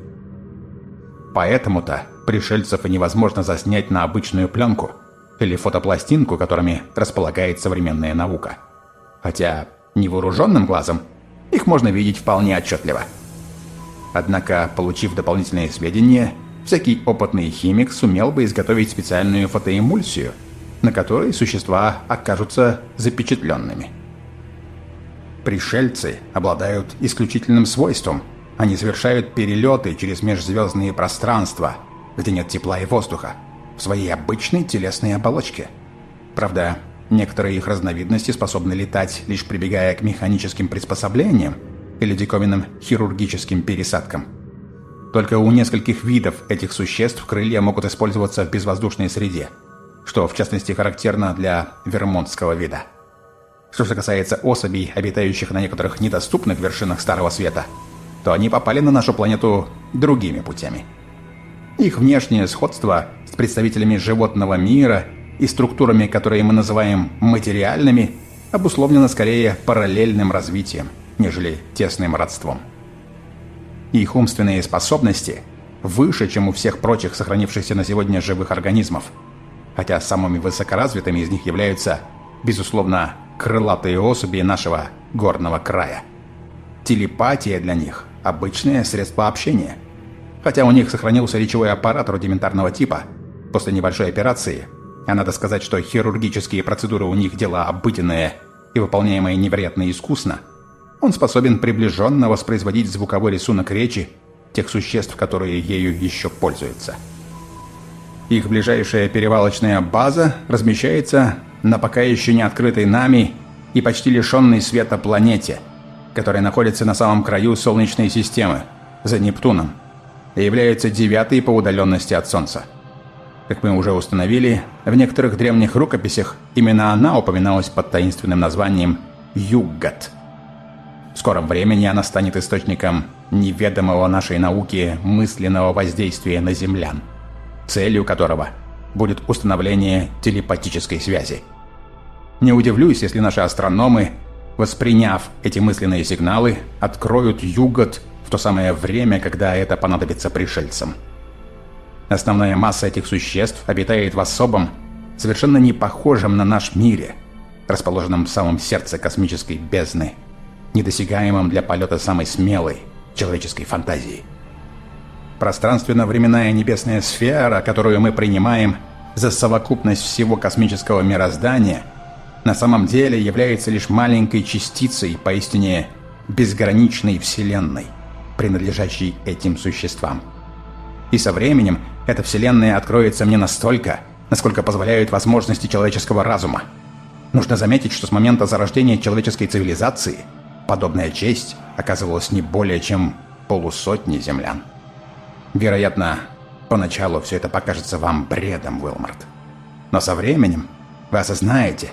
Поэтому-то пришельцев и невозможно заснять на обычную пленку или фотопластинку, которыми располагает современная наука. Хотя невооруженным глазом их можно видеть вполне отчетливо. Однако, получив дополнительные сведения, всякий опытный химик сумел бы изготовить специальную фотоэмульсию – на которой существа окажутся запечатленными. Пришельцы обладают исключительным свойством. Они совершают перелеты через межзвездные пространства, где нет тепла и воздуха, в своей обычной телесной оболочке. Правда, некоторые их разновидности способны летать, лишь прибегая к механическим приспособлениям или диковинным хирургическим пересадкам. Только у нескольких видов этих существ крылья могут использоваться в безвоздушной среде – что в частности характерно для вермонтского вида. Что же касается особей, обитающих на некоторых недоступных вершинах Старого Света, то они попали на нашу планету другими путями. Их внешнее сходство с представителями животного мира и структурами, которые мы называем материальными, обусловлено скорее параллельным развитием, нежели тесным родством. Их умственные способности выше, чем у всех прочих сохранившихся на сегодня живых организмов, хотя самыми высокоразвитыми из них являются, безусловно, крылатые особи нашего горного края. Телепатия для них – обычное средство общения. Хотя у них сохранился речевой аппарат рудиментарного типа, после небольшой операции, а надо сказать, что хирургические процедуры у них дела обыденные и выполняемые невероятно искусно, он способен приближенно воспроизводить звуковой рисунок речи тех существ, которые ею еще пользуются. Их ближайшая перевалочная база размещается на пока еще не открытой нами и почти лишенной света планете, которая находится на самом краю Солнечной системы, за Нептуном, и является девятой по удаленности от Солнца. Как мы уже установили, в некоторых древних рукописях именно она упоминалась под таинственным названием Юггат. В скором времени она станет источником неведомого нашей науке мысленного воздействия на землян, целью которого будет установление телепатической связи. Не удивлюсь, если наши астрономы, восприняв эти мысленные сигналы, откроют Югот в то самое время, когда это понадобится пришельцам. Основная масса этих существ обитает в особом, совершенно не похожем на наш мире, расположенном в самом сердце космической бездны, недосягаемом для полета самой смелой человеческой фантазии. Пространственно-временная небесная сфера, которую мы принимаем за совокупность всего космического мироздания, на самом деле является лишь маленькой частицей поистине безграничной Вселенной, принадлежащей этим существам. И со временем эта вселенная откроется мне настолько, насколько позволяют возможности человеческого разума. Нужно заметить, что с момента зарождения человеческой цивилизации подобная честь оказывалась не более чем полусотни землян. Вероятно, поначалу все это покажется вам бредом, Уилмарт. Но со временем вы осознаете,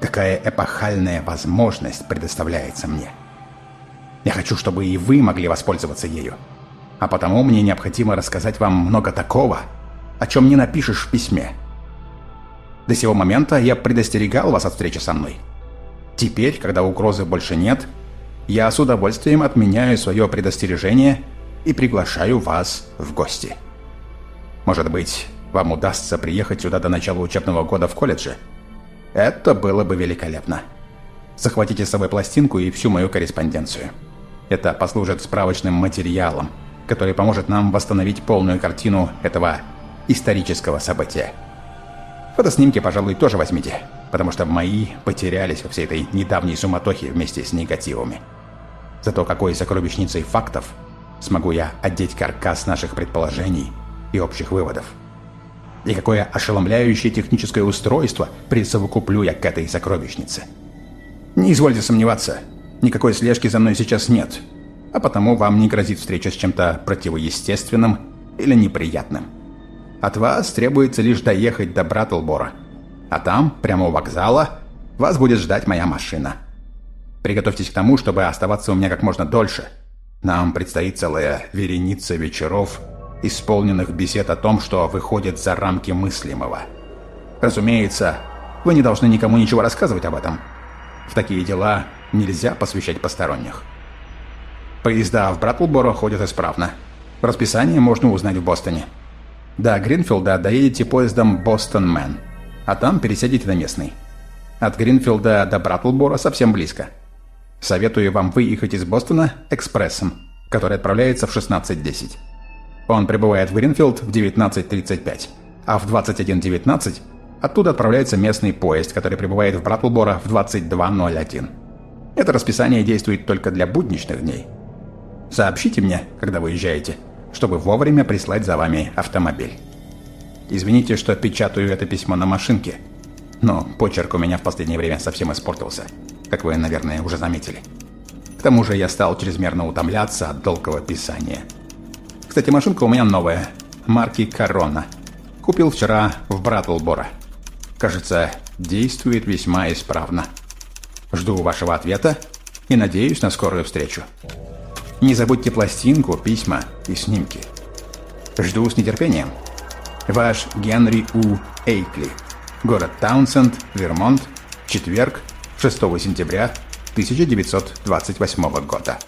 какая эпохальная возможность предоставляется мне. Я хочу, чтобы и вы могли воспользоваться ею а потому мне необходимо рассказать вам много такого, о чем не напишешь в письме. До сего момента я предостерегал вас от встречи со мной. Теперь, когда угрозы больше нет, я с удовольствием отменяю свое предостережение и приглашаю вас в гости. Может быть, вам удастся приехать сюда до начала учебного года в колледже? Это было бы великолепно. Захватите с собой пластинку и всю мою корреспонденцию. Это послужит справочным материалом – который поможет нам восстановить полную картину этого исторического события. Фотоснимки, пожалуй, тоже возьмите, потому что мои потерялись во всей этой недавней суматохе вместе с негативами. Зато какой сокровищницей фактов смогу я одеть каркас наших предположений и общих выводов. И какое ошеломляющее техническое устройство присовокуплю я к этой сокровищнице. Не извольте сомневаться, никакой слежки за мной сейчас нет, а потому вам не грозит встреча с чем-то противоестественным или неприятным. От вас требуется лишь доехать до Братлбора, а там, прямо у вокзала, вас будет ждать моя машина. Приготовьтесь к тому, чтобы оставаться у меня как можно дольше. Нам предстоит целая вереница вечеров, исполненных бесед о том, что выходит за рамки мыслимого. Разумеется, вы не должны никому ничего рассказывать об этом. В такие дела нельзя посвящать посторонних. Поезда в Братлборо ходят исправно. Расписание можно узнать в Бостоне. До Гринфилда доедете поездом «Бостон Мэн», а там пересядете на местный. От Гринфилда до Братлборо совсем близко. Советую вам выехать из Бостона экспрессом, который отправляется в 16.10. Он прибывает в Гринфилд в 19.35, а в 21.19 оттуда отправляется местный поезд, который прибывает в Братлборо в 22.01. Это расписание действует только для будничных дней – Сообщите мне, когда выезжаете, чтобы вовремя прислать за вами автомобиль. Извините, что печатаю это письмо на машинке, но почерк у меня в последнее время совсем испортился, как вы, наверное, уже заметили. К тому же я стал чрезмерно утомляться от долгого писания. Кстати, машинка у меня новая, марки Корона. Купил вчера в Братлбора. Кажется, действует весьма исправно. Жду вашего ответа и надеюсь на скорую встречу. Не забудьте пластинку, письма и снимки. Жду с нетерпением. Ваш Генри У. Эйкли. Город Таунсенд, Вермонт. Четверг, 6 сентября 1928 года.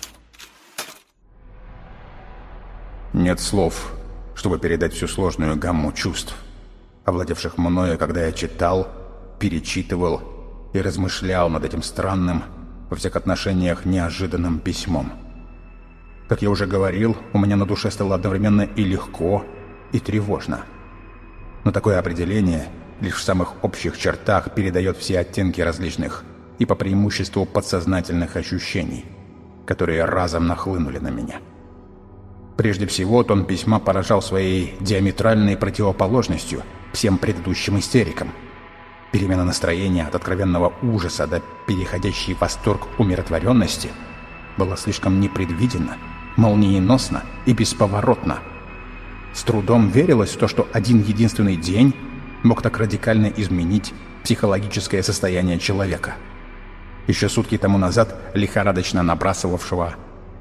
Нет слов, чтобы передать всю сложную гамму чувств, овладевших мною, когда я читал, перечитывал и размышлял над этим странным, во всех отношениях неожиданным письмом. Как я уже говорил, у меня на душе стало одновременно и легко, и тревожно. Но такое определение лишь в самых общих чертах передает все оттенки различных и по преимуществу подсознательных ощущений, которые разом нахлынули на меня. Прежде всего, тон письма поражал своей диаметральной противоположностью всем предыдущим истерикам. Перемена настроения от откровенного ужаса до переходящей в восторг умиротворенности была слишком непредвидена, молниеносно и бесповоротно. С трудом верилось в то, что один единственный день мог так радикально изменить психологическое состояние человека. Еще сутки тому назад лихорадочно набрасывавшего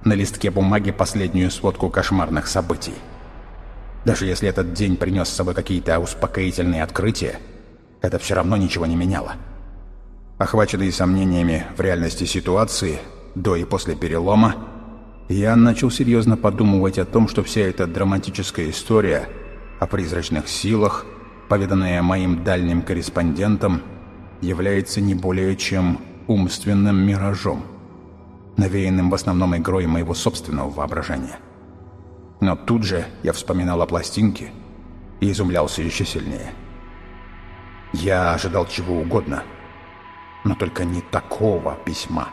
на листке бумаги последнюю сводку кошмарных событий. Даже если этот день принес с собой какие-то успокоительные открытия, это все равно ничего не меняло. Охваченный сомнениями в реальности ситуации до и после перелома, я начал серьезно подумывать о том, что вся эта драматическая история о призрачных силах, поведанная моим дальним корреспондентам, является не более чем умственным миражом навеянным в основном игрой моего собственного воображения. Но тут же я вспоминал о пластинке и изумлялся еще сильнее. Я ожидал чего угодно, но только не такого письма.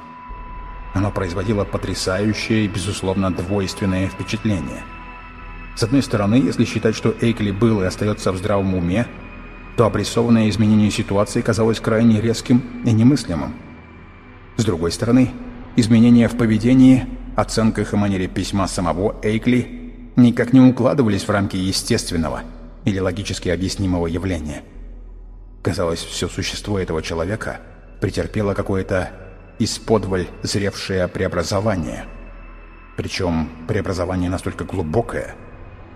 Оно производило потрясающее и, безусловно, двойственное впечатление. С одной стороны, если считать, что Эйкли был и остается в здравом уме, то обрисованное изменение ситуации казалось крайне резким и немыслимым. С другой стороны, Изменения в поведении, оценках и манере письма самого Эйкли никак не укладывались в рамки естественного или логически объяснимого явления. Казалось, все существо этого человека претерпело какое-то исподволь зревшее преобразование. Причем преобразование настолько глубокое,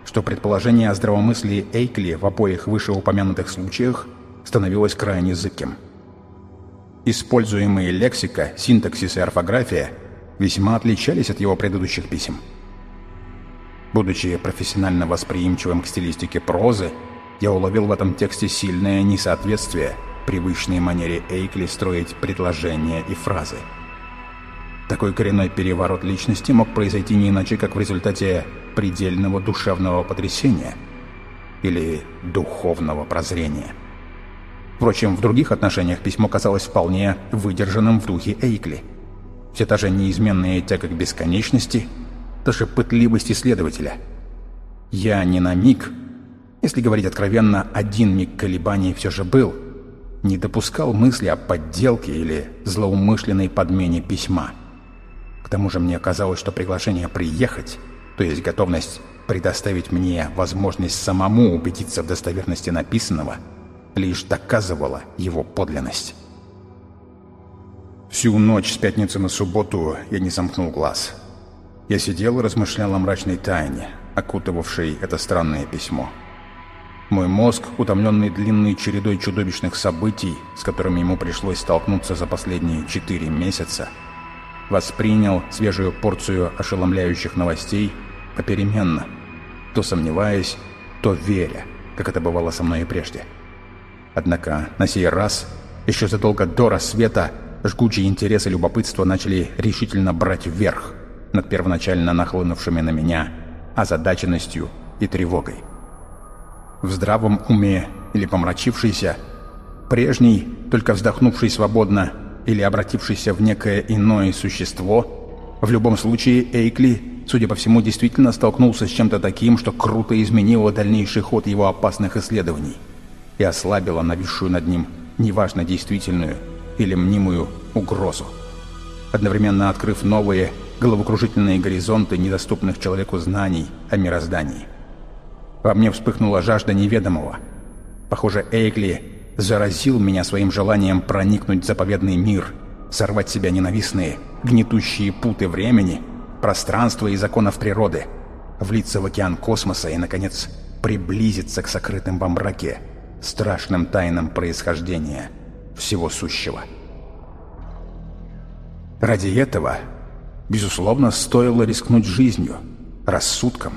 что предположение о здравомыслии Эйкли в обоих вышеупомянутых случаях становилось крайне зыбким. Используемые лексика, синтаксис и орфография весьма отличались от его предыдущих писем. Будучи профессионально восприимчивым к стилистике прозы, я уловил в этом тексте сильное несоответствие привычной манере Эйкли строить предложения и фразы. Такой коренной переворот личности мог произойти не иначе, как в результате предельного душевного потрясения или духовного прозрения. Впрочем, в других отношениях письмо казалось вполне выдержанным в духе Эйкли. Все та же неизменная тяга к бесконечности, та же пытливость исследователя. Я не на миг, если говорить откровенно, один миг колебаний все же был, не допускал мысли о подделке или злоумышленной подмене письма. К тому же мне казалось, что приглашение приехать, то есть готовность предоставить мне возможность самому убедиться в достоверности написанного – лишь доказывала его подлинность. Всю ночь с пятницы на субботу я не замкнул глаз. Я сидел и размышлял о мрачной тайне, окутывавшей это странное письмо. Мой мозг, утомленный длинной чередой чудовищных событий, с которыми ему пришлось столкнуться за последние четыре месяца, воспринял свежую порцию ошеломляющих новостей попеременно, то сомневаясь, то веря, как это бывало со мной и прежде. Однако на сей раз, еще задолго до рассвета, жгучие интересы и любопытство начали решительно брать вверх над первоначально нахлынувшими на меня озадаченностью и тревогой. В здравом уме или помрачившийся, прежний, только вздохнувший свободно или обратившийся в некое иное существо, в любом случае Эйкли, судя по всему, действительно столкнулся с чем-то таким, что круто изменило дальнейший ход его опасных исследований – и ослабила нависшую над ним неважно действительную или мнимую угрозу, одновременно открыв новые головокружительные горизонты недоступных человеку знаний о мироздании. Во мне вспыхнула жажда неведомого. Похоже, Эйкли заразил меня своим желанием проникнуть в заповедный мир, сорвать себя ненавистные, гнетущие путы времени, пространства и законов природы, влиться в океан космоса и, наконец, приблизиться к сокрытым во мраке, страшным тайнам происхождения всего сущего. Ради этого, безусловно, стоило рискнуть жизнью, рассудком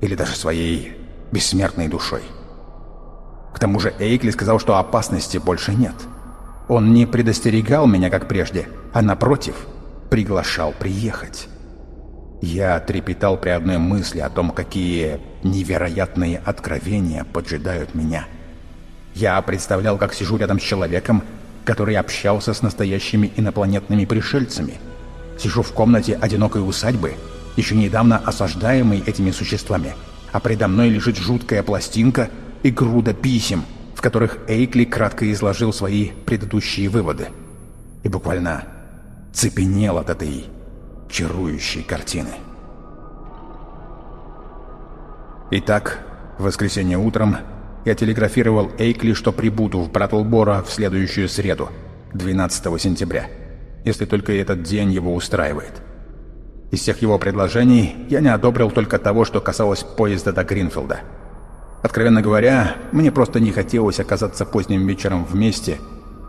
или даже своей бессмертной душой. К тому же Эйкли сказал, что опасности больше нет. Он не предостерегал меня, как прежде, а, напротив, приглашал приехать. Я трепетал при одной мысли о том, какие невероятные откровения поджидают меня. Я представлял, как сижу рядом с человеком, который общался с настоящими инопланетными пришельцами. Сижу в комнате одинокой усадьбы, еще недавно осаждаемой этими существами, а предо мной лежит жуткая пластинка и груда писем, в которых Эйкли кратко изложил свои предыдущие выводы. И буквально цепенел от этой чарующей картины. Итак, в воскресенье утром я телеграфировал Эйкли, что прибуду в Братлбора в следующую среду, 12 сентября, если только этот день его устраивает. Из всех его предложений я не одобрил только того, что касалось поезда до Гринфилда. Откровенно говоря, мне просто не хотелось оказаться поздним вечером вместе,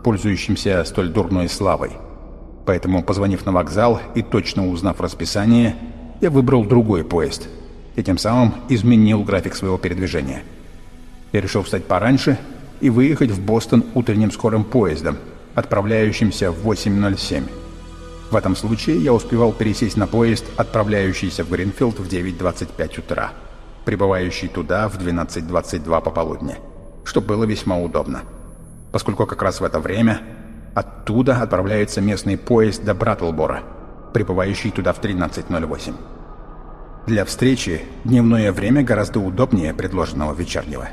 пользующимся столь дурной славой. Поэтому, позвонив на вокзал и точно узнав расписание, я выбрал другой поезд и тем самым изменил график своего передвижения – я решил встать пораньше и выехать в Бостон утренним скорым поездом, отправляющимся в 8.07. В этом случае я успевал пересесть на поезд, отправляющийся в Гринфилд в 9.25 утра, прибывающий туда в 12.22 пополудни, что было весьма удобно, поскольку как раз в это время оттуда отправляется местный поезд до Браттлбора, прибывающий туда в 13.08. Для встречи дневное время гораздо удобнее предложенного вечернего.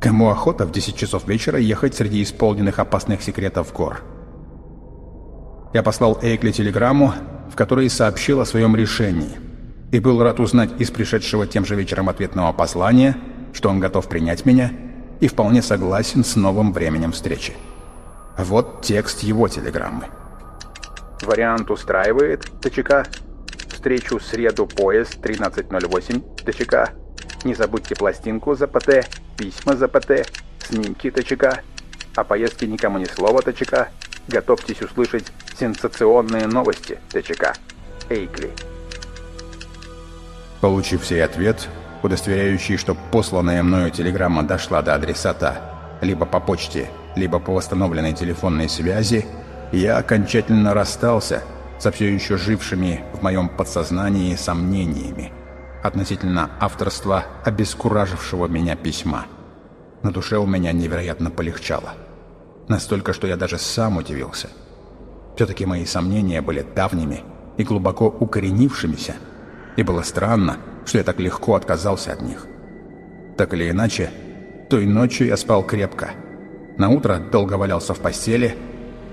Кому охота в 10 часов вечера ехать среди исполненных опасных секретов гор? Я послал Эйкли телеграмму, в которой сообщил о своем решении, и был рад узнать из пришедшего тем же вечером ответного послания, что он готов принять меня и вполне согласен с новым временем встречи. Вот текст его телеграммы. Вариант устраивает, ТЧК. Встречу среду поезд 13.08, ТЧК. Не забудьте пластинку за ПТ письма за ПТ, снимки ТЧК. О поездке никому ни слова ТЧК. Готовьтесь услышать сенсационные новости ТЧК. Эйкли. Получив сей ответ, удостоверяющий, что посланная мною телеграмма дошла до адресата либо по почте, либо по восстановленной телефонной связи, я окончательно расстался со все еще жившими в моем подсознании сомнениями относительно авторства обескуражившего меня письма. На душе у меня невероятно полегчало. Настолько, что я даже сам удивился. Все-таки мои сомнения были давними и глубоко укоренившимися, и было странно, что я так легко отказался от них. Так или иначе, той ночью я спал крепко. На утро долго валялся в постели,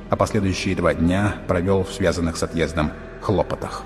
а последующие два дня провел в связанных с отъездом хлопотах.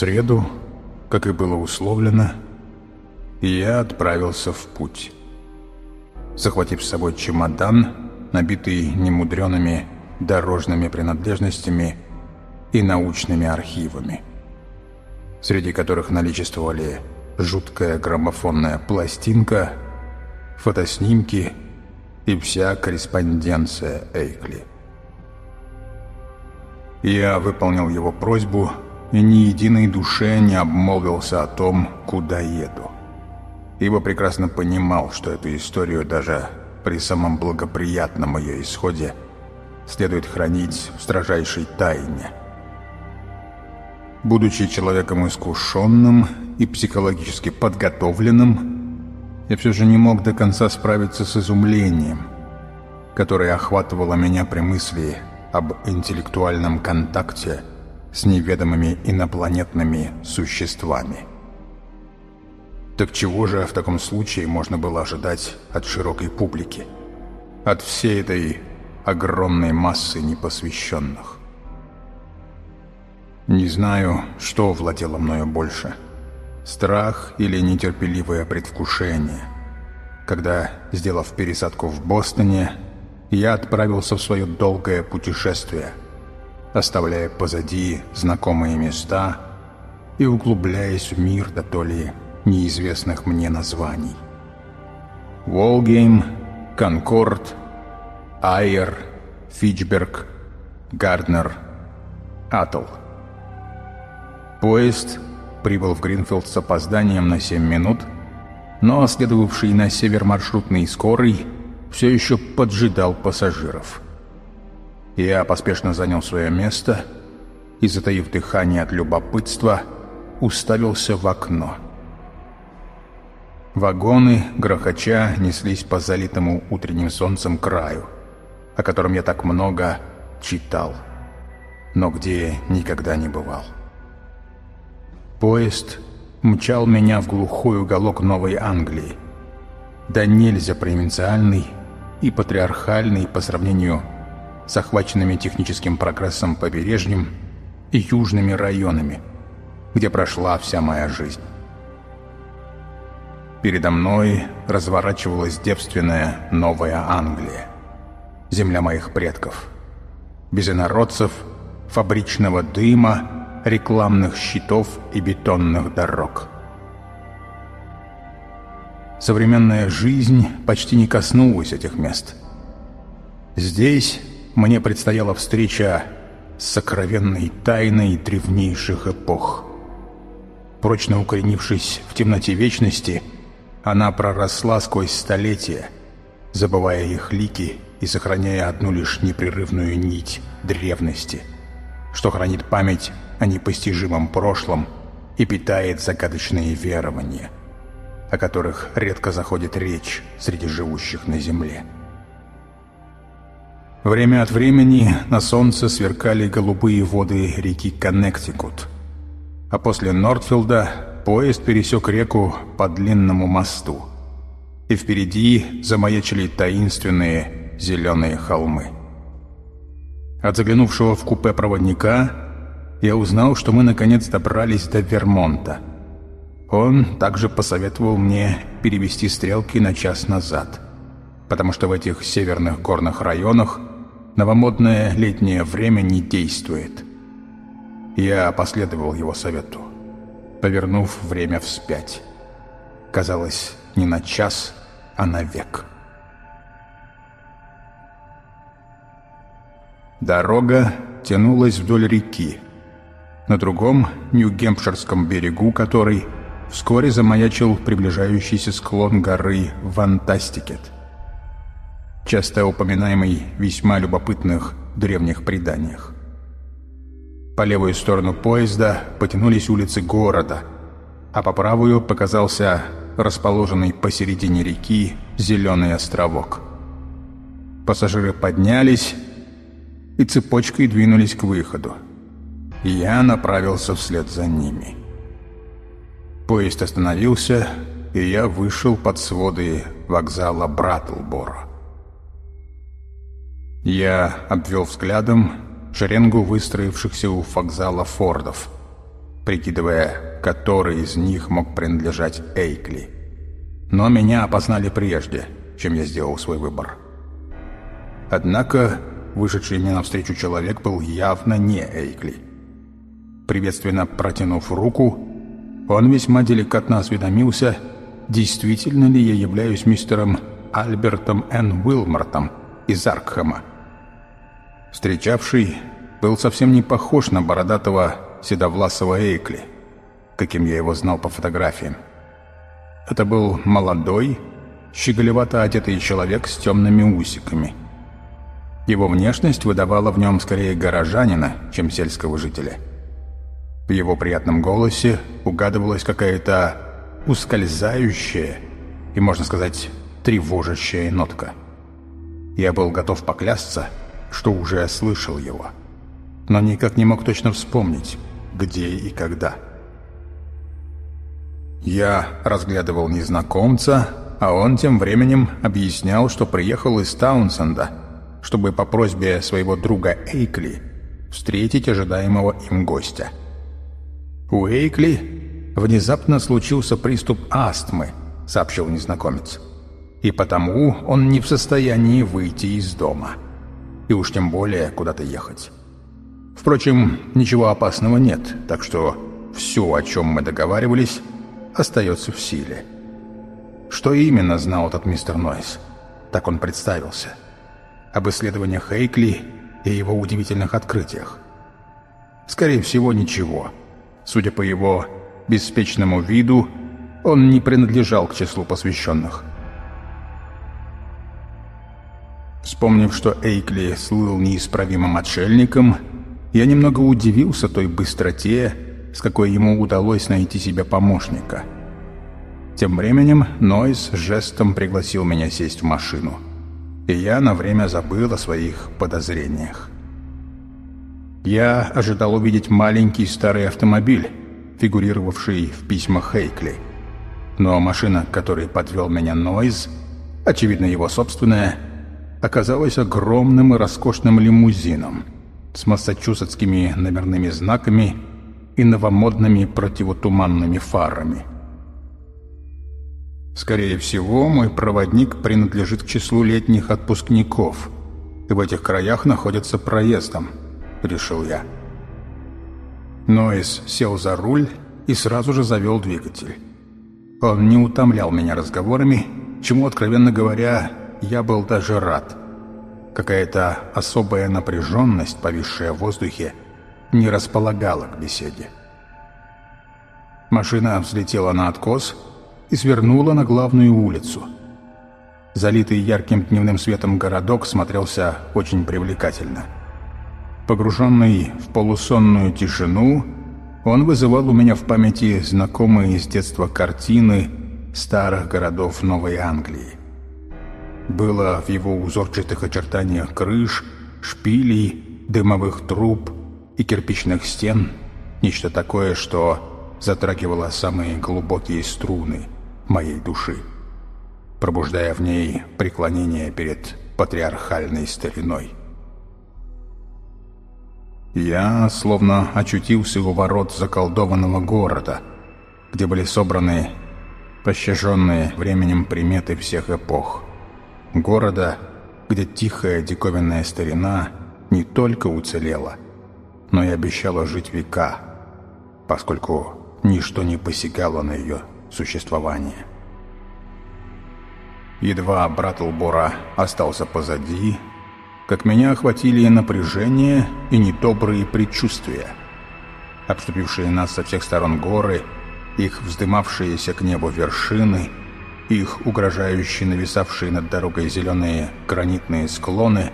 Среду, как и было условлено, я отправился в путь. Захватив с собой чемодан, набитый немудреными дорожными принадлежностями и научными архивами, среди которых наличествовали жуткая граммофонная пластинка, фотоснимки и вся корреспонденция Эйкли. Я выполнил его просьбу и ни единой душе не обмолвился о том, куда еду. Ибо прекрасно понимал, что эту историю даже при самом благоприятном ее исходе следует хранить в строжайшей тайне. Будучи человеком искушенным и психологически подготовленным, я все же не мог до конца справиться с изумлением, которая охватывала меня при мысли об интеллектуальном контакте с неведомыми инопланетными существами. Так чего же в таком случае можно было ожидать от широкой публики? От всей этой огромной массы непосвященных? Не знаю, что владело мною больше. Страх или нетерпеливое предвкушение. Когда, сделав пересадку в Бостоне, я отправился в свое долгое путешествие, оставляя позади знакомые места и углубляясь в мир до то ли неизвестных мне названий. Волгейм, Конкорд, Айер, Фичберг, Гарднер, Атл. Поезд прибыл в Гринфилд с опозданием на 7 минут, но следовавший на север маршрутный скорый все еще поджидал пассажиров. Я поспешно занял свое место и, затаив дыхание от любопытства, уставился в окно. Вагоны, грохоча, неслись по залитому утренним солнцем краю, о котором я так много читал, но где никогда не бывал. Поезд мчал меня в глухой уголок Новой Англии. Да нельзя провинциальный и патриархальный по сравнению с техническим прогрессом побережьем и южными районами, где прошла вся моя жизнь. Передо мной разворачивалась девственная Новая Англия, земля моих предков, без инородцев, фабричного дыма рекламных щитов и бетонных дорог. Современная жизнь почти не коснулась этих мест. Здесь мне предстояла встреча с сокровенной тайной древнейших эпох. Прочно укоренившись в темноте вечности, она проросла сквозь столетия, забывая их лики и сохраняя одну лишь непрерывную нить древности, что хранит память о непостижимом прошлом и питает загадочные верования, о которых редко заходит речь среди живущих на Земле. Время от времени на солнце сверкали голубые воды реки Коннектикут, а после Нортфилда поезд пересек реку по длинному мосту, и впереди замаячили таинственные зеленые холмы. От заглянувшего в купе проводника я узнал, что мы наконец добрались до Вермонта. Он также посоветовал мне перевести стрелки на час назад, потому что в этих северных горных районах новомодное летнее время не действует. Я последовал его совету, повернув время вспять. Казалось, не на час, а на век. Дорога тянулась вдоль реки, на другом, Нью-Гемпширском берегу который вскоре замаячил приближающийся склон горы Вантастикет, часто упоминаемый в весьма любопытных древних преданиях. По левую сторону поезда потянулись улицы города, а по правую показался расположенный посередине реки зеленый островок. Пассажиры поднялись и цепочкой двинулись к выходу я направился вслед за ними. Поезд остановился, и я вышел под своды вокзала Братлбора. Я обвел взглядом шеренгу выстроившихся у вокзала фордов, прикидывая, который из них мог принадлежать Эйкли. Но меня опознали прежде, чем я сделал свой выбор. Однако вышедший мне навстречу человек был явно не Эйкли – Приветственно протянув руку, он весьма деликатно осведомился, действительно ли я являюсь мистером Альбертом Н. Уилмортом из Аркхэма. Встречавший был совсем не похож на бородатого седовласого Эйкли, каким я его знал по фотографиям. Это был молодой, щеголевато одетый человек с темными усиками. Его внешность выдавала в нем скорее горожанина, чем сельского жителя – в его приятном голосе угадывалась какая-то ускользающая и, можно сказать, тревожащая нотка. Я был готов поклясться, что уже слышал его, но никак не мог точно вспомнить, где и когда. Я разглядывал незнакомца, а он тем временем объяснял, что приехал из Таунсенда, чтобы по просьбе своего друга Эйкли встретить ожидаемого им гостя. У Эйкли внезапно случился приступ астмы, сообщил незнакомец. И потому он не в состоянии выйти из дома. И уж тем более куда-то ехать. Впрочем, ничего опасного нет, так что все, о чем мы договаривались, остается в силе. Что именно знал этот мистер Нойс? Так он представился. Об исследованиях Хейкли и его удивительных открытиях. Скорее всего, ничего. Судя по его беспечному виду, он не принадлежал к числу посвященных. Вспомнив, что Эйкли слыл неисправимым отшельником, я немного удивился той быстроте, с какой ему удалось найти себе помощника. Тем временем Нойс жестом пригласил меня сесть в машину, и я на время забыл о своих подозрениях. Я ожидал увидеть маленький старый автомобиль, фигурировавший в письмах Хейкли. Но машина, которой подвел меня Нойз, очевидно его собственная, оказалась огромным и роскошным лимузином с массачусетскими номерными знаками и новомодными противотуманными фарами. Скорее всего, мой проводник принадлежит к числу летних отпускников, и в этих краях находится проездом, решил я. Нойс сел за руль и сразу же завел двигатель. Он не утомлял меня разговорами, чему, откровенно говоря, я был даже рад. Какая-то особая напряженность, повисшая в воздухе, не располагала к беседе. Машина взлетела на откос и свернула на главную улицу. Залитый ярким дневным светом городок смотрелся очень привлекательно. Погруженный в полусонную тишину, он вызывал у меня в памяти знакомые с детства картины старых городов Новой Англии. Было в его узорчатых очертаниях крыш, шпилей, дымовых труб и кирпичных стен нечто такое, что затрагивало самые глубокие струны моей души, пробуждая в ней преклонение перед патриархальной стариной. Я словно очутился у ворот заколдованного города, где были собраны пощаженные временем приметы всех эпох – Города, где тихая диковинная старина не только уцелела, но и обещала жить века, поскольку ничто не посягало на ее существование. Едва Братлбора остался позади, как меня охватили напряжение и недобрые предчувствия. Обступившие нас со всех сторон горы, их вздымавшиеся к небу вершины — их угрожающие нависавшие над дорогой зеленые гранитные склоны,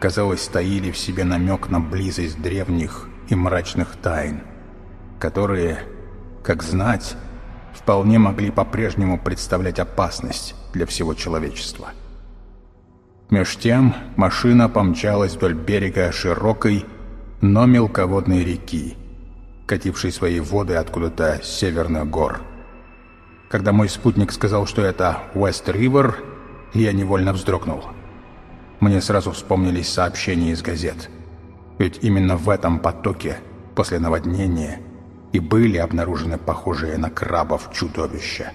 казалось, таили в себе намек на близость древних и мрачных тайн, которые, как знать, вполне могли по-прежнему представлять опасность для всего человечества. Меж тем машина помчалась вдоль берега широкой, но мелководной реки, катившей свои воды откуда-то с северных гор. Когда мой спутник сказал, что это Уэст-Ривер, я невольно вздрогнул. Мне сразу вспомнились сообщения из газет. Ведь именно в этом потоке, после наводнения, и были обнаружены похожие на крабов чудовища.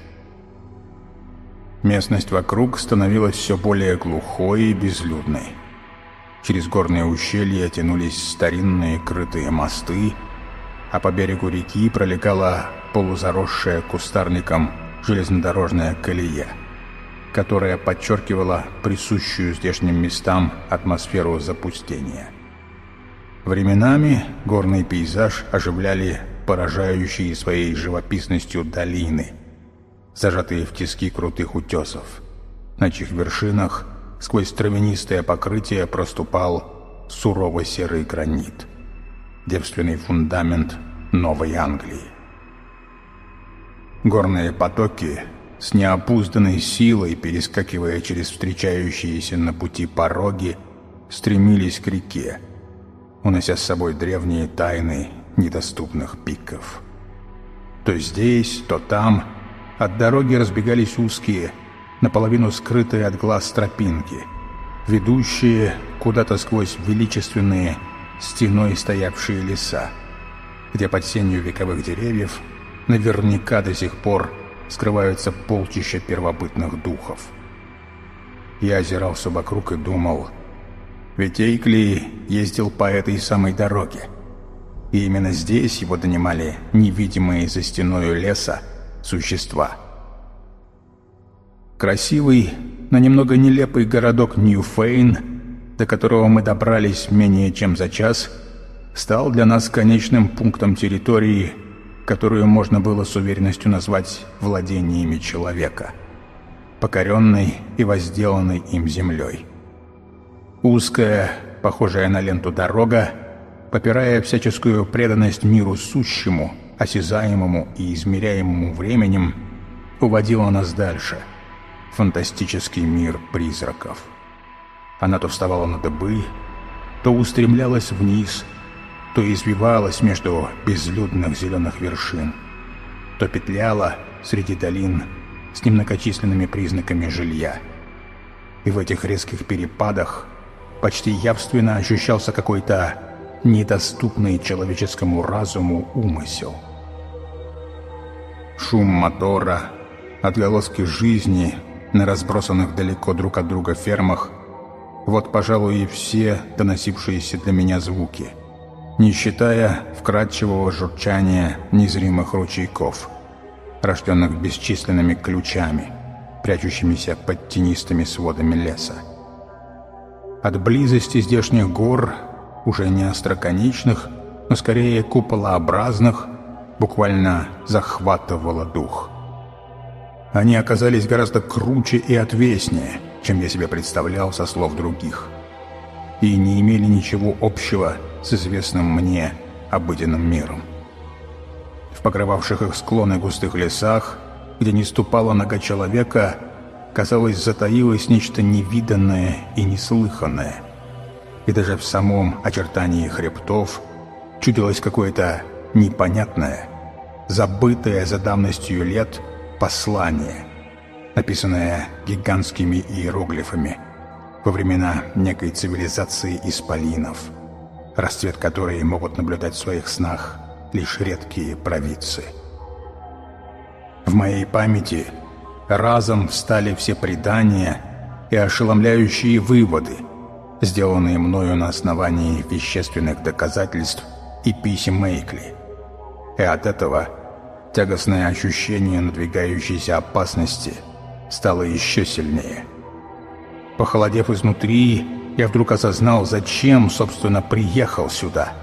Местность вокруг становилась все более глухой и безлюдной. Через горные ущелья тянулись старинные крытые мосты, а по берегу реки пролегала полузаросшая кустарником железнодорожная колея, которая подчеркивала присущую здешним местам атмосферу запустения. Временами горный пейзаж оживляли поражающие своей живописностью долины, зажатые в тиски крутых утесов, на чьих вершинах сквозь травянистое покрытие проступал суровый серый гранит, девственный фундамент Новой Англии. Горные потоки с неопузданной силой, перескакивая через встречающиеся на пути пороги, стремились к реке, унося с собой древние тайны недоступных пиков. То здесь, то там от дороги разбегались узкие, наполовину скрытые от глаз тропинки, ведущие куда-то сквозь величественные стеной стоявшие леса, где под сенью вековых деревьев наверняка до сих пор скрываются полчища первобытных духов. Я озирался вокруг и думал, ведь Эйкли ездил по этой самой дороге. И именно здесь его донимали невидимые за стеною леса существа. Красивый, но немного нелепый городок Ньюфейн, до которого мы добрались менее чем за час, стал для нас конечным пунктом территории, которую можно было с уверенностью назвать владениями человека, покоренной и возделанной им землей. Узкая, похожая на ленту дорога, попирая всяческую преданность миру сущему, осязаемому и измеряемому временем, уводила нас дальше. Фантастический мир призраков. Она то вставала на дыбы, то устремлялась вниз, то извивалась между безлюдных зеленых вершин, то петляла среди долин с немногочисленными признаками жилья. И в этих резких перепадах почти явственно ощущался какой-то недоступный человеческому разуму умысел. Шум мотора, отголоски жизни на разбросанных далеко друг от друга фермах – вот, пожалуй, и все доносившиеся для меня звуки – не считая вкрадчивого журчания незримых ручейков, рожденных бесчисленными ключами, прячущимися под тенистыми сводами леса. От близости здешних гор, уже не остроконечных, но скорее куполообразных, буквально захватывало дух. Они оказались гораздо круче и отвеснее, чем я себе представлял со слов других, и не имели ничего общего с известным мне обыденным миром. В покрывавших их склоны густых лесах, где не ступала нога человека, казалось, затаилось нечто невиданное и неслыханное. И даже в самом очертании хребтов чудилось какое-то непонятное, забытое за давностью лет послание, написанное гигантскими иероглифами во времена некой цивилизации исполинов – расцвет которой могут наблюдать в своих снах лишь редкие провидцы. В моей памяти разом встали все предания и ошеломляющие выводы, сделанные мною на основании вещественных доказательств и писем Мейкли. И от этого тягостное ощущение надвигающейся опасности стало еще сильнее. Похолодев изнутри, я вдруг осознал, зачем, собственно, приехал сюда.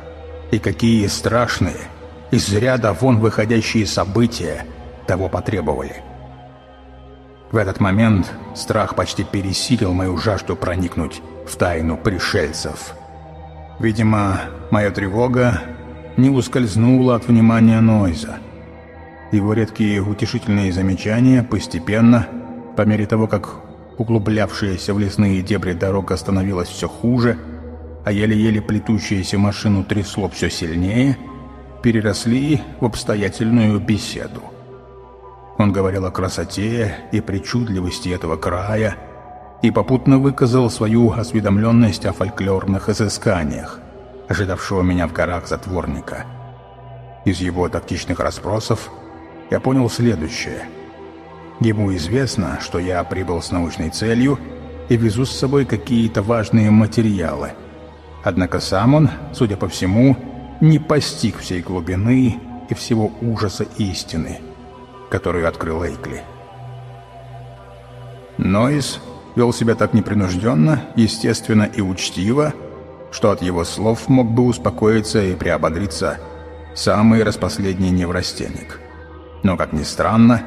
И какие страшные, из ряда вон выходящие события того потребовали. В этот момент страх почти пересилил мою жажду проникнуть в тайну пришельцев. Видимо, моя тревога не ускользнула от внимания Нойза. Его редкие утешительные замечания постепенно, по мере того, как Углублявшаяся в лесные дебри дорога становилась все хуже, а еле-еле плетущуюся машину трясло все сильнее, переросли в обстоятельную беседу. Он говорил о красоте и причудливости этого края и попутно выказал свою осведомленность о фольклорных изысканиях, ожидавшего меня в горах затворника. Из его тактичных расспросов я понял следующее – Ему известно, что я прибыл с научной целью и везу с собой какие-то важные материалы. Однако сам он, судя по всему, не постиг всей глубины и всего ужаса истины, которую открыл Эйкли. Нойс вел себя так непринужденно, естественно и учтиво, что от его слов мог бы успокоиться и приободриться самый распоследний неврастенник. Но, как ни странно,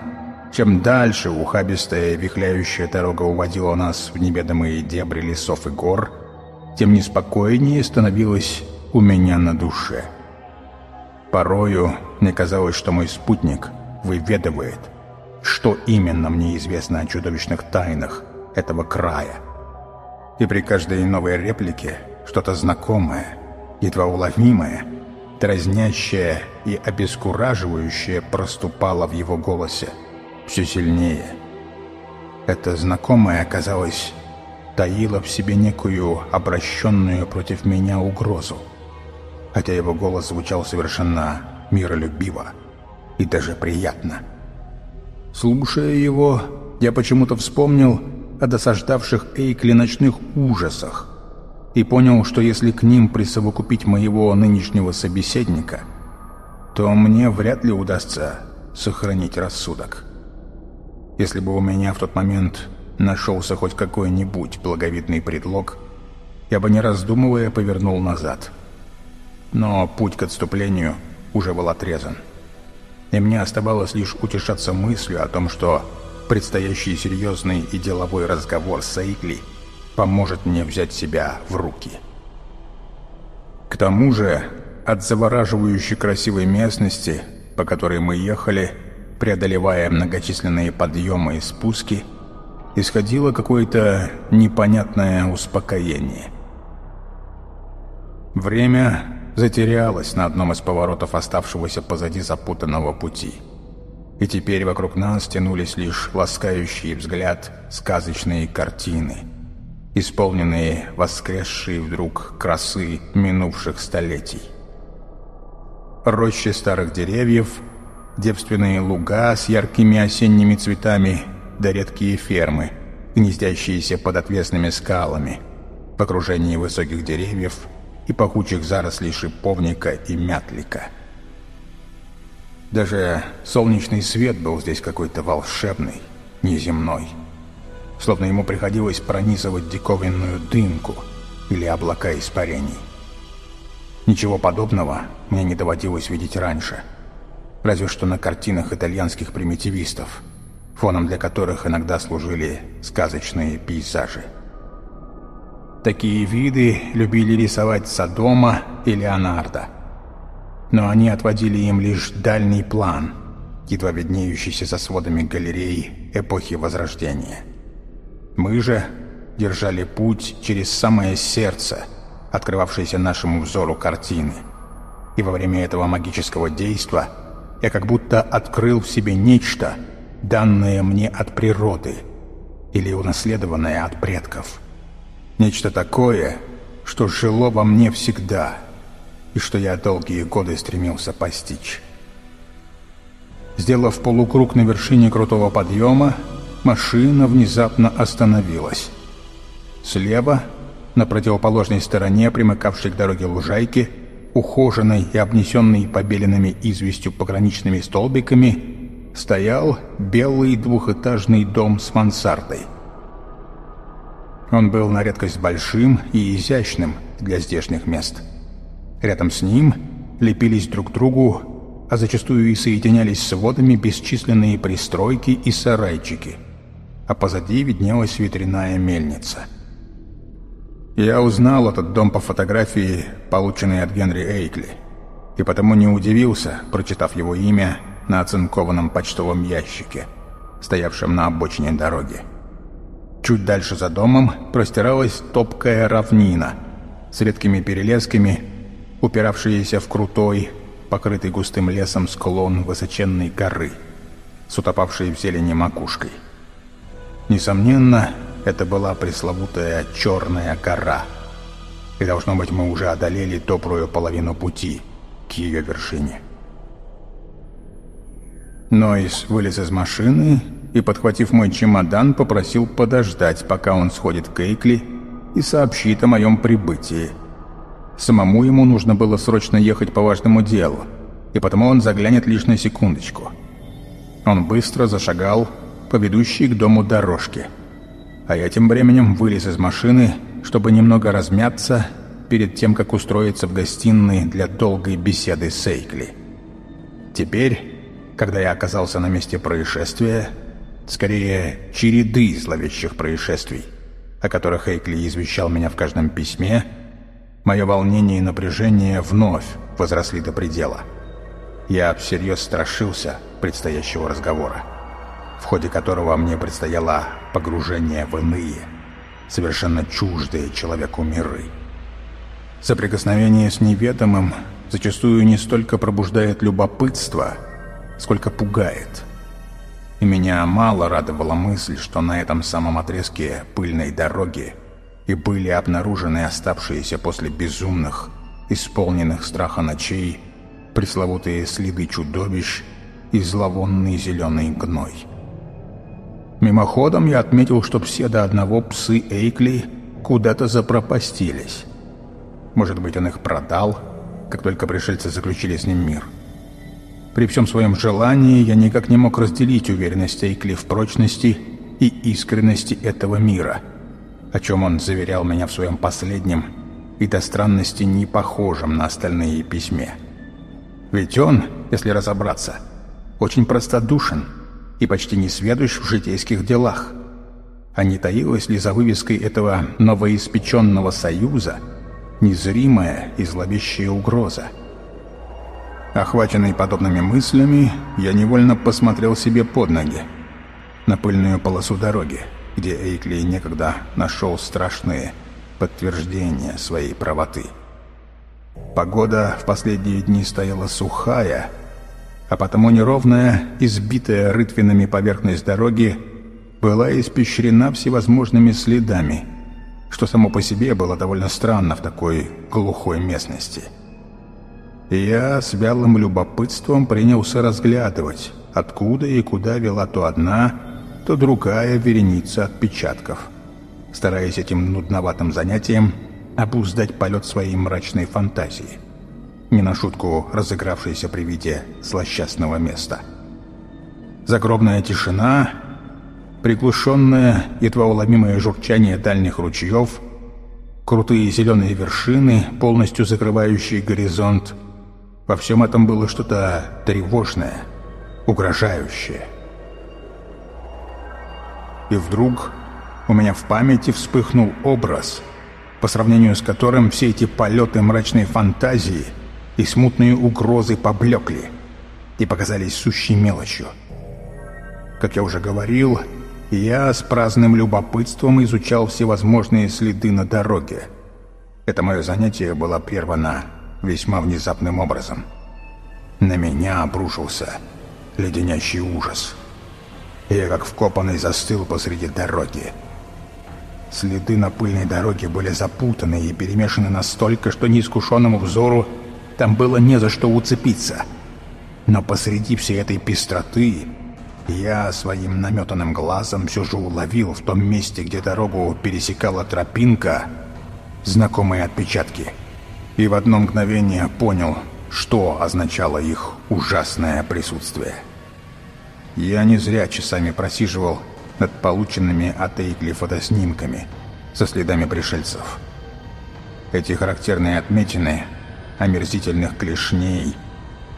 чем дальше ухабистая вихляющая дорога уводила нас в неведомые дебри лесов и гор, тем неспокойнее становилось у меня на душе. Порою мне казалось, что мой спутник выведывает, что именно мне известно о чудовищных тайнах этого края. И при каждой новой реплике что-то знакомое, едва уловимое, дразнящее и обескураживающее проступало в его голосе все сильнее. Это знакомое оказалось таило в себе некую обращенную против меня угрозу, хотя его голос звучал совершенно миролюбиво и даже приятно. Слушая его, я почему-то вспомнил о досаждавших Эйкли ночных ужасах и понял, что если к ним присовокупить моего нынешнего собеседника, то мне вряд ли удастся сохранить рассудок. Если бы у меня в тот момент нашелся хоть какой-нибудь благовидный предлог, я бы не раздумывая повернул назад. Но путь к отступлению уже был отрезан. И мне оставалось лишь утешаться мыслью о том, что предстоящий серьезный и деловой разговор с Эйкли поможет мне взять себя в руки. К тому же, от завораживающей красивой местности, по которой мы ехали, преодолевая многочисленные подъемы и спуски, исходило какое-то непонятное успокоение. Время затерялось на одном из поворотов оставшегося позади запутанного пути. И теперь вокруг нас тянулись лишь ласкающий взгляд сказочные картины, исполненные воскресшие вдруг красы минувших столетий. Рощи старых деревьев, девственные луга с яркими осенними цветами да редкие фермы, гнездящиеся под отвесными скалами, в окружении высоких деревьев и пахучих зарослей шиповника и мятлика. Даже солнечный свет был здесь какой-то волшебный, неземной. Словно ему приходилось пронизывать диковинную дымку или облака испарений. Ничего подобного мне не доводилось видеть раньше. Разве что на картинах итальянских примитивистов – фоном для которых иногда служили сказочные пейзажи. Такие виды любили рисовать Содома и Леонардо. Но они отводили им лишь дальний план, едва виднеющийся за сводами галерей эпохи Возрождения. Мы же держали путь через самое сердце, открывавшееся нашему взору картины. И во время этого магического действа я как будто открыл в себе нечто – данное мне от природы или унаследованное от предков. Нечто такое, что жило во мне всегда и что я долгие годы стремился постичь. Сделав полукруг на вершине крутого подъема, машина внезапно остановилась. Слева, на противоположной стороне, примыкавшей к дороге лужайки, ухоженной и обнесенной побеленными известью пограничными столбиками, стоял белый двухэтажный дом с мансардой. Он был на редкость большим и изящным для здешних мест. Рядом с ним лепились друг к другу, а зачастую и соединялись с водами бесчисленные пристройки и сарайчики, а позади виднелась ветряная мельница. Я узнал этот дом по фотографии, полученной от Генри Эйкли, и потому не удивился, прочитав его имя на оцинкованном почтовом ящике, стоявшем на обочине дороги. Чуть дальше за домом простиралась топкая равнина с редкими перелесками, упиравшиеся в крутой, покрытый густым лесом склон высоченной горы, с утопавшей в зелени макушкой. Несомненно, это была пресловутая Черная гора, и, должно быть, мы уже одолели добрую половину пути к ее вершине. Нойс вылез из машины и, подхватив мой чемодан, попросил подождать, пока он сходит к Эйкли и сообщит о моем прибытии. Самому ему нужно было срочно ехать по важному делу, и потому он заглянет лишь на секундочку. Он быстро зашагал по ведущей к дому дорожке, а я тем временем вылез из машины, чтобы немного размяться перед тем, как устроиться в гостиной для долгой беседы с Эйкли. Теперь когда я оказался на месте происшествия, скорее череды зловещих происшествий, о которых Эйкли извещал меня в каждом письме, мое волнение и напряжение вновь возросли до предела. Я всерьез страшился предстоящего разговора. В ходе которого мне предстояло погружение в иные, совершенно чуждые человеку миры. Соприкосновение с неведомым зачастую не столько пробуждает любопытство, сколько пугает. И меня мало радовала мысль, что на этом самом отрезке пыльной дороги и были обнаружены оставшиеся после безумных, исполненных страха ночей, пресловутые следы чудовищ и зловонный зеленый гной. Мимоходом я отметил, что все до одного псы Эйкли куда-то запропастились. Может быть, он их продал, как только пришельцы заключили с ним мир. При всем своем желании я никак не мог разделить уверенность Эйкли в прочности и искренности этого мира, о чем он заверял меня в своем последнем и до странности не похожем на остальные письме. Ведь он, если разобраться, очень простодушен и почти не сведущ в житейских делах. А не таилась ли за вывеской этого новоиспеченного союза незримая и зловещая угроза? Охваченный подобными мыслями, я невольно посмотрел себе под ноги, на пыльную полосу дороги, где Эйкли некогда нашел страшные подтверждения своей правоты. Погода в последние дни стояла сухая, а потому неровная, избитая рытвинами поверхность дороги была испещрена всевозможными следами, что само по себе было довольно странно в такой глухой местности. Я с вялым любопытством принялся разглядывать, откуда и куда вела то одна, то другая вереница отпечатков, стараясь этим нудноватым занятием обуздать полет своей мрачной фантазии не на шутку разыгравшийся при виде злосчастного места. Загробная тишина, приглушенное, едва уловимое журчание дальних ручьев, крутые зеленые вершины, полностью закрывающие горизонт. Во всем этом было что-то тревожное, угрожающее. И вдруг у меня в памяти вспыхнул образ, по сравнению с которым все эти полеты мрачной фантазии — и смутные угрозы поблекли и показались сущей мелочью. Как я уже говорил, я с праздным любопытством изучал всевозможные следы на дороге. Это мое занятие было прервано весьма внезапным образом. На меня обрушился леденящий ужас. Я как вкопанный застыл посреди дороги. Следы на пыльной дороге были запутаны и перемешаны настолько, что неискушенному взору там было не за что уцепиться. Но посреди всей этой пестроты я своим наметанным глазом все же уловил в том месте, где дорогу пересекала тропинка, знакомые отпечатки. И в одно мгновение понял, что означало их ужасное присутствие. Я не зря часами просиживал над полученными от Эйкли фотоснимками со следами пришельцев. Эти характерные отметины омерзительных клешней.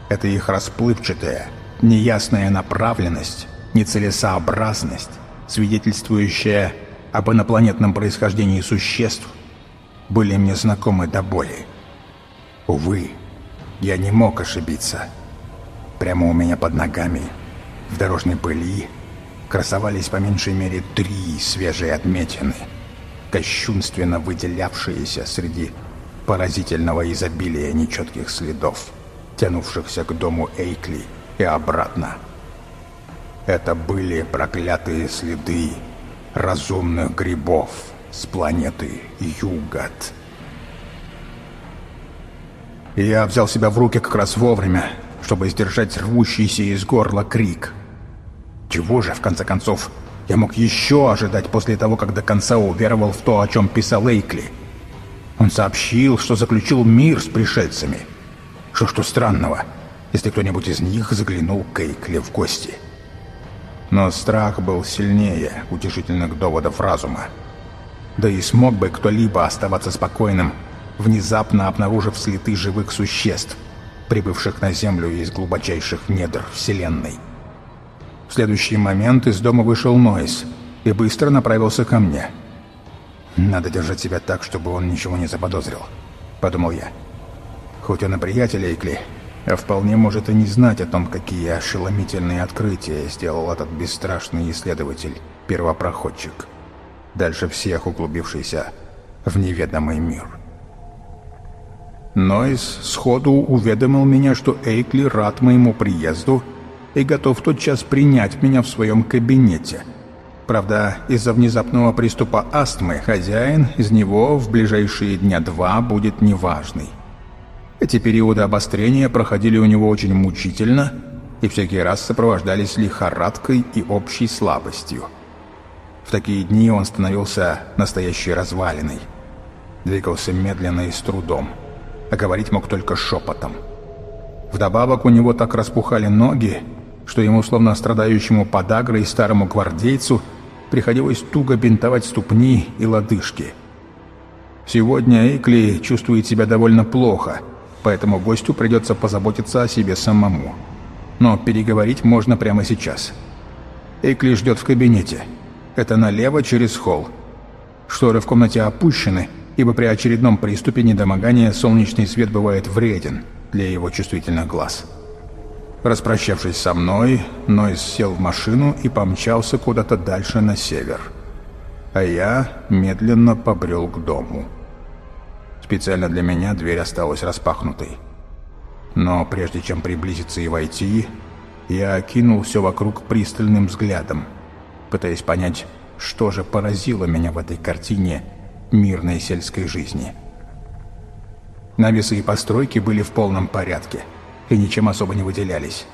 Это их расплывчатая, неясная направленность, нецелесообразность, свидетельствующая об инопланетном происхождении существ, были мне знакомы до боли. Увы, я не мог ошибиться. Прямо у меня под ногами, в дорожной пыли, красовались по меньшей мере три свежие отметины, кощунственно выделявшиеся среди поразительного изобилия нечетких следов, тянувшихся к дому Эйкли и обратно. Это были проклятые следы разумных грибов с планеты Югат. Я взял себя в руки как раз вовремя, чтобы сдержать рвущийся из горла крик. Чего же, в конце концов, я мог еще ожидать после того, как до конца уверовал в то, о чем писал Эйкли — он сообщил, что заключил мир с пришельцами. Что что странного, если кто-нибудь из них заглянул к Эйкле в гости. Но страх был сильнее утешительных доводов разума. Да и смог бы кто-либо оставаться спокойным, внезапно обнаружив следы живых существ, прибывших на Землю из глубочайших недр Вселенной. В следующий момент из дома вышел Нойс и быстро направился ко мне — «Надо держать себя так, чтобы он ничего не заподозрил», — подумал я. «Хоть он и приятель Эйкли, а вполне может и не знать о том, какие ошеломительные открытия сделал этот бесстрашный исследователь, первопроходчик, дальше всех углубившийся в неведомый мир. Нойс сходу уведомил меня, что Эйкли рад моему приезду и готов тотчас принять меня в своем кабинете. Правда, из-за внезапного приступа астмы хозяин из него в ближайшие дня два будет неважный. Эти периоды обострения проходили у него очень мучительно и всякий раз сопровождались лихорадкой и общей слабостью. В такие дни он становился настоящей развалиной. Двигался медленно и с трудом, а говорить мог только шепотом. Вдобавок у него так распухали ноги, что ему, словно страдающему подагрой старому гвардейцу, приходилось туго бинтовать ступни и лодыжки. Сегодня Эйкли чувствует себя довольно плохо – поэтому гостю придется позаботиться о себе самому. Но переговорить можно прямо сейчас. Эйкли ждет в кабинете. Это налево через холл. Шторы в комнате опущены, ибо при очередном приступе недомогания солнечный свет бывает вреден для его чувствительных глаз. Распрощавшись со мной, Нойс сел в машину и помчался куда-то дальше на север. А я медленно побрел к дому. Специально для меня дверь осталась распахнутой. Но прежде чем приблизиться и войти, я окинул все вокруг пристальным взглядом, пытаясь понять, что же поразило меня в этой картине мирной сельской жизни. Навесы и постройки были в полном порядке и ничем особо не выделялись.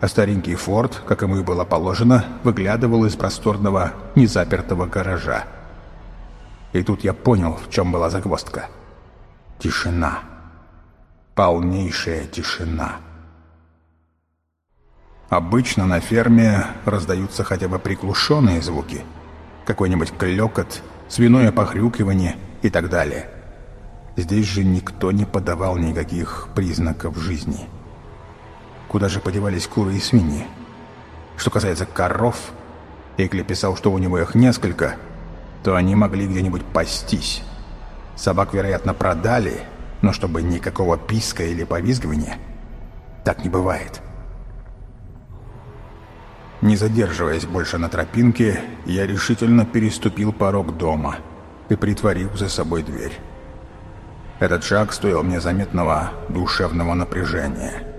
А старенький форт, как ему и было положено, выглядывал из просторного, незапертого гаража. И тут я понял, в чем была загвоздка. — Тишина. Полнейшая тишина. Обычно на ферме раздаются хотя бы приглушенные звуки. Какой-нибудь клёкот, свиное похрюкивание и так далее. Здесь же никто не подавал никаких признаков жизни. Куда же подевались куры и свиньи? Что касается коров, Экли писал, что у него их несколько, то они могли где-нибудь пастись. Собак, вероятно, продали, но чтобы никакого писка или повизгивания, так не бывает. Не задерживаясь больше на тропинке, я решительно переступил порог дома и притворил за собой дверь. Этот шаг стоил мне заметного душевного напряжения.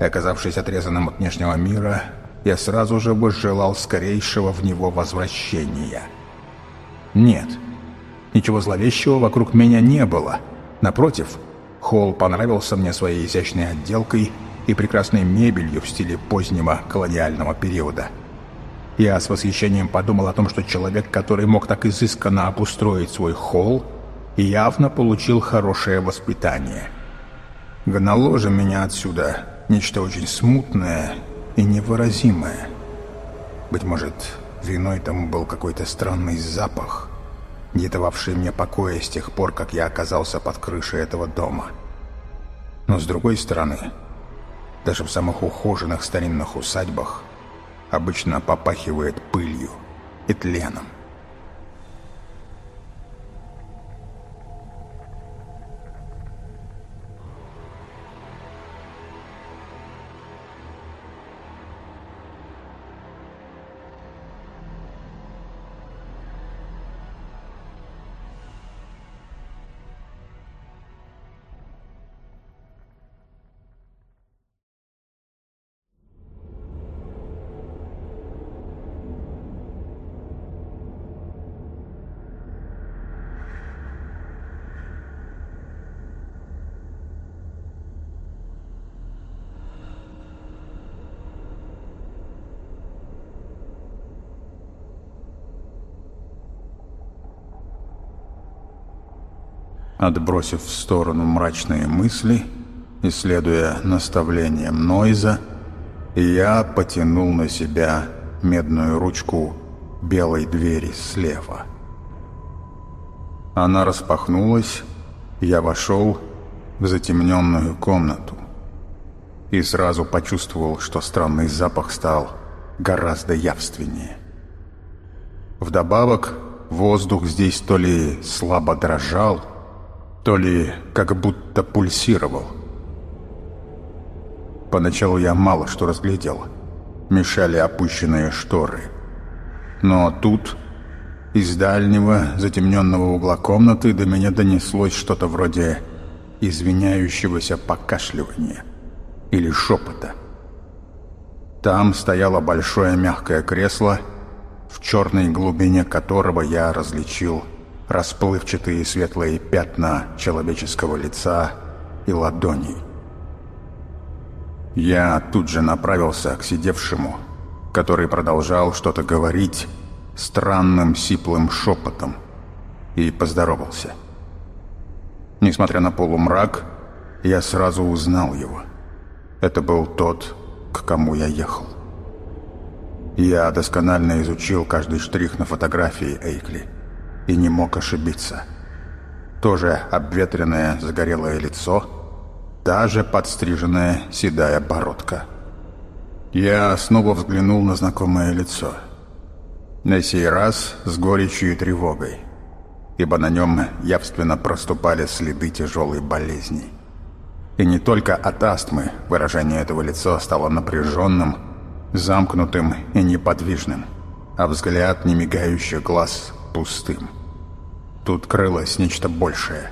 Оказавшись отрезанным от внешнего мира, я сразу же возжелал скорейшего в него возвращения. Нет, Ничего зловещего вокруг меня не было. Напротив, холл понравился мне своей изящной отделкой и прекрасной мебелью в стиле позднего колониального периода. Я с восхищением подумал о том, что человек, который мог так изысканно обустроить свой холл, явно получил хорошее воспитание. Гнало же меня отсюда нечто очень смутное и невыразимое. Быть может, виной тому был какой-то странный запах, не дававшие мне покоя с тех пор, как я оказался под крышей этого дома. Но с другой стороны, даже в самых ухоженных старинных усадьбах обычно попахивает пылью и тленом. Отбросив в сторону мрачные мысли и следуя наставлениям Нойза, я потянул на себя медную ручку белой двери слева. Она распахнулась, я вошел в затемненную комнату и сразу почувствовал, что странный запах стал гораздо явственнее. Вдобавок, воздух здесь то ли слабо дрожал, то ли как будто пульсировал. Поначалу я мало что разглядел. Мешали опущенные шторы. Но тут, из дальнего, затемненного угла комнаты, до меня донеслось что-то вроде извиняющегося покашливания или шепота. Там стояло большое мягкое кресло, в черной глубине которого я различил расплывчатые светлые пятна человеческого лица и ладоней. Я тут же направился к сидевшему, который продолжал что-то говорить странным сиплым шепотом, и поздоровался. Несмотря на полумрак, я сразу узнал его. Это был тот, к кому я ехал. Я досконально изучил каждый штрих на фотографии Эйкли и не мог ошибиться. Тоже обветренное загорелое лицо, та же подстриженная седая бородка. Я снова взглянул на знакомое лицо. На сей раз с горечью и тревогой, ибо на нем явственно проступали следы тяжелой болезни. И не только от астмы выражение этого лица стало напряженным, замкнутым и неподвижным, а взгляд немигающих глаз пустым. Тут крылось нечто большее.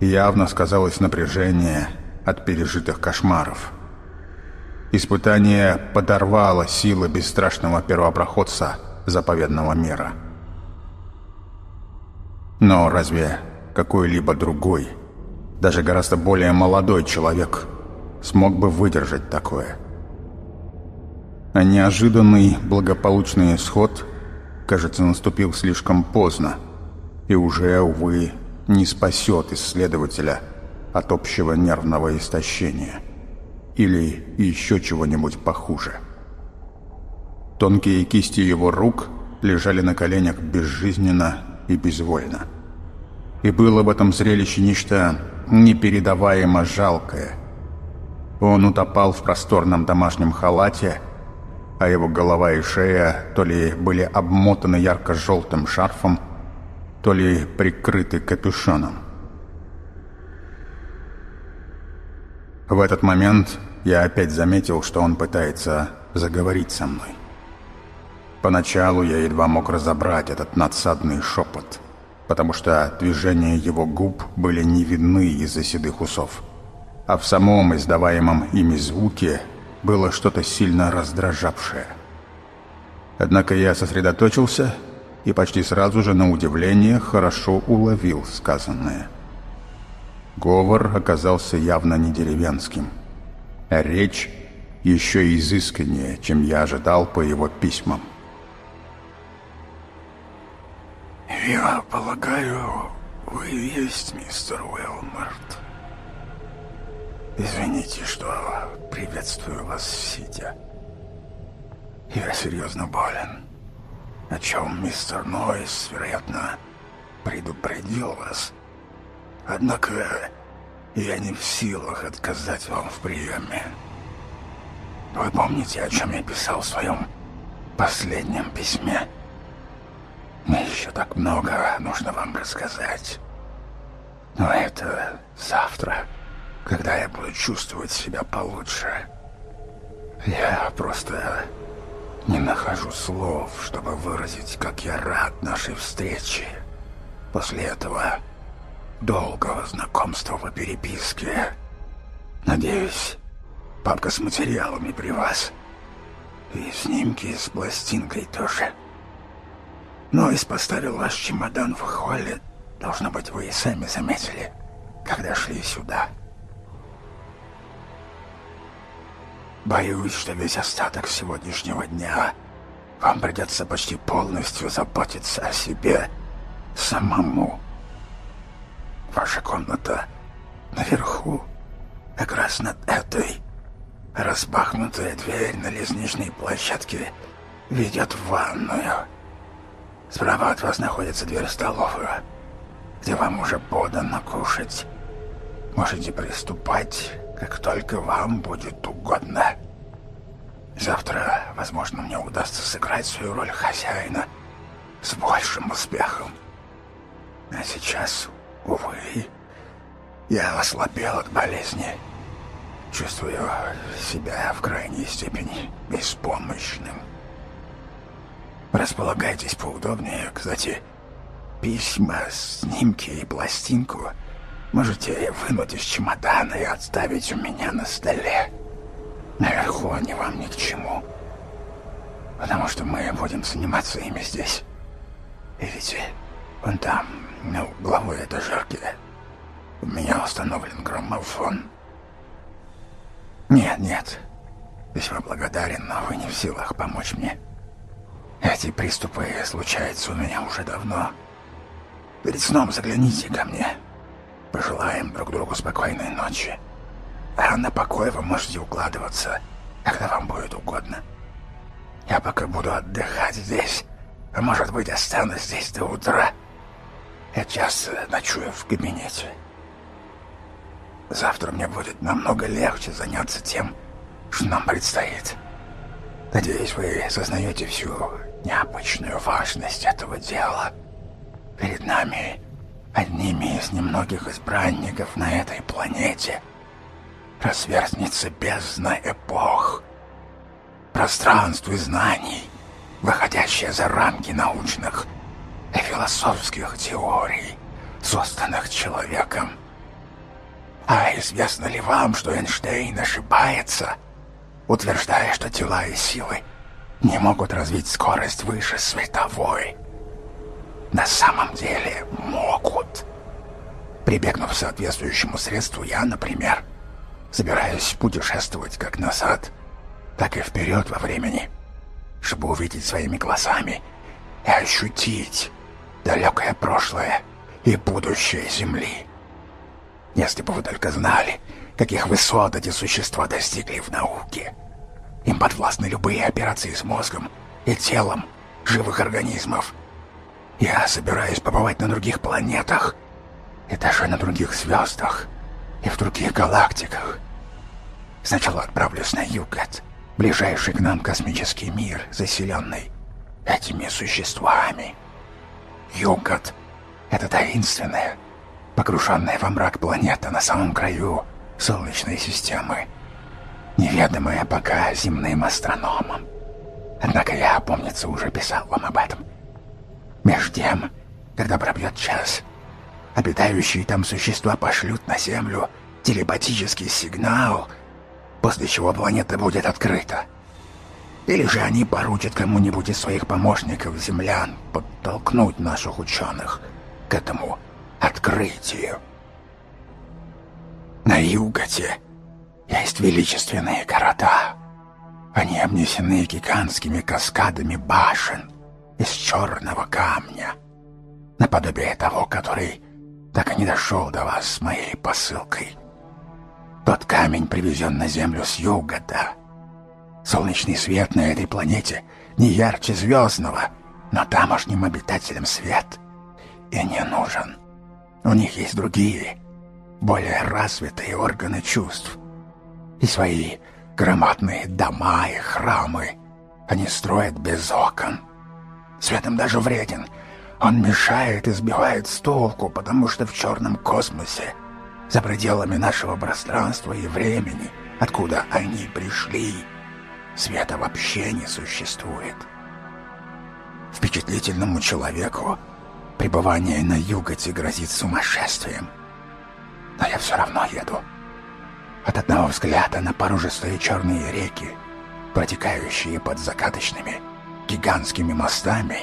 Явно сказалось напряжение от пережитых кошмаров. Испытание подорвало силы бесстрашного первопроходца заповедного мира. Но разве какой-либо другой даже гораздо более молодой человек смог бы выдержать такое. А неожиданный благополучный исход, кажется, наступил слишком поздно и уже, увы, не спасет исследователя от общего нервного истощения или еще чего-нибудь похуже. Тонкие кисти его рук лежали на коленях безжизненно и безвольно. И было в этом зрелище нечто непередаваемо жалкое. Он утопал в просторном домашнем халате, а его голова и шея то ли были обмотаны ярко-желтым шарфом, то ли прикрыты капюшоном. В этот момент я опять заметил, что он пытается заговорить со мной. Поначалу я едва мог разобрать этот надсадный шепот — потому что движения его губ были не видны из-за седых усов. А в самом издаваемом ими звуке было что-то сильно раздражавшее. Однако я сосредоточился и почти сразу же, на удивление, хорошо уловил сказанное. Говор оказался явно не деревенским, а речь еще изысканнее, чем я ожидал по его письмам. «Я полагаю, вы есть мистер Уэлмарт. Извините, что приветствую вас сидя. Я серьезно болен, о чем мистер Нойс, вероятно, предупредил вас. Однако я не в силах отказать вам в приеме. Вы помните, о чем я писал в своем последнем письме?» Мне еще так много нужно вам рассказать. Но это завтра, когда я буду чувствовать себя получше. Я просто не нахожу слов, чтобы выразить, как я рад нашей встрече. После этого долгого знакомства по переписке. Надеюсь, папка с материалами при вас. И снимки с пластинкой тоже. Нойс поставил ваш чемодан в холле. Должно быть, вы и сами заметили, когда шли сюда. Боюсь, что весь остаток сегодняшнего дня вам придется почти полностью заботиться о себе самому. Ваша комната наверху, как раз над этой. Распахнутая дверь на лестничной площадке ведет в ванную. Справа от вас находится дверь в где вам уже подано кушать. Можете приступать, как только вам будет угодно. Завтра, возможно, мне удастся сыграть свою роль хозяина с большим успехом. А сейчас, увы, я ослабел от болезни. чувствую себя в крайней степени беспомощным. Располагайтесь поудобнее. Кстати, письма, снимки и пластинку можете вынуть из чемодана и отставить у меня на столе. Наверху они вам ни к чему. Потому что мы будем заниматься ими здесь. Видите, вон там, на угловой этажерке, у меня установлен граммофон. Нет, нет, весьма благодарен, но вы не в силах помочь мне. Эти приступы случаются у меня уже давно. Перед сном загляните ко мне. Пожелаем друг другу спокойной ночи. А на покой вы можете укладываться, когда вам будет угодно. Я пока буду отдыхать здесь, а может быть останусь здесь до утра. Я часто ночую в кабинете. Завтра мне будет намного легче заняться тем, что нам предстоит. Надеюсь, вы осознаете всю необычную важность этого дела. Перед нами, одними из немногих избранников на этой планете, разверзнется бездна эпох, пространств знаний, выходящее за рамки научных и философских теорий, созданных человеком. А известно ли вам, что Эйнштейн ошибается, утверждая, что тела и силы не могут развить скорость выше световой? На самом деле могут. Прибегнув к соответствующему средству, я, например, собираюсь путешествовать как назад, так и вперед во времени, чтобы увидеть своими глазами и ощутить далекое прошлое и будущее Земли. Если бы вы только знали, каких высот эти существа достигли в науке. Им подвластны любые операции с мозгом и телом живых организмов. Я собираюсь побывать на других планетах и даже на других звездах и в других галактиках. Сначала отправлюсь на Югат, ближайший к нам космический мир, заселенный этими существами. Югат — это таинственное, погруженная во мрак планета на самом краю Солнечной системы, неведомая пока земным астрономам. Однако я, помнится, уже писал вам об этом. Меж тем, когда пробьет час, обитающие там существа пошлют на Землю телепатический сигнал, после чего планета будет открыта. Или же они поручат кому-нибудь из своих помощников землян подтолкнуть наших ученых к этому открытию. На Юготе есть величественные города. Они обнесены гигантскими каскадами башен из черного камня, наподобие того, который так и не дошел до вас с моей посылкой. Тот камень привезен на Землю с юга-то. Солнечный свет на этой планете не ярче звездного, но тамошним обитателям свет и не нужен. У них есть другие, более развитые органы чувств. И свои громадные дома и храмы они строят без окон. Свет им даже вреден. Он мешает и сбивает с толку, потому что в черном космосе, за пределами нашего пространства и времени, откуда они пришли, света вообще не существует. Впечатлительному человеку Пребывание на юготе грозит сумасшествием. Но я все равно еду. От одного взгляда на порожистые черные реки, протекающие под закаточными гигантскими мостами,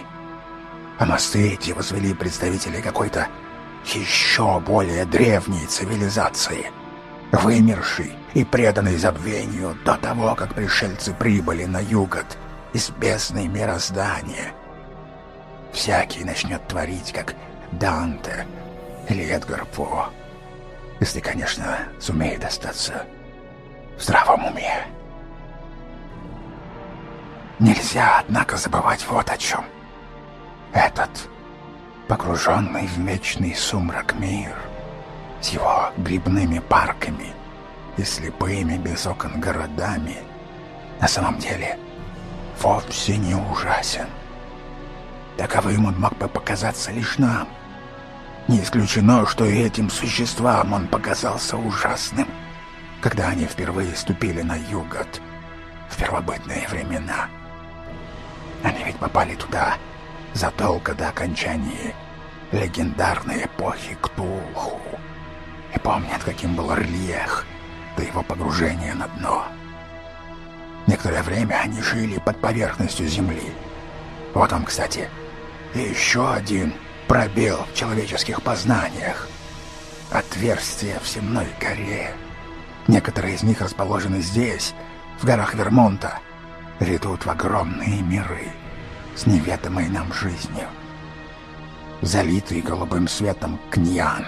а мосты эти возвели представители какой-то еще более древней цивилизации, вымершей и преданной забвению до того, как пришельцы прибыли на югот из бездны мироздания — всякий начнет творить, как Данте или Эдгар По. Если, конечно, сумеет остаться в здравом уме. Нельзя, однако, забывать вот о чем. Этот, погруженный в вечный сумрак мир, с его грибными парками и слепыми без окон городами, на самом деле вовсе не ужасен. Таковым он мог бы показаться лишь нам. Не исключено, что и этим существам он показался ужасным, когда они впервые ступили на югот в первобытные времена. Они ведь попали туда задолго до окончания легендарной эпохи Ктулху и помнят, каким был Рлех до его погружения на дно. Некоторое время они жили под поверхностью Земли. Вот он, кстати, и еще один пробел в человеческих познаниях. Отверстие в земной горе. Некоторые из них расположены здесь, в горах Вермонта, ведут в огромные миры с неведомой нам жизнью. Залитый голубым светом Кньян,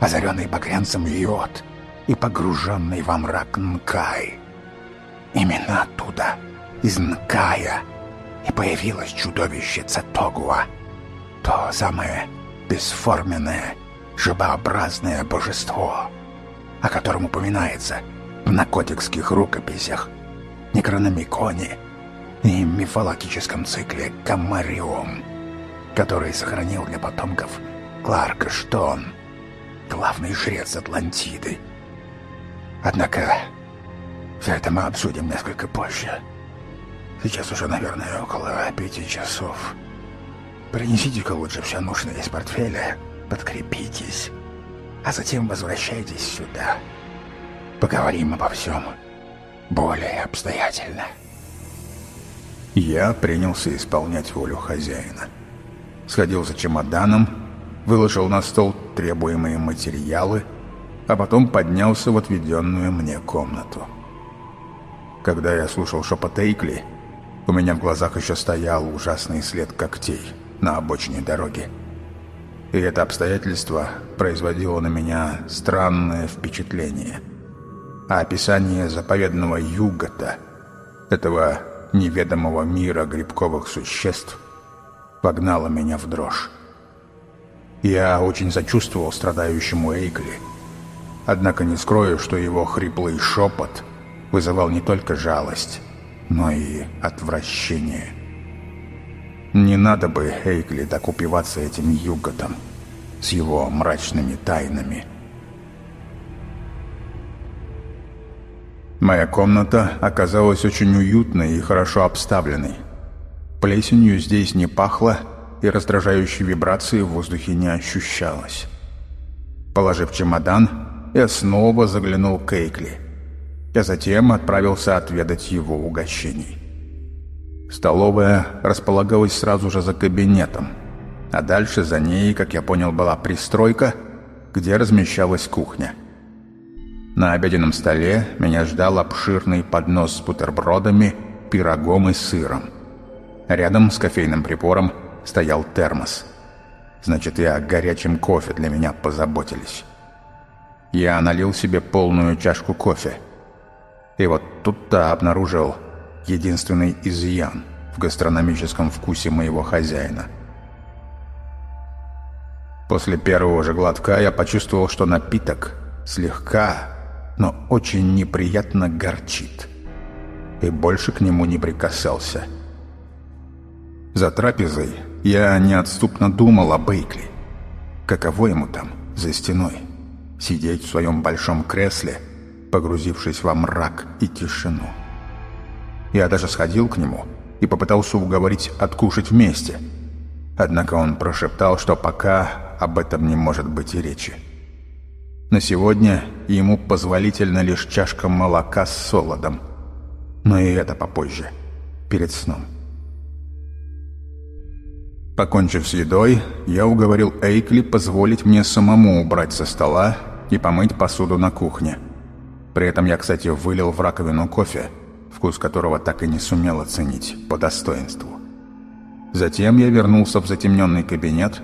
озаренный багрянцем Йод и погруженный во мрак Нкай. Именно оттуда, из Нкая, и появилось чудовище Цатогуа, то самое бесформенное, жабообразное божество, о котором упоминается в накотикских рукописях, Некрономиконе и мифологическом цикле «Камариум», который сохранил для потомков Кларк Штон, главный жрец Атлантиды. Однако все это мы обсудим несколько позже. Сейчас уже, наверное, около пяти часов. Принесите-ка лучше все нужное из портфеля, подкрепитесь, а затем возвращайтесь сюда. Поговорим обо всем более обстоятельно. Я принялся исполнять волю хозяина. Сходил за чемоданом, выложил на стол требуемые материалы, а потом поднялся в отведенную мне комнату. Когда я слушал шепот Эйкли, у меня в глазах еще стоял ужасный след когтей на обочине дороги. И это обстоятельство производило на меня странное впечатление. А описание заповедного югота, этого неведомого мира грибковых существ, погнало меня в дрожь. Я очень сочувствовал страдающему Эйкли, однако не скрою, что его хриплый шепот вызывал не только жалость, но и отвращение. Не надо бы Эйкли так упиваться этим юготом с его мрачными тайнами. Моя комната оказалась очень уютной и хорошо обставленной. Плесенью здесь не пахло, и раздражающей вибрации в воздухе не ощущалось. Положив чемодан, я снова заглянул к Эйкли – а затем отправился отведать его угощений. Столовая располагалась сразу же за кабинетом, а дальше за ней, как я понял, была пристройка, где размещалась кухня. На обеденном столе меня ждал обширный поднос с бутербродами, пирогом и сыром. Рядом с кофейным прибором стоял термос. Значит, и о горячем кофе для меня позаботились. Я налил себе полную чашку кофе – и вот тут-то обнаружил единственный изъян в гастрономическом вкусе моего хозяина. После первого же глотка я почувствовал, что напиток слегка, но очень неприятно горчит. И больше к нему не прикасался. За трапезой я неотступно думал о Бейкли. Каково ему там, за стеной, сидеть в своем большом кресле – погрузившись во мрак и тишину. Я даже сходил к нему и попытался уговорить откушать вместе. Однако он прошептал, что пока об этом не может быть и речи. На сегодня ему позволительно лишь чашка молока с солодом. Но и это попозже, перед сном. Покончив с едой, я уговорил Эйкли позволить мне самому убрать со стола и помыть посуду на кухне – при этом я, кстати, вылил в раковину кофе, вкус которого так и не сумел оценить по достоинству. Затем я вернулся в затемненный кабинет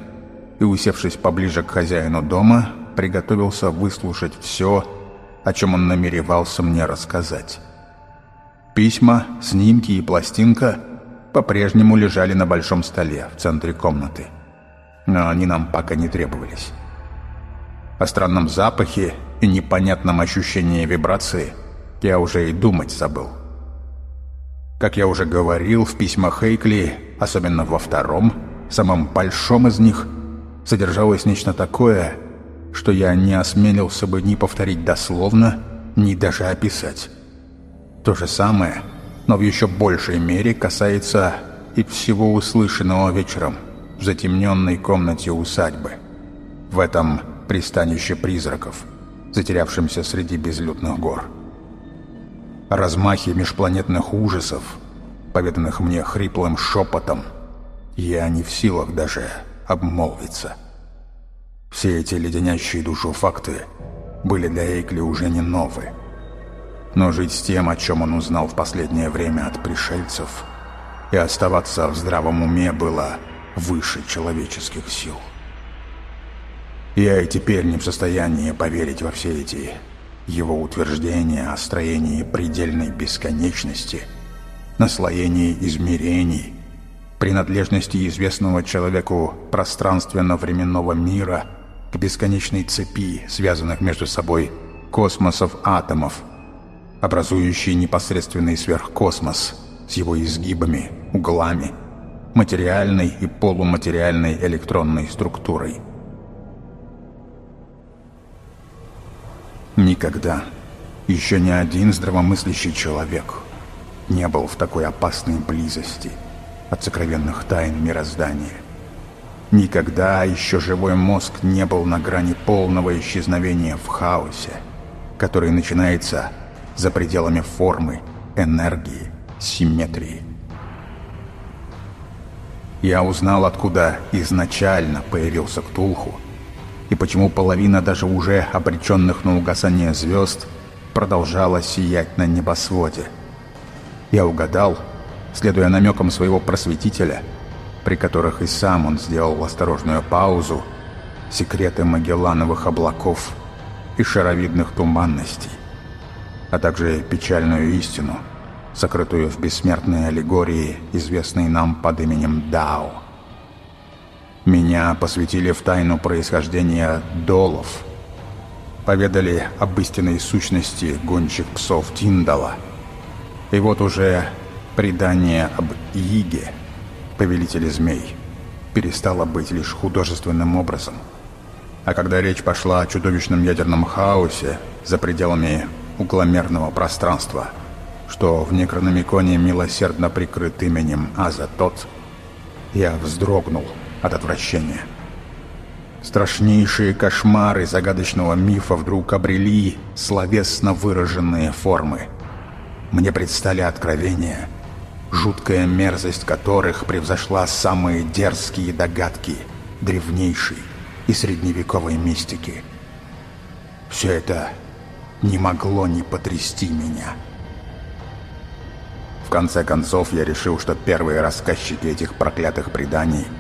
и, усевшись поближе к хозяину дома, приготовился выслушать все, о чем он намеревался мне рассказать. Письма, снимки и пластинка по-прежнему лежали на большом столе в центре комнаты, но они нам пока не требовались. О странном запахе и непонятном ощущении вибрации я уже и думать забыл. Как я уже говорил в письмах Хейкли, особенно во втором, самом большом из них, содержалось нечто такое, что я не осмелился бы ни повторить дословно, ни даже описать. То же самое, но в еще большей мере касается и всего услышанного вечером в затемненной комнате усадьбы. В этом пристанище призраков, затерявшемся среди безлюдных гор. О размахе межпланетных ужасов, поведанных мне хриплым шепотом, я не в силах даже обмолвиться. Все эти леденящие душу факты были для Эйкли уже не новые. Но жить с тем, о чем он узнал в последнее время от пришельцев, и оставаться в здравом уме было выше человеческих сил. Я и теперь не в состоянии поверить во все эти его утверждения о строении предельной бесконечности, наслоении измерений, принадлежности известного человеку пространственно-временного мира к бесконечной цепи, связанных между собой космосов атомов, образующей непосредственный сверхкосмос с его изгибами, углами, материальной и полуматериальной электронной структурой – Никогда еще ни один здравомыслящий человек не был в такой опасной близости от сокровенных тайн мироздания. Никогда еще живой мозг не был на грани полного исчезновения в хаосе, который начинается за пределами формы, энергии, симметрии. Я узнал, откуда изначально появился Ктулху и почему половина даже уже обреченных на угасание звезд продолжала сиять на небосводе. Я угадал, следуя намекам своего просветителя, при которых и сам он сделал осторожную паузу, секреты Магеллановых облаков и шаровидных туманностей, а также печальную истину, сокрытую в бессмертной аллегории, известной нам под именем Дао. Меня посвятили в тайну происхождения долов. Поведали об истинной сущности гонщик псов Тиндала. И вот уже предание об Иге, повелителе змей, перестало быть лишь художественным образом. А когда речь пошла о чудовищном ядерном хаосе за пределами угломерного пространства, что в Некрономиконе милосердно прикрыт именем Азатот, я вздрогнул – от отвращения. Страшнейшие кошмары загадочного мифа вдруг обрели словесно выраженные формы. Мне предстали откровения, жуткая мерзость которых превзошла самые дерзкие догадки древнейшей и средневековой мистики. Все это не могло не потрясти меня. В конце концов, я решил, что первые рассказчики этих проклятых преданий —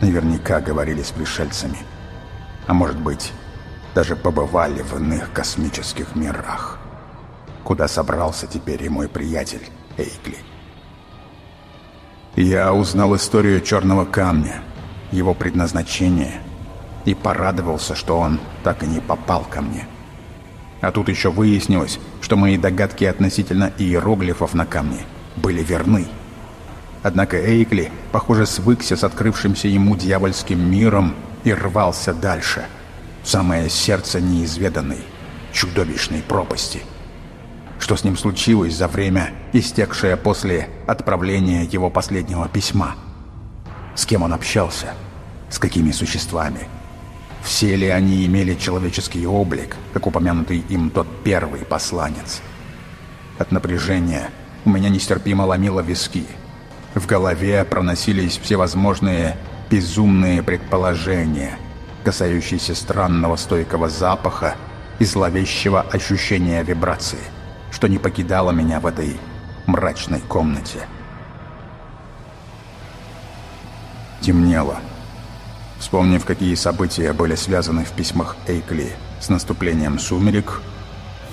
наверняка говорили с пришельцами. А может быть, даже побывали в иных космических мирах, куда собрался теперь и мой приятель Эйкли. Я узнал историю черного камня, его предназначение, и порадовался, что он так и не попал ко мне. А тут еще выяснилось, что мои догадки относительно иероглифов на камне были верны. Однако Эйкли, похоже, свыкся с открывшимся ему дьявольским миром и рвался дальше, в самое сердце неизведанной, чудовищной пропасти. Что с ним случилось за время, истекшее после отправления его последнего письма? С кем он общался? С какими существами? Все ли они имели человеческий облик, как упомянутый им тот первый посланец? От напряжения у меня нестерпимо ломило виски – в голове проносились всевозможные безумные предположения, касающиеся странного стойкого запаха и зловещего ощущения вибрации, что не покидало меня в этой мрачной комнате. Темнело. Вспомнив, какие события были связаны в письмах Эйкли с наступлением сумерек,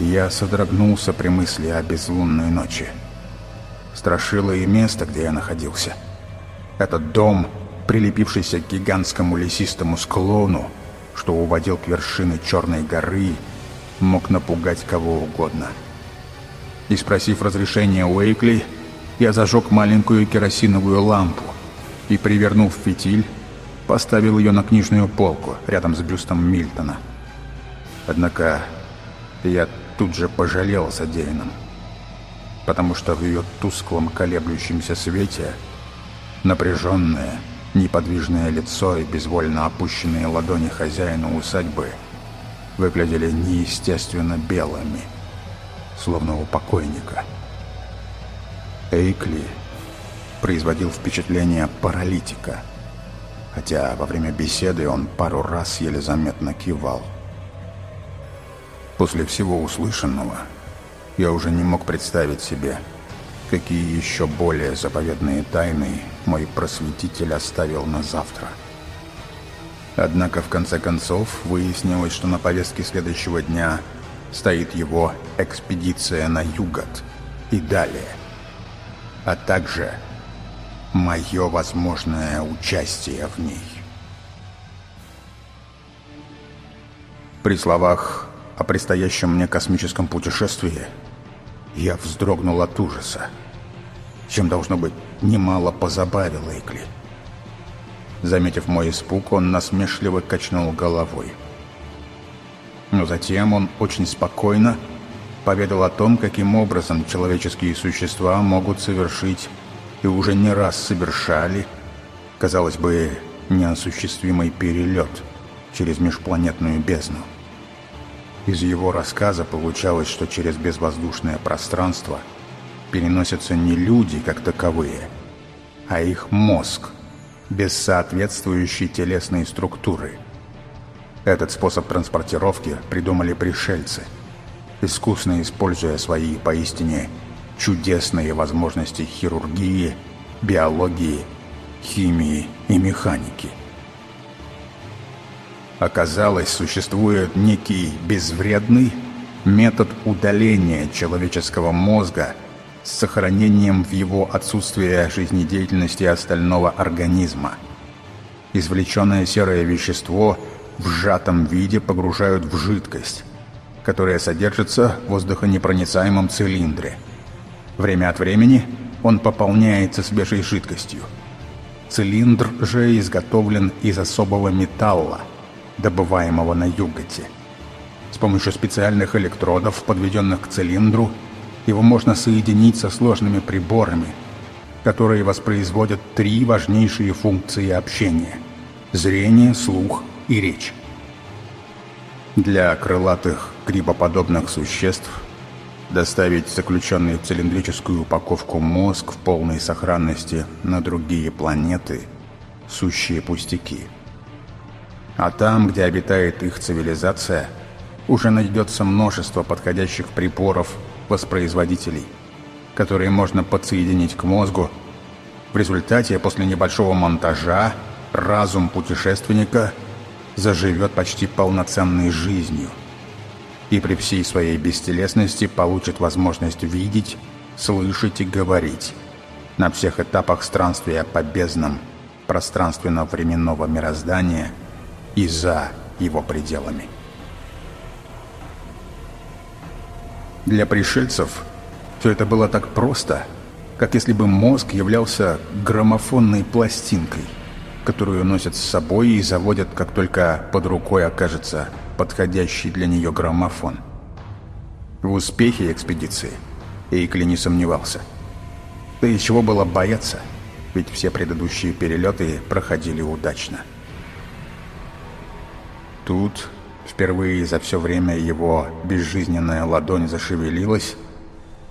я содрогнулся при мысли о безлунной ночи страшило и место, где я находился. Этот дом, прилепившийся к гигантскому лесистому склону, что уводил к вершине Черной горы, мог напугать кого угодно. И спросив разрешения у Эйкли, я зажег маленькую керосиновую лампу и, привернув фитиль, поставил ее на книжную полку рядом с бюстом Мильтона. Однако я тут же пожалел о содеянном, потому что в ее тусклом колеблющемся свете напряженное, неподвижное лицо и безвольно опущенные ладони хозяина усадьбы выглядели неестественно белыми, словно у покойника. Эйкли производил впечатление паралитика, хотя во время беседы он пару раз еле заметно кивал. После всего услышанного я уже не мог представить себе, какие еще более заповедные тайны мой просветитель оставил на завтра. Однако в конце концов выяснилось, что на повестке следующего дня стоит его экспедиция на Югот и далее, а также мое возможное участие в ней. При словах о предстоящем мне космическом путешествии я вздрогнул от ужаса, чем, должно быть, немало позабавил Эйкли. Заметив мой испуг, он насмешливо качнул головой. Но затем он очень спокойно поведал о том, каким образом человеческие существа могут совершить и уже не раз совершали, казалось бы, неосуществимый перелет через межпланетную бездну. Из его рассказа получалось, что через безвоздушное пространство переносятся не люди как таковые, а их мозг без соответствующей телесной структуры. Этот способ транспортировки придумали пришельцы, искусно используя свои поистине чудесные возможности хирургии, биологии, химии и механики. Оказалось, существует некий безвредный метод удаления человеческого мозга с сохранением в его отсутствие жизнедеятельности остального организма. Извлеченное серое вещество в сжатом виде погружают в жидкость, которая содержится в воздухонепроницаемом цилиндре – Время от времени он пополняется свежей жидкостью. Цилиндр же изготовлен из особого металла, добываемого на юготе. С помощью специальных электродов, подведенных к цилиндру, его можно соединить со сложными приборами, которые воспроизводят три важнейшие функции общения – зрение, слух и речь. Для крылатых грибоподобных существ – доставить заключенный в цилиндрическую упаковку мозг в полной сохранности на другие планеты – сущие пустяки. А там, где обитает их цивилизация, уже найдется множество подходящих приборов, воспроизводителей, которые можно подсоединить к мозгу. В результате, после небольшого монтажа, разум путешественника заживет почти полноценной жизнью – и при всей своей бестелесности получит возможность видеть, слышать и говорить на всех этапах странствия по безднам пространственно-временного мироздания и за его пределами. Для пришельцев все это было так просто, как если бы мозг являлся граммофонной пластинкой, которую носят с собой и заводят, как только под рукой окажется подходящий для нее граммофон. В успехе экспедиции Эйкли не сомневался. Да и чего было бояться, ведь все предыдущие перелеты проходили удачно. Тут впервые за все время его безжизненная ладонь зашевелилась,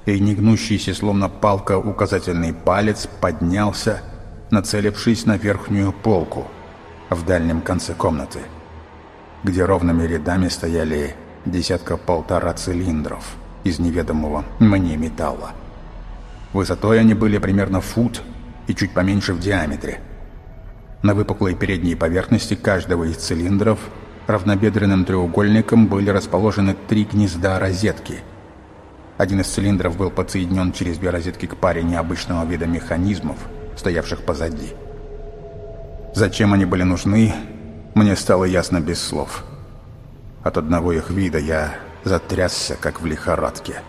и негнущийся словно палка указательный палец поднялся, нацелившись на верхнюю полку в дальнем конце комнаты где ровными рядами стояли десятка-полтора цилиндров из неведомого мне металла. Высотой они были примерно фут и чуть поменьше в диаметре. На выпуклой передней поверхности каждого из цилиндров равнобедренным треугольником были расположены три гнезда розетки. Один из цилиндров был подсоединен через две розетки к паре необычного вида механизмов, стоявших позади. Зачем они были нужны, мне стало ясно без слов. От одного их вида я затрясся, как в лихорадке.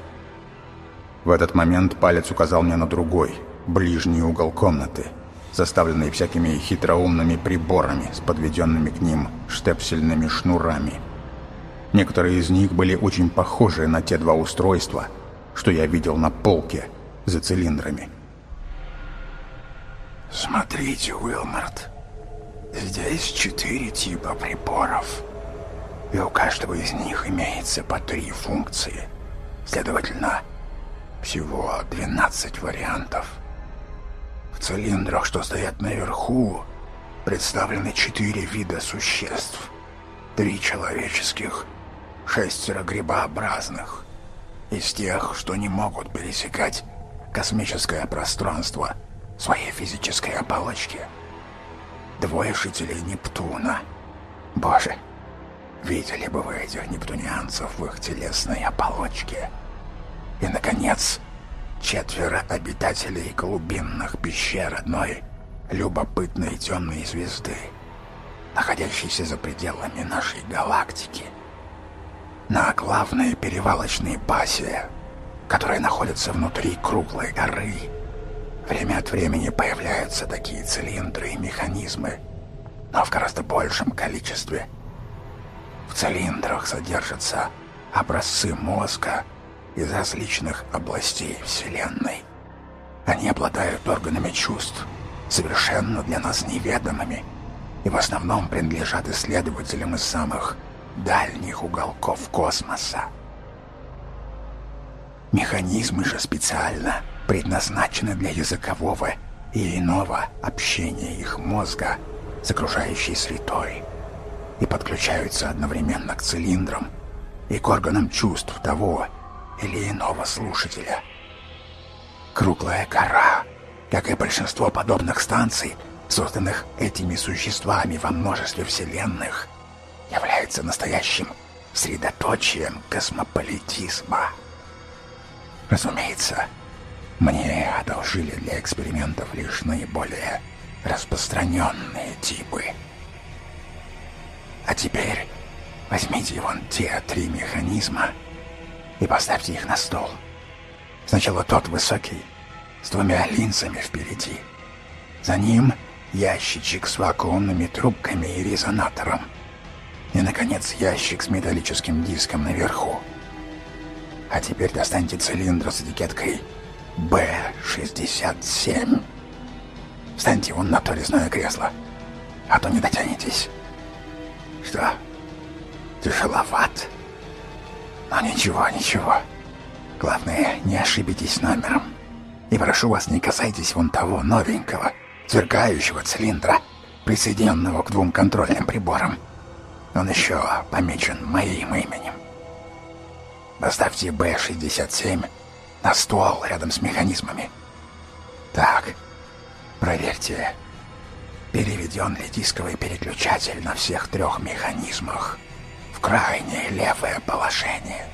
В этот момент палец указал мне на другой, ближний угол комнаты, заставленный всякими хитроумными приборами с подведенными к ним штепсельными шнурами. Некоторые из них были очень похожи на те два устройства, что я видел на полке за цилиндрами. Смотрите, Уилмарт, здесь четыре типа приборов, и у каждого из них имеется по три функции. Следовательно, всего 12 вариантов. В цилиндрах, что стоят наверху, представлены четыре вида существ. Три человеческих, шестеро грибообразных. Из тех, что не могут пересекать космическое пространство своей физической оболочки. Двое жителей Нептуна. Боже, видели бы вы этих нептунианцев в их телесной оболочке. И, наконец, четверо обитателей глубинных пещер одной любопытной темной звезды, находящейся за пределами нашей галактики. На главной перевалочной базе, которая находится внутри круглой горы, время от времени появляются такие цилиндры и механизмы, но в гораздо большем количестве. В цилиндрах содержатся образцы мозга, из различных областей Вселенной. Они обладают органами чувств, совершенно для нас неведомыми, и в основном принадлежат исследователям из самых дальних уголков космоса. Механизмы же специально предназначены для языкового и иного общения их мозга с окружающей средой и подключаются одновременно к цилиндрам и к органам чувств того или иного слушателя. Круглая гора, как и большинство подобных станций, созданных этими существами во множестве вселенных, является настоящим средоточием космополитизма. Разумеется, мне одолжили для экспериментов лишь наиболее распространенные типы. А теперь возьмите вон те три механизма и поставьте их на стол. Сначала тот высокий, с двумя линзами впереди. За ним ящичек с вакуумными трубками и резонатором. И, наконец, ящик с металлическим диском наверху. А теперь достаньте цилиндр с этикеткой Б-67. Встаньте вон на то резное кресло, а то не дотянетесь. Что, тяжеловат? Но ничего, ничего. Главное, не ошибитесь номером. И прошу вас, не касайтесь вон того новенького, сверкающего цилиндра, присоединенного к двум контрольным приборам. Он еще помечен моим именем. Поставьте Б-67 на стол рядом с механизмами. Так, проверьте, переведен ли дисковый переключатель на всех трех механизмах в крайнее левое положение.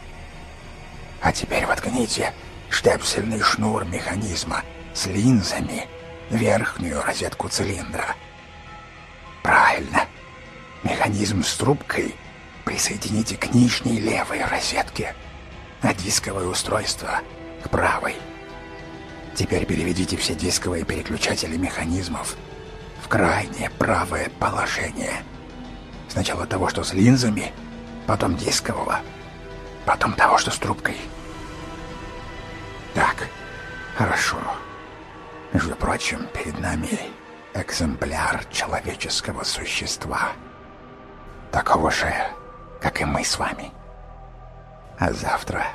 А теперь воткните штепсельный шнур механизма с линзами в верхнюю розетку цилиндра. Правильно. Механизм с трубкой присоедините к нижней левой розетке, а дисковое устройство к правой. Теперь переведите все дисковые переключатели механизмов в крайнее правое положение. Сначала того, что с линзами, потом дискового, потом того, что с трубкой. Так, хорошо. Между прочим, перед нами экземпляр человеческого существа. Такого же, как и мы с вами. А завтра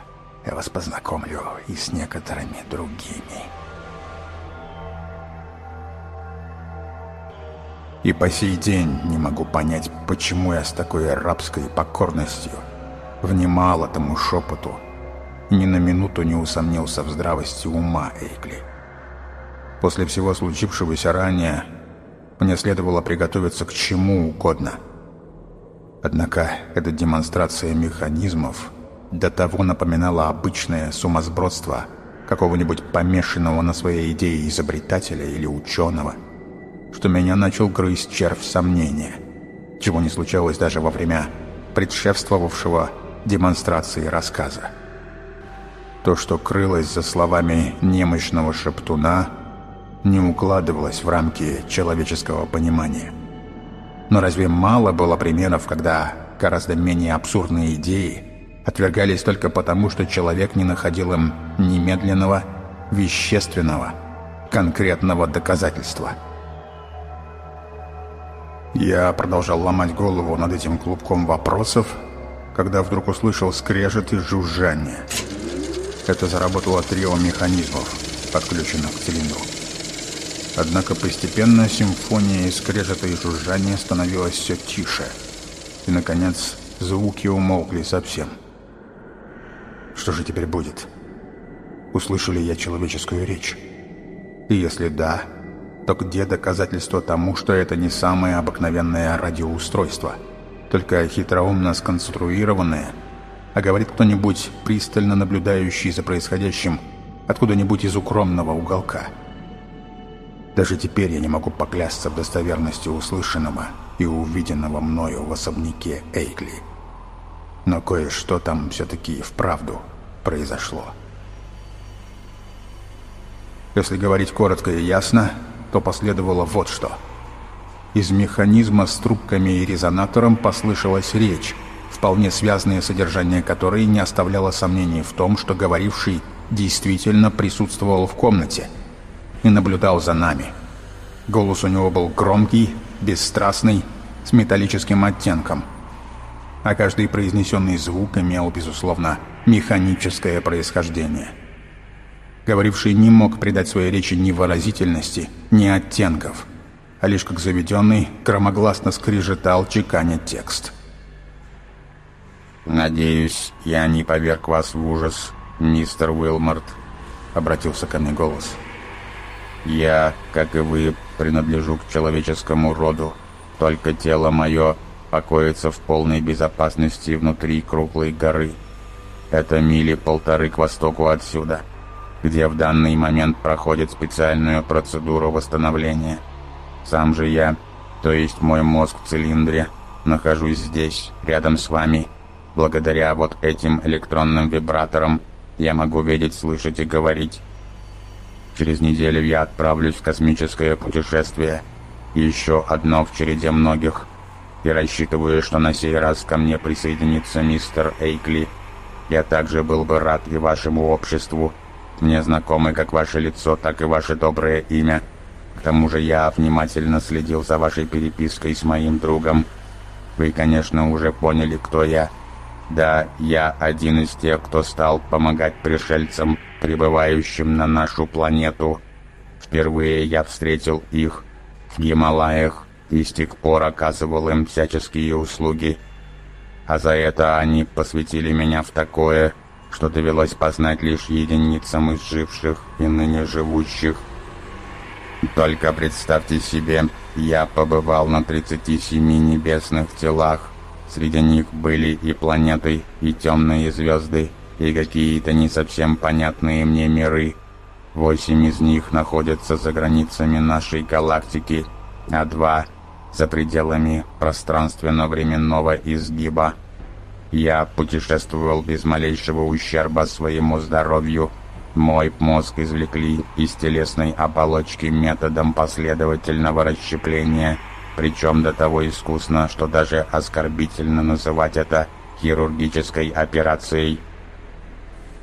я вас познакомлю и с некоторыми другими. И по сей день не могу понять, почему я с такой рабской покорностью внимал этому шепоту и ни на минуту не усомнился в здравости ума Эйгли. После всего случившегося ранее мне следовало приготовиться к чему угодно. Однако эта демонстрация механизмов до того напоминала обычное сумасбродство какого-нибудь помешанного на своей идее изобретателя или ученого, что меня начал грызть червь сомнения, чего не случалось даже во время предшествовавшего демонстрации рассказа. То, что крылось за словами немощного шептуна, не укладывалось в рамки человеческого понимания. Но разве мало было примеров, когда гораздо менее абсурдные идеи отвергались только потому, что человек не находил им немедленного, вещественного, конкретного доказательства. Я продолжал ломать голову над этим клубком вопросов, когда вдруг услышал скрежет и жужжание. Это заработало трио механизмов, подключенных к цилиндру. Однако постепенно симфония из скрежета и жужжания становилась все тише. И, наконец, звуки умолкли совсем. Что же теперь будет? Услышу ли я человеческую речь? И если да, то где доказательство тому, что это не самое обыкновенное радиоустройство, только хитроумно сконструированное, а говорит кто-нибудь, пристально наблюдающий за происходящим откуда-нибудь из укромного уголка – даже теперь я не могу поклясться в достоверности услышанного и увиденного мною в особняке Эйкли. Но кое-что там все-таки вправду произошло. Если говорить коротко и ясно, то последовало вот что. Из механизма с трубками и резонатором послышалась речь, вполне связанное содержание которой не оставляло сомнений в том, что говоривший действительно присутствовал в комнате – и наблюдал за нами. Голос у него был громкий, бесстрастный, с металлическим оттенком. А каждый произнесенный звук имел, безусловно, механическое происхождение. Говоривший не мог придать своей речи ни выразительности, ни оттенков, а лишь как заведенный, громогласно скрижетал, чеканя текст. «Надеюсь, я не поверг вас в ужас, мистер Уилморт», — обратился ко мне голос. Я, как и вы, принадлежу к человеческому роду. Только тело мое покоится в полной безопасности внутри круглой горы. Это мили полторы к востоку отсюда, где в данный момент проходит специальную процедуру восстановления. Сам же я, то есть мой мозг в цилиндре, нахожусь здесь, рядом с вами. Благодаря вот этим электронным вибраторам я могу видеть, слышать и говорить. Через неделю я отправлюсь в космическое путешествие. Еще одно в череде многих. И рассчитываю, что на сей раз ко мне присоединится мистер Эйкли. Я также был бы рад и вашему обществу. Мне знакомы как ваше лицо, так и ваше доброе имя. К тому же я внимательно следил за вашей перепиской с моим другом. Вы, конечно, уже поняли, кто я. Да, я один из тех, кто стал помогать пришельцам, прибывающим на нашу планету. Впервые я встретил их в Гималаях и с тех пор оказывал им всяческие услуги. А за это они посвятили меня в такое, что довелось познать лишь единицам из живших и ныне живущих. Только представьте себе, я побывал на 37 небесных телах, Среди них были и планеты, и темные звезды, и какие-то не совсем понятные мне миры. Восемь из них находятся за границами нашей галактики, а два — за пределами пространственно-временного изгиба. Я путешествовал без малейшего ущерба своему здоровью. Мой мозг извлекли из телесной оболочки методом последовательного расщепления — причем до того искусно, что даже оскорбительно называть это хирургической операцией.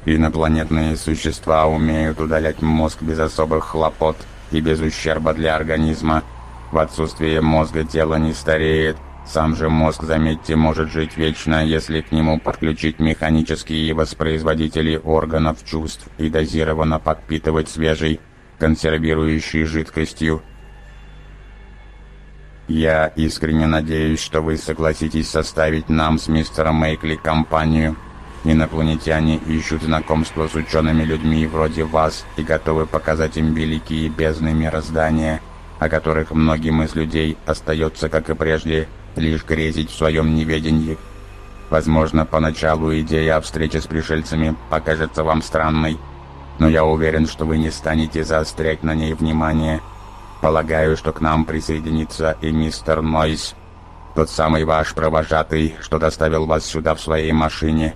Инопланетные существа умеют удалять мозг без особых хлопот и без ущерба для организма. В отсутствие мозга тело не стареет. Сам же мозг, заметьте, может жить вечно, если к нему подключить механические воспроизводители органов чувств и дозированно подпитывать свежей, консервирующей жидкостью. Я искренне надеюсь, что вы согласитесь составить нам с мистером Мейкли компанию. Инопланетяне ищут знакомства с учеными людьми вроде вас и готовы показать им великие бездны мироздания, о которых многим из людей остается, как и прежде, лишь грезить в своем неведении. Возможно, поначалу идея о встрече с пришельцами покажется вам странной, но я уверен, что вы не станете заострять на ней внимание – Полагаю, что к нам присоединится и мистер Нойс, тот самый ваш провожатый, что доставил вас сюда в своей машине.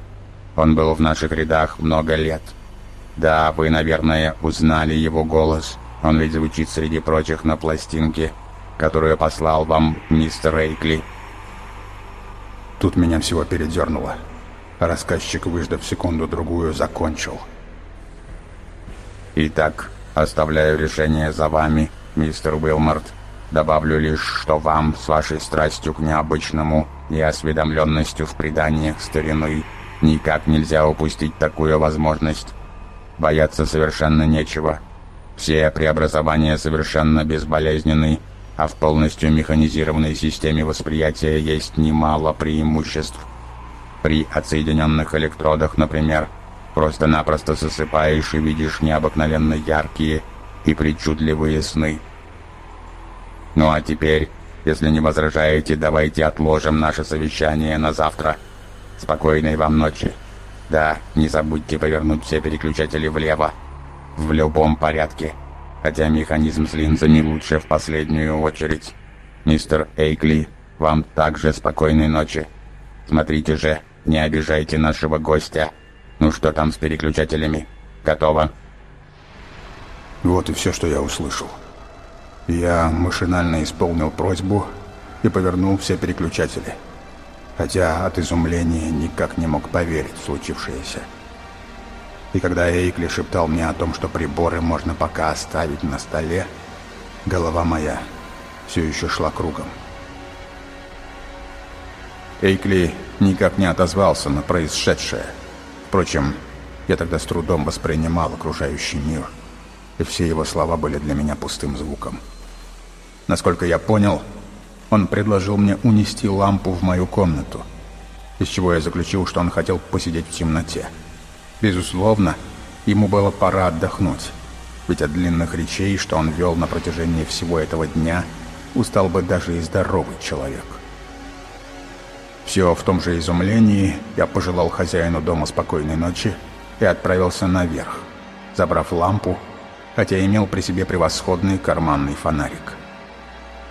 Он был в наших рядах много лет. Да, вы, наверное, узнали его голос. Он ведь звучит среди прочих на пластинке, которую послал вам мистер Рейкли. Тут меня всего передернуло. Рассказчик, выждав секунду-другую, закончил. «Итак, оставляю решение за вами, мистер Уилмарт. Добавлю лишь, что вам с вашей страстью к необычному и осведомленностью в преданиях старины никак нельзя упустить такую возможность. Бояться совершенно нечего. Все преобразования совершенно безболезненны, а в полностью механизированной системе восприятия есть немало преимуществ. При отсоединенных электродах, например, просто-напросто засыпаешь и видишь необыкновенно яркие и причудливые сны – ну а теперь, если не возражаете, давайте отложим наше совещание на завтра. Спокойной вам ночи. Да, не забудьте повернуть все переключатели влево. В любом порядке. Хотя механизм с линзами лучше в последнюю очередь. Мистер Эйкли, вам также спокойной ночи. Смотрите же, не обижайте нашего гостя. Ну что там с переключателями? Готово? Вот и все, что я услышал. Я машинально исполнил просьбу и повернул все переключатели, хотя от изумления никак не мог поверить в случившееся. И когда Эйкли шептал мне о том, что приборы можно пока оставить на столе, голова моя все еще шла кругом. Эйкли никак не отозвался на происшедшее. Впрочем, я тогда с трудом воспринимал окружающий мир, и все его слова были для меня пустым звуком. Насколько я понял, он предложил мне унести лампу в мою комнату, из чего я заключил, что он хотел посидеть в темноте. Безусловно, ему было пора отдохнуть, ведь от длинных речей, что он вел на протяжении всего этого дня, устал бы даже и здоровый человек. Все в том же изумлении я пожелал хозяину дома спокойной ночи и отправился наверх, забрав лампу, хотя имел при себе превосходный карманный фонарик.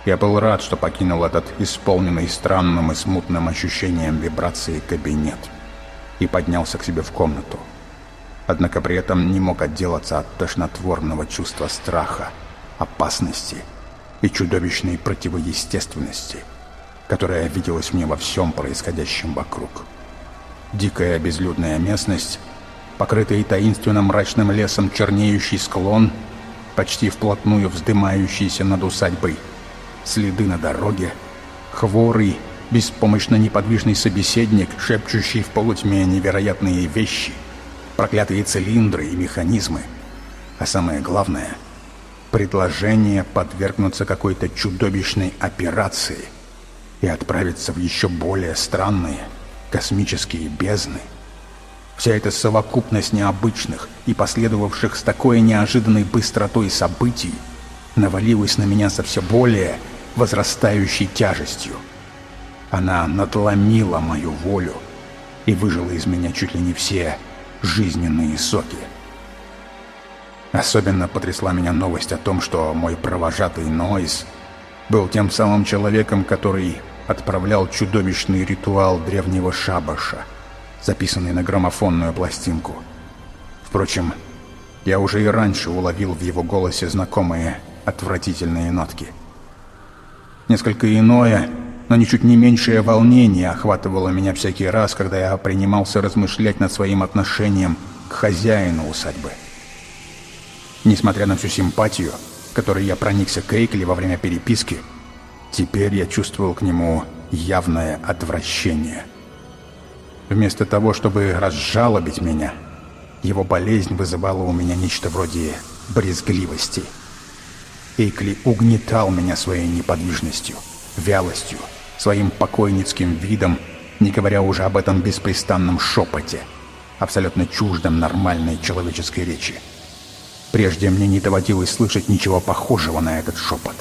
Я был рад, что покинул этот исполненный странным и смутным ощущением вибрации кабинет и поднялся к себе в комнату. Однако при этом не мог отделаться от тошнотворного чувства страха, опасности и чудовищной противоестественности, которая виделась мне во всем происходящем вокруг. Дикая безлюдная местность, покрытый таинственным мрачным лесом чернеющий склон, почти вплотную вздымающийся над усадьбой – следы на дороге, хворый, беспомощно неподвижный собеседник, шепчущий в полутьме невероятные вещи, проклятые цилиндры и механизмы. А самое главное — предложение подвергнуться какой-то чудовищной операции и отправиться в еще более странные космические бездны. Вся эта совокупность необычных и последовавших с такой неожиданной быстротой событий навалилась на меня со все более возрастающей тяжестью. Она надломила мою волю и выжила из меня чуть ли не все жизненные соки. Особенно потрясла меня новость о том, что мой провожатый Нойс был тем самым человеком, который отправлял чудовищный ритуал древнего шабаша, записанный на граммофонную пластинку. Впрочем, я уже и раньше уловил в его голосе знакомые отвратительные нотки – Несколько иное, но ничуть не меньшее волнение охватывало меня всякий раз, когда я принимался размышлять над своим отношением к хозяину усадьбы. Несмотря на всю симпатию, которой я проникся к Эйкли во время переписки, теперь я чувствовал к нему явное отвращение. Вместо того, чтобы разжалобить меня, его болезнь вызывала у меня нечто вроде брезгливости – Эйкли угнетал меня своей неподвижностью, вялостью, своим покойницким видом, не говоря уже об этом беспрестанном шепоте, абсолютно чуждом нормальной человеческой речи. Прежде мне не доводилось слышать ничего похожего на этот шепот.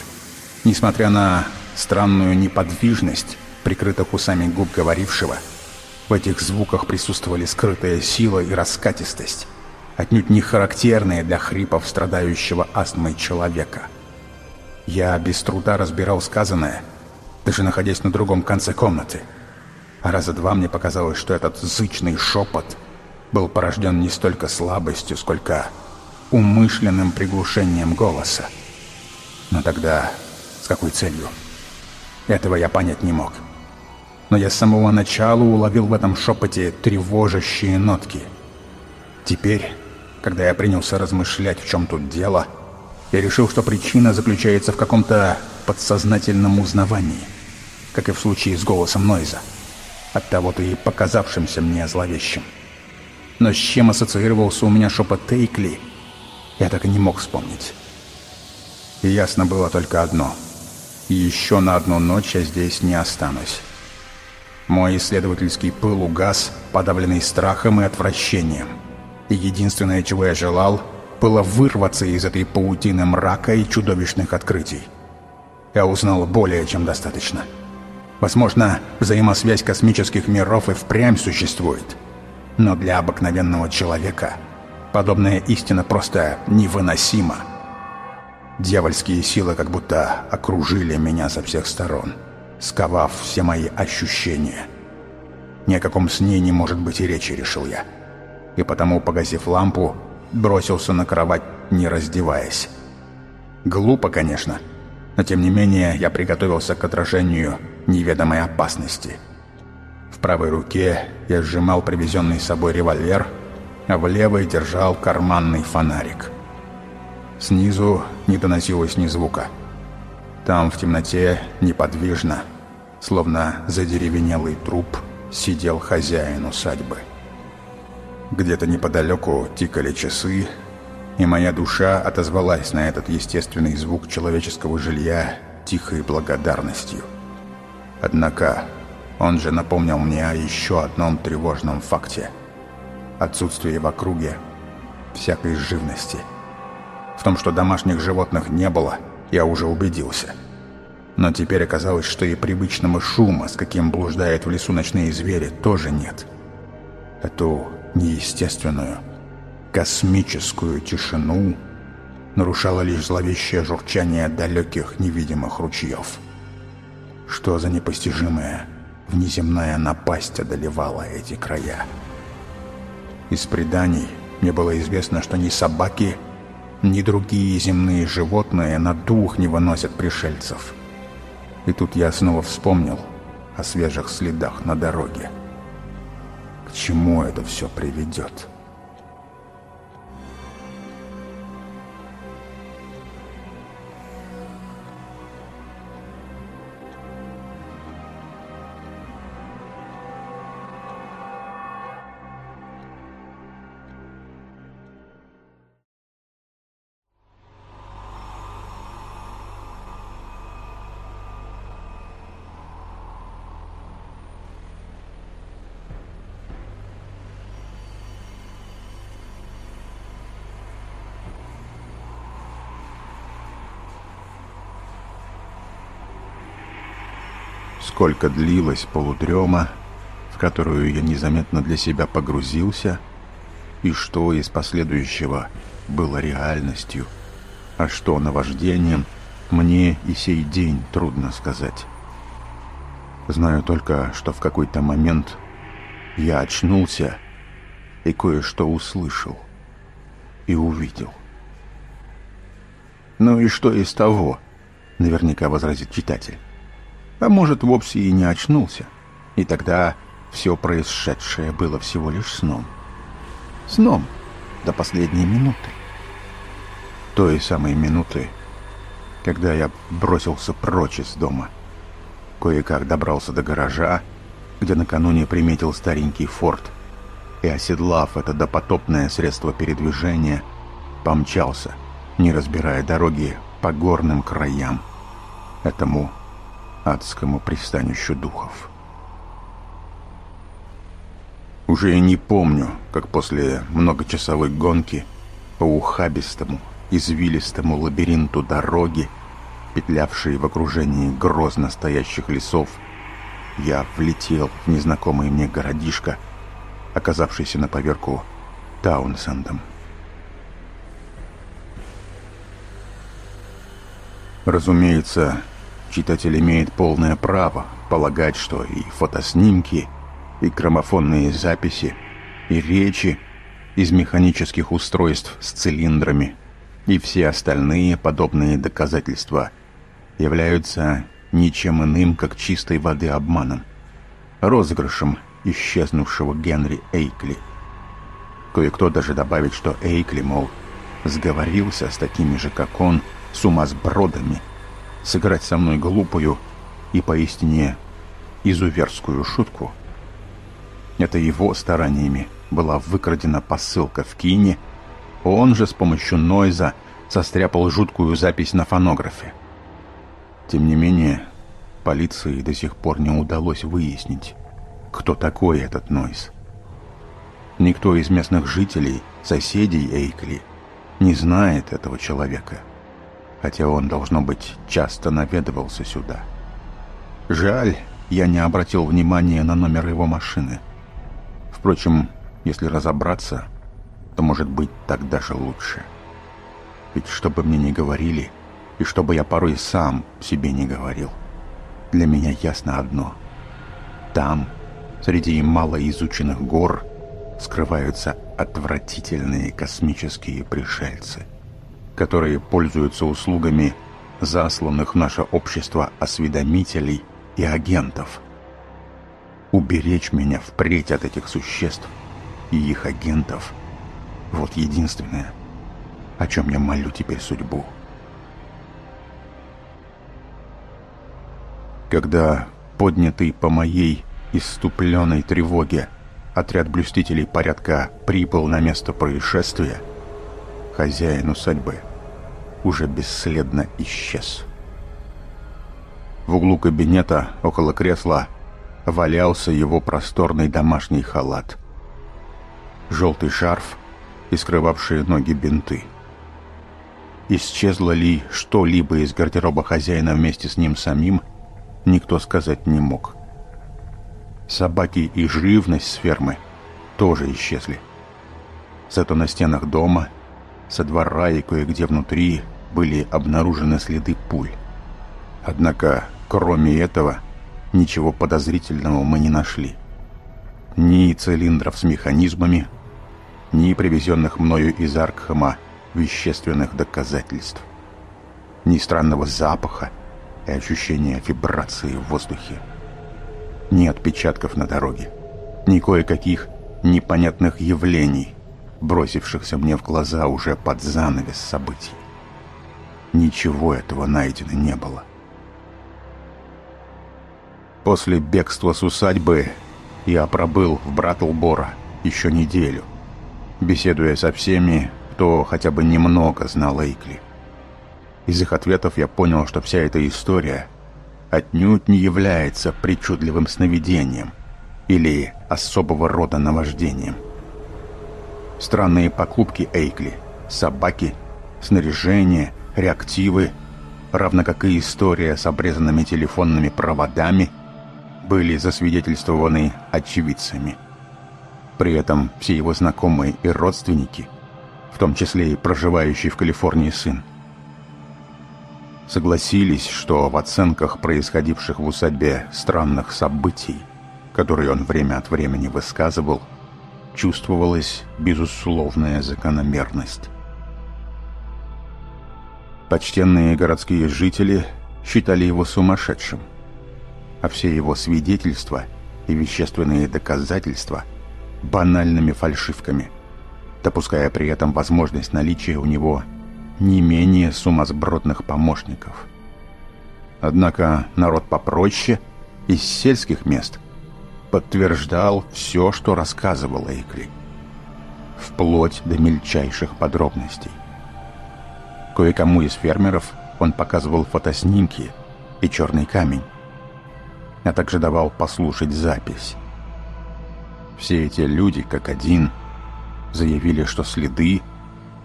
Несмотря на странную неподвижность, прикрытых усами губ говорившего, в этих звуках присутствовали скрытая сила и раскатистость, отнюдь не характерные для хрипов страдающего астмой человека — я без труда разбирал сказанное, даже находясь на другом конце комнаты. А раза два мне показалось, что этот зычный шепот был порожден не столько слабостью, сколько умышленным приглушением голоса. Но тогда с какой целью? Этого я понять не мог. но я с самого начала уловил в этом шепоте тревожащие нотки. Теперь, когда я принялся размышлять, в чем тут дело, я решил, что причина заключается в каком-то подсознательном узнавании, как и в случае с голосом Нойза, от того-то и показавшимся мне зловещим. Но с чем ассоциировался у меня шепот Тейкли, я так и не мог вспомнить. И ясно было только одно. Еще на одну ночь я здесь не останусь. Мой исследовательский пыл угас, подавленный страхом и отвращением. И единственное, чего я желал, было вырваться из этой паутины мрака и чудовищных открытий. Я узнал более чем достаточно. Возможно, взаимосвязь космических миров и впрямь существует. Но для обыкновенного человека подобная истина просто невыносима. Дьявольские силы как будто окружили меня со всех сторон сковав все мои ощущения. Ни о каком сне не может быть и речи, решил я. И потому, погасив лампу, бросился на кровать, не раздеваясь. Глупо, конечно, но тем не менее я приготовился к отражению неведомой опасности. В правой руке я сжимал привезенный с собой револьвер, а в левой держал карманный фонарик. Снизу не доносилось ни звука. Там в темноте неподвижно, словно задеревенелый труп, сидел хозяин усадьбы. Где-то неподалеку тикали часы, и моя душа отозвалась на этот естественный звук человеческого жилья тихой благодарностью. Однако он же напомнил мне о еще одном тревожном факте – отсутствии в округе всякой живности. В том, что домашних животных не было, я уже убедился – но теперь оказалось, что и привычного шума, с каким блуждают в лесу ночные звери, тоже нет. Эту неестественную, космическую тишину нарушало лишь зловещее журчание далеких невидимых ручьев. Что за непостижимая внеземная напасть одолевала эти края? Из преданий мне было известно, что ни собаки, ни другие земные животные на дух не выносят пришельцев – и тут я снова вспомнил о свежих следах на дороге. К чему это все приведет?» Сколько длилась полудрема, в которую я незаметно для себя погрузился, и что из последующего было реальностью, а что наваждением, мне и сей день трудно сказать. Знаю только, что в какой-то момент я очнулся и кое-что услышал и увидел. «Ну и что из того?» — наверняка возразит читатель а может, вовсе и не очнулся. И тогда все происшедшее было всего лишь сном. Сном до последней минуты. Той самой минуты, когда я бросился прочь из дома. Кое-как добрался до гаража, где накануне приметил старенький форт, и, оседлав это допотопное средство передвижения, помчался, не разбирая дороги по горным краям, этому адскому пристанищу духов. Уже и не помню, как после многочасовой гонки по ухабистому, извилистому лабиринту дороги, петлявшей в окружении грозно стоящих лесов, я влетел в незнакомый мне городишко, оказавшийся на поверку Таунсендом. Разумеется, читатель имеет полное право полагать, что и фотоснимки, и граммофонные записи, и речи из механических устройств с цилиндрами, и все остальные подобные доказательства являются ничем иным, как чистой воды обманом. розыгрышем исчезнувшего Генри Эйкли. Кое-кто даже добавит, что Эйкли, мол, сговорился с такими же, как он, сумасбродами, сыграть со мной глупую и поистине изуверскую шутку. Это его стараниями была выкрадена посылка в Кине, он же с помощью Нойза состряпал жуткую запись на фонографе. Тем не менее, полиции до сих пор не удалось выяснить, кто такой этот Нойз. Никто из местных жителей, соседей Эйкли, не знает этого человека, хотя он, должно быть, часто наведывался сюда. Жаль, я не обратил внимания на номер его машины. Впрочем, если разобраться, то, может быть, так даже лучше. Ведь что бы мне ни говорили, и что бы я порой сам себе не говорил, для меня ясно одно. Там, среди малоизученных гор, скрываются отвратительные космические пришельцы, которые пользуются услугами засланных в наше общество осведомителей и агентов. Уберечь меня впредь от этих существ и их агентов – вот единственное, о чем я молю теперь судьбу. Когда поднятый по моей иступленной тревоге отряд блюстителей порядка прибыл на место происшествия, хозяин усадьбы уже бесследно исчез. В углу кабинета, около кресла, валялся его просторный домашний халат. Желтый шарф и скрывавшие ноги бинты. Исчезло ли что-либо из гардероба хозяина вместе с ним самим, никто сказать не мог. Собаки и живность с фермы тоже исчезли. Зато на стенах дома, со двора и кое-где внутри были обнаружены следы пуль. Однако, кроме этого, ничего подозрительного мы не нашли. Ни цилиндров с механизмами, ни привезенных мною из Аркхема вещественных доказательств, ни странного запаха и ощущения вибрации в воздухе, ни отпечатков на дороге, ни кое-каких непонятных явлений, бросившихся мне в глаза уже под занавес событий. Ничего этого найдено не было. После бегства с усадьбы я пробыл в Братлбора еще неделю – беседуя со всеми, кто хотя бы немного знал Эйкли. Из их ответов я понял, что вся эта история отнюдь не является причудливым сновидением или особого рода наваждением. Странные покупки Эйкли, собаки, снаряжение, реактивы, равно как и история с обрезанными телефонными проводами, были засвидетельствованы очевидцами – при этом все его знакомые и родственники, в том числе и проживающий в Калифорнии сын, согласились, что в оценках происходивших в усадьбе странных событий, которые он время от времени высказывал, чувствовалась безусловная закономерность. Почтенные городские жители считали его сумасшедшим, а все его свидетельства и вещественные доказательства – банальными фальшивками, допуская при этом возможность наличия у него не менее сумасбродных помощников. Однако народ попроще из сельских мест подтверждал все, что рассказывал Эйкли, вплоть до мельчайших подробностей. Кое-кому из фермеров он показывал фотоснимки и черный камень, а также давал послушать запись. Все эти люди, как один, заявили, что следы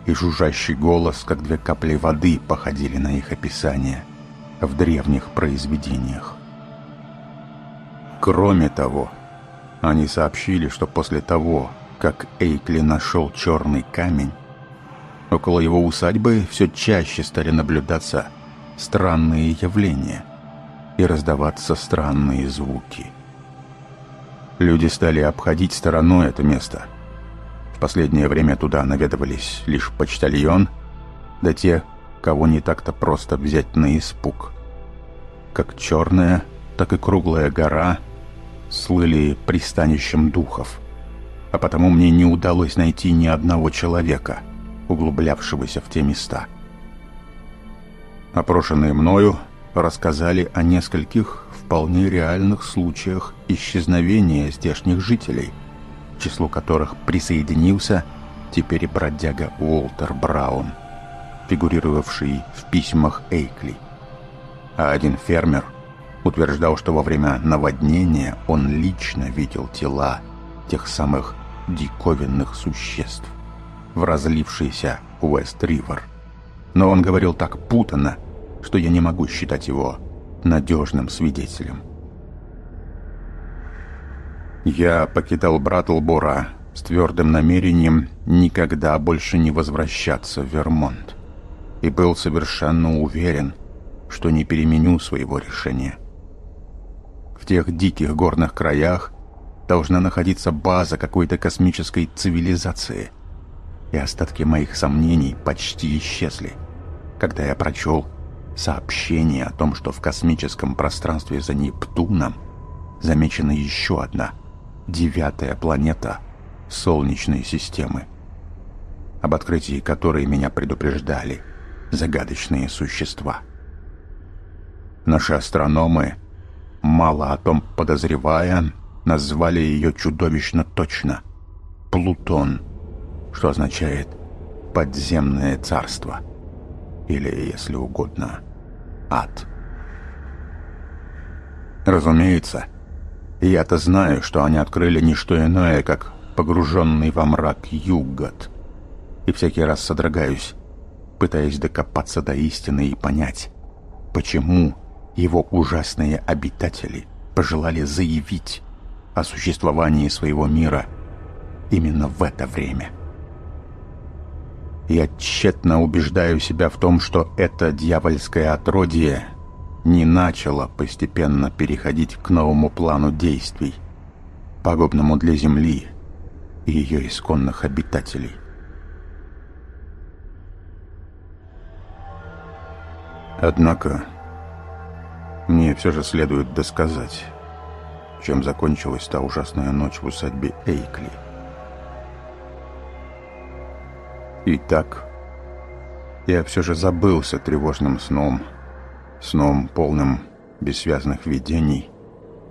и жужжащий голос, как две капли воды, походили на их описание в древних произведениях. Кроме того, они сообщили, что после того, как Эйкли нашел черный камень, около его усадьбы все чаще стали наблюдаться странные явления и раздаваться странные звуки – Люди стали обходить стороной это место. В последнее время туда наведывались лишь почтальон, да те, кого не так-то просто взять на испуг. Как черная, так и круглая гора слыли пристанищем духов, а потому мне не удалось найти ни одного человека, углублявшегося в те места. Опрошенные мною рассказали о нескольких вполне реальных случаях исчезновения здешних жителей, к числу которых присоединился теперь бродяга Уолтер Браун, фигурировавший в письмах Эйкли. А один фермер утверждал, что во время наводнения он лично видел тела тех самых диковинных существ в разлившийся Уэст-Ривер. Но он говорил так путанно, что я не могу считать его надежным свидетелем. Я покидал Братлбора с твердым намерением никогда больше не возвращаться в Вермонт и был совершенно уверен, что не переменю своего решения. В тех диких горных краях должна находиться база какой-то космической цивилизации, и остатки моих сомнений почти исчезли, когда я прочел сообщение о том, что в космическом пространстве за Нептуном замечена еще одна, девятая планета Солнечной системы, об открытии которой меня предупреждали загадочные существа. Наши астрономы, мало о том подозревая, назвали ее чудовищно точно – Плутон, что означает «подземное царство» или, если угодно, ад. Разумеется, я-то знаю, что они открыли не что иное, как погруженный во мрак Югот. И всякий раз содрогаюсь, пытаясь докопаться до истины и понять, почему его ужасные обитатели пожелали заявить о существовании своего мира именно в это время. Я тщетно убеждаю себя в том, что это дьявольское отродье не начало постепенно переходить к новому плану действий, пагубному для Земли и ее исконных обитателей. Однако, мне все же следует досказать, чем закончилась та ужасная ночь в усадьбе Эйкли. Итак, я все же забылся тревожным сном, сном полным бессвязных видений,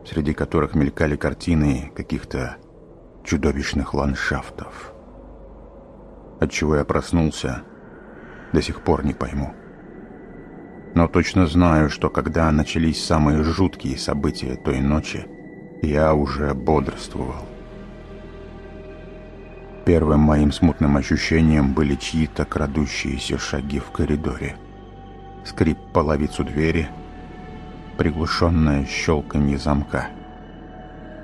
среди которых мелькали картины каких-то чудовищных ландшафтов. Отчего я проснулся, до сих пор не пойму. Но точно знаю, что когда начались самые жуткие события той ночи, я уже бодрствовал. Первым моим смутным ощущением были чьи-то крадущиеся шаги в коридоре. Скрип половицу двери, приглушенное щелканье замка.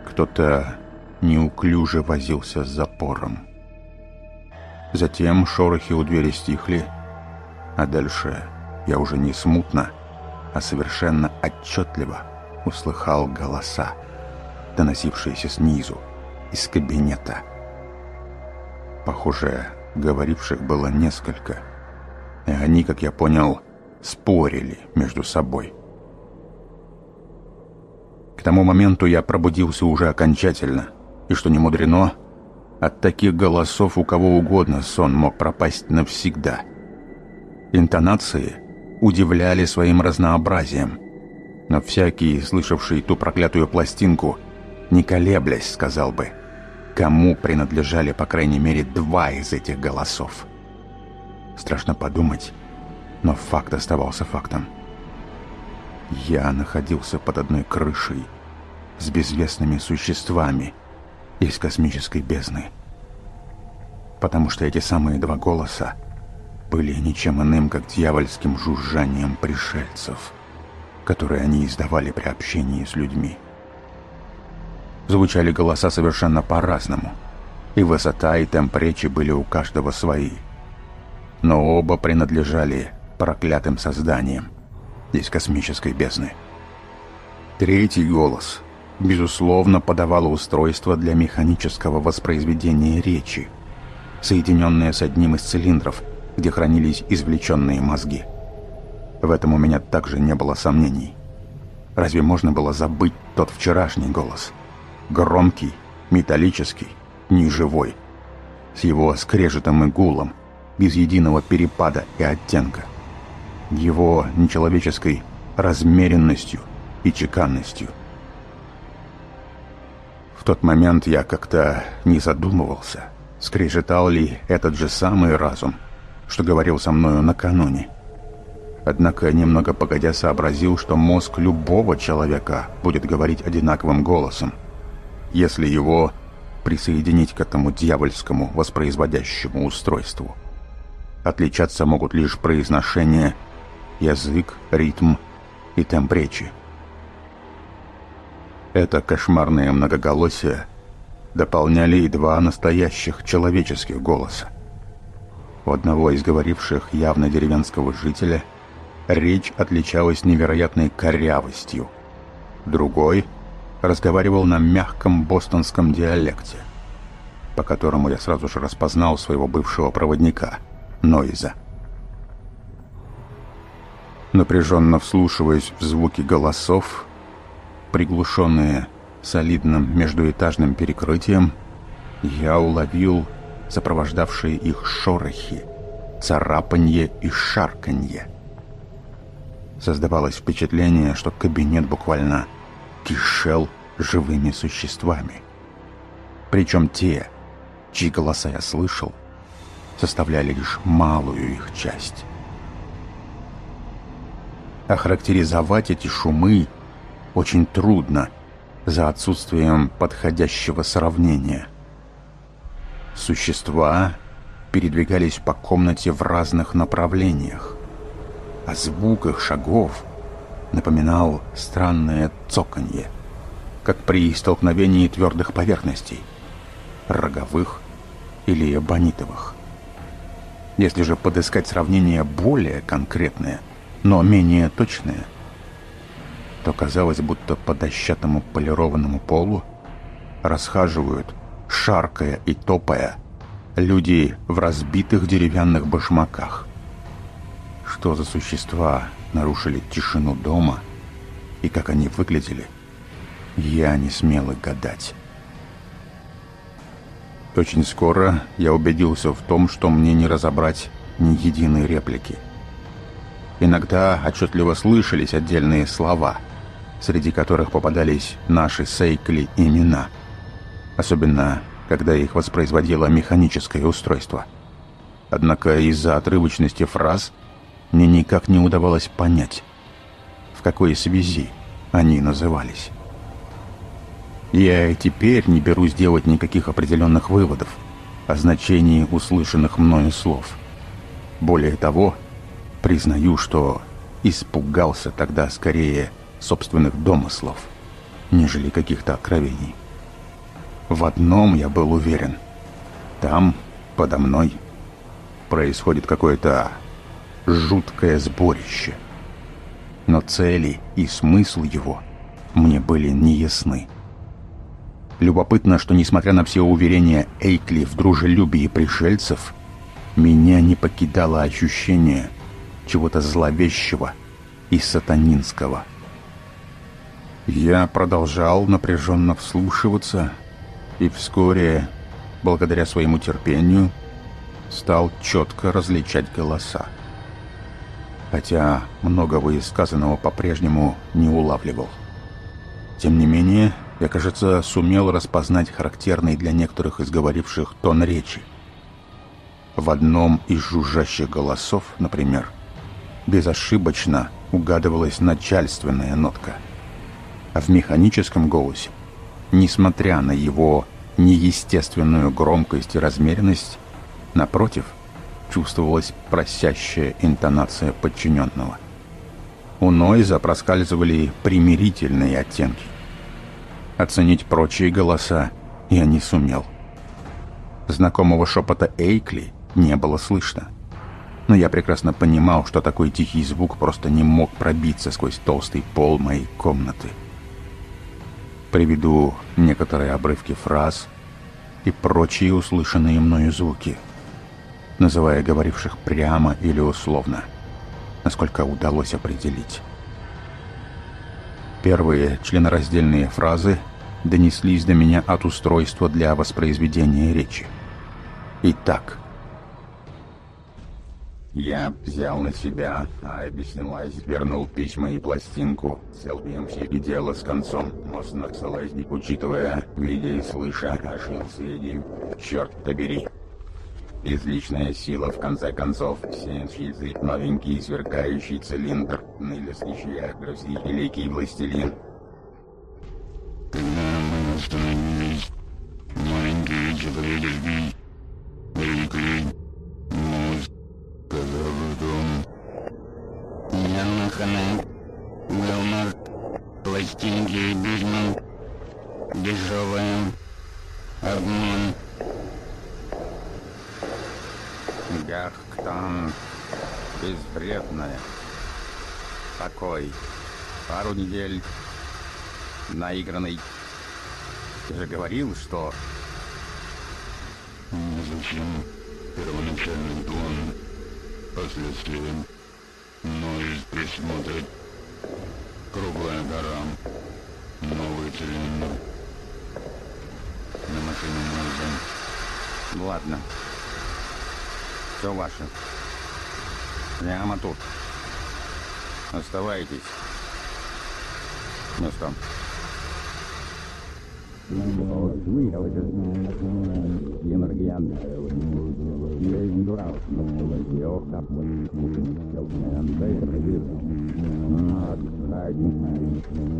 Кто-то неуклюже возился с запором. Затем шорохи у двери стихли, а дальше я уже не смутно, а совершенно отчетливо услыхал голоса, доносившиеся снизу, из кабинета. Похоже, говоривших было несколько. И они, как я понял, спорили между собой. К тому моменту я пробудился уже окончательно. И что не мудрено, от таких голосов у кого угодно сон мог пропасть навсегда. Интонации удивляли своим разнообразием. Но всякий, слышавший ту проклятую пластинку, не колеблясь, сказал бы – кому принадлежали, по крайней мере, два из этих голосов. Страшно подумать, но факт оставался фактом. Я находился под одной крышей с безвестными существами из космической бездны. Потому что эти самые два голоса были ничем иным, как дьявольским жужжанием пришельцев, которые они издавали при общении с людьми. Звучали голоса совершенно по-разному. И высота, и темп речи были у каждого свои. Но оба принадлежали проклятым созданиям из космической бездны. Третий голос, безусловно, подавало устройство для механического воспроизведения речи, соединенное с одним из цилиндров, где хранились извлеченные мозги. В этом у меня также не было сомнений. Разве можно было забыть тот вчерашний голос – Громкий, металлический, неживой. С его скрежетом и гулом, без единого перепада и оттенка. Его нечеловеческой размеренностью и чеканностью. В тот момент я как-то не задумывался, скрежетал ли этот же самый разум, что говорил со мною накануне. Однако, немного погодя, сообразил, что мозг любого человека будет говорить одинаковым голосом, если его присоединить к этому дьявольскому воспроизводящему устройству. Отличаться могут лишь произношение, язык, ритм и темп речи. Это кошмарное многоголосие дополняли и два настоящих человеческих голоса. У одного из говоривших явно деревенского жителя – речь отличалась невероятной корявостью. Другой разговаривал на мягком бостонском диалекте, по которому я сразу же распознал своего бывшего проводника, Нойза. Напряженно вслушиваясь в звуки голосов, приглушенные солидным междуэтажным перекрытием, я уловил сопровождавшие их шорохи, царапанье и шарканье. Создавалось впечатление, что кабинет буквально кишел живыми существами. Причем те, чьи голоса я слышал, составляли лишь малую их часть. Охарактеризовать эти шумы очень трудно за отсутствием подходящего сравнения. Существа передвигались по комнате в разных направлениях о звуках шагов напоминал странное цоканье, как при столкновении твердых поверхностей, роговых или эбонитовых. Если же подыскать сравнение более конкретное, но менее точное, то казалось, будто по дощатому полированному полу расхаживают, шаркая и топая, люди в разбитых деревянных башмаках – что за существа нарушили тишину дома и как они выглядели, я не смел их гадать. Очень скоро я убедился в том, что мне не разобрать ни единой реплики. Иногда отчетливо слышались отдельные слова, среди которых попадались наши сейкли имена, особенно когда их воспроизводило механическое устройство. Однако из-за отрывочности фраз – мне никак не удавалось понять, в какой связи они назывались. Я и теперь не берусь делать никаких определенных выводов о значении услышанных мною слов. Более того, признаю, что испугался тогда скорее собственных домыслов, нежели каких-то откровений. В одном я был уверен. Там, подо мной, происходит какое-то жуткое сборище. Но цели и смысл его мне были неясны. Любопытно, что несмотря на все уверения Эйкли в дружелюбии пришельцев, меня не покидало ощущение чего-то зловещего и сатанинского. Я продолжал напряженно вслушиваться, и вскоре, благодаря своему терпению, стал четко различать голоса хотя многого из сказанного по-прежнему не улавливал. Тем не менее, я, кажется, сумел распознать характерный для некоторых из говоривших тон речи. В одном из жужжащих голосов, например, безошибочно угадывалась начальственная нотка. А в механическом голосе, несмотря на его неестественную громкость и размеренность, напротив – чувствовалась просящая интонация подчиненного. У Нойза проскальзывали примирительные оттенки. Оценить прочие голоса я не сумел. Знакомого шепота Эйкли не было слышно. Но я прекрасно понимал, что такой тихий звук просто не мог пробиться сквозь толстый пол моей комнаты. Приведу некоторые обрывки фраз и прочие услышанные мною звуки – называя говоривших прямо или условно, насколько удалось определить. Первые членораздельные фразы донеслись до меня от устройства для воспроизведения речи. Итак, я взял на себя, а объяснилась, вернул письма и пластинку. Селбиемся и дело с концом. Мостных салазник, учитывая, видя и слыша, ошибся и черт побери. Безличная сила, в конце концов, сеншизы, новенький сверкающий цилиндр, нылеслящий агроси, великий властелин. Когда мы остановились, маленькие человечки, великий Я наханек, Уилмар, пластинки и Бигман, дешевая, обман. Гахктан безвредная. Покой. Пару недель наигранный. Ты же говорил, что... Зачем первоначальный план последствия, но из присмотра круглая гора, новый цилиндр, на машину можно. Ладно. Все ваше. Прямо тут. Оставайтесь. Ну что? and they forgive. Not pardon.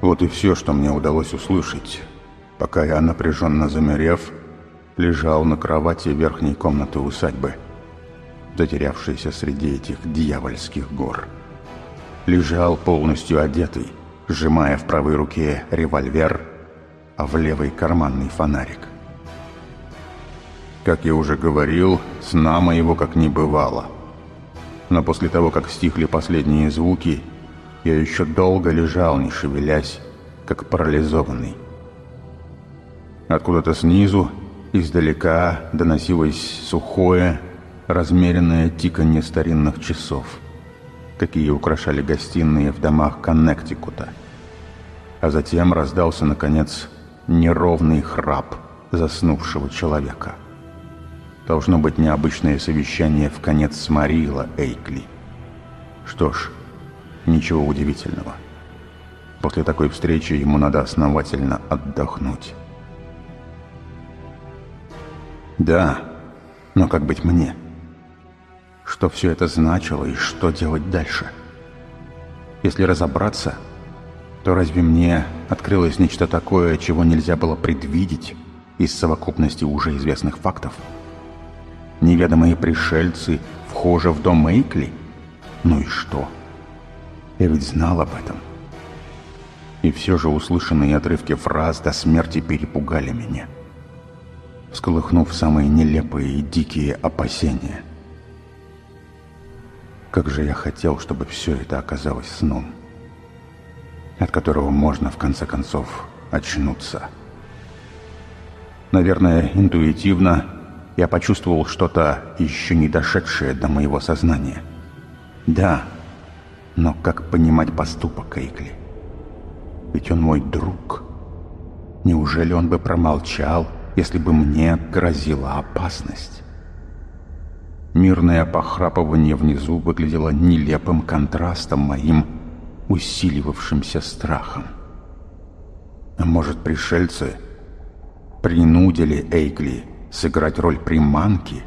Вот и все, что мне удалось услышать, пока я, напряженно замерев, лежал на кровати верхней комнаты усадьбы, затерявшейся среди этих дьявольских гор. Лежал полностью одетый, сжимая в правой руке револьвер, а в левый карманный фонарик. Как я уже говорил, сна моего как не бывало. Но после того, как стихли последние звуки, я еще долго лежал, не шевелясь, как парализованный. Откуда-то снизу, издалека, доносилось сухое, размеренное тиканье старинных часов, какие украшали гостиные в домах Коннектикута. А затем раздался, наконец, неровный храп заснувшего человека. Должно быть необычное совещание в конец сморило Эйкли. Что ж, Ничего удивительного. После такой встречи ему надо основательно отдохнуть. Да, но как быть мне? Что все это значило и что делать дальше? Если разобраться, то разве мне открылось нечто такое, чего нельзя было предвидеть из совокупности уже известных фактов? Неведомые пришельцы вхожи в дом Эйкли? Ну и что? — я ведь знал об этом. И все же услышанные отрывки фраз до смерти перепугали меня, всколыхнув самые нелепые и дикие опасения. Как же я хотел, чтобы все это оказалось сном, от которого можно, в конце концов, очнуться. Наверное, интуитивно я почувствовал что-то еще не дошедшее до моего сознания. Да, но как понимать поступок Эйкли? Ведь он мой друг. Неужели он бы промолчал, если бы мне грозила опасность? Мирное похрапывание внизу выглядело нелепым контрастом моим усиливавшимся страхом. А может, пришельцы принудили Эйкли сыграть роль приманки,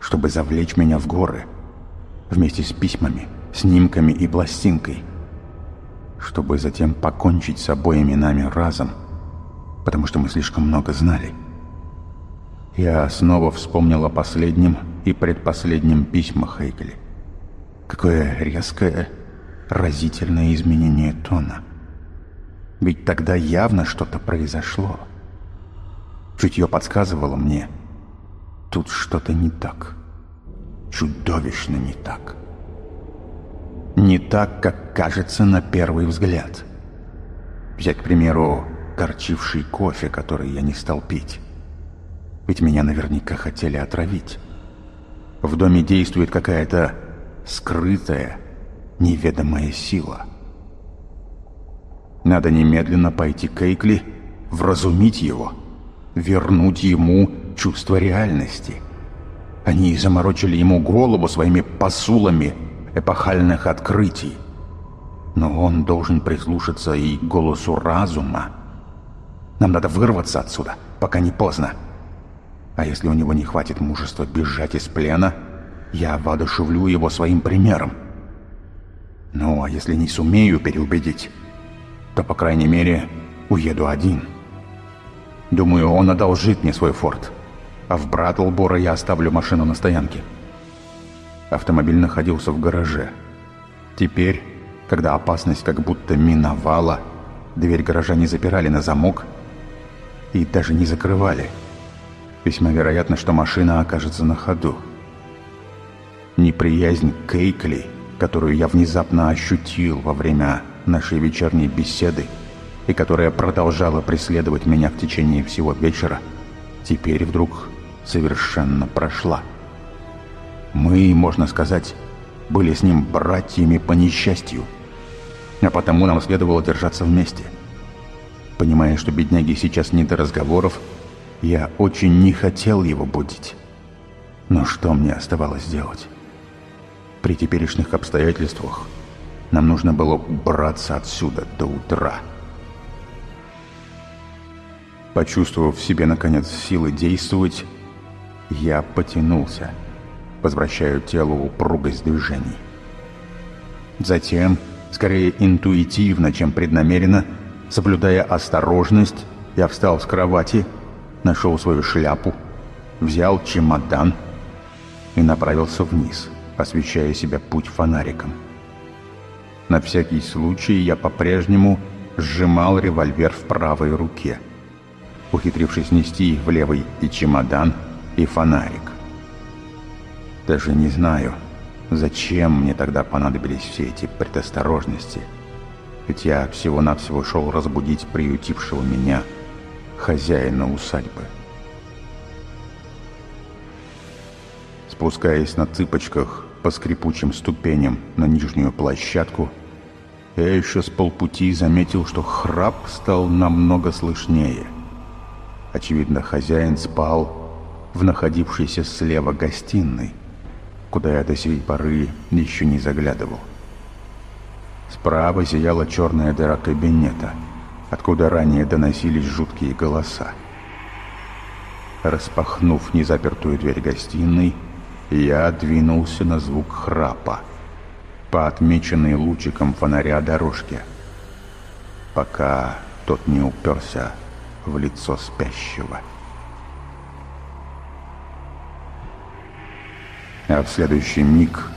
чтобы завлечь меня в горы вместе с письмами, снимками и пластинкой, чтобы затем покончить с обоими нами разом, потому что мы слишком много знали. Я снова вспомнил о последнем и предпоследнем письмах Хейгеля. Какое резкое, разительное изменение тона. Ведь тогда явно что-то произошло. Чутье подсказывало мне, тут что-то не так. Чудовищно не так. Не так, как кажется на первый взгляд. Взять, к примеру, горчивший кофе, который я не стал пить. Ведь меня наверняка хотели отравить. В доме действует какая-то скрытая, неведомая сила. Надо немедленно пойти к Эйкли, вразумить его, вернуть ему чувство реальности. Они заморочили ему голову своими посулами эпохальных открытий. Но он должен прислушаться и к голосу разума. Нам надо вырваться отсюда, пока не поздно. А если у него не хватит мужества бежать из плена, я воодушевлю его своим примером. Ну, а если не сумею переубедить, то, по крайней мере, уеду один. Думаю, он одолжит мне свой форт, а в Братлбора я оставлю машину на стоянке. Автомобиль находился в гараже. Теперь, когда опасность как будто миновала, дверь гаража не запирали на замок и даже не закрывали. Весьма вероятно, что машина окажется на ходу. Неприязнь к Эйкли, которую я внезапно ощутил во время нашей вечерней беседы и которая продолжала преследовать меня в течение всего вечера, теперь вдруг совершенно прошла. Мы, можно сказать, были с ним братьями по несчастью, а потому нам следовало держаться вместе. Понимая, что бедняги сейчас не до разговоров, я очень не хотел его будить. Но что мне оставалось делать? При теперешних обстоятельствах нам нужно было убраться отсюда до утра. Почувствовав в себе, наконец, силы действовать, я потянулся – возвращаю телу упругость движений. Затем, скорее интуитивно, чем преднамеренно, соблюдая осторожность, я встал с кровати, нашел свою шляпу, взял чемодан и направился вниз, освещая себя путь фонариком. На всякий случай я по-прежнему сжимал револьвер в правой руке, ухитрившись нести в левый и чемодан, и фонарик. Даже не знаю, зачем мне тогда понадобились все эти предосторожности. Ведь я всего-навсего шел разбудить приютившего меня хозяина усадьбы. Спускаясь на цыпочках по скрипучим ступеням на нижнюю площадку, я еще с полпути заметил, что храп стал намного слышнее. Очевидно, хозяин спал в находившейся слева гостиной, куда я до сей поры еще не заглядывал. Справа зияла черная дыра кабинета, откуда ранее доносились жуткие голоса. Распахнув незапертую дверь гостиной, я двинулся на звук храпа по отмеченной лучиком фонаря дорожке, пока тот не уперся в лицо спящего. А в следующий миг,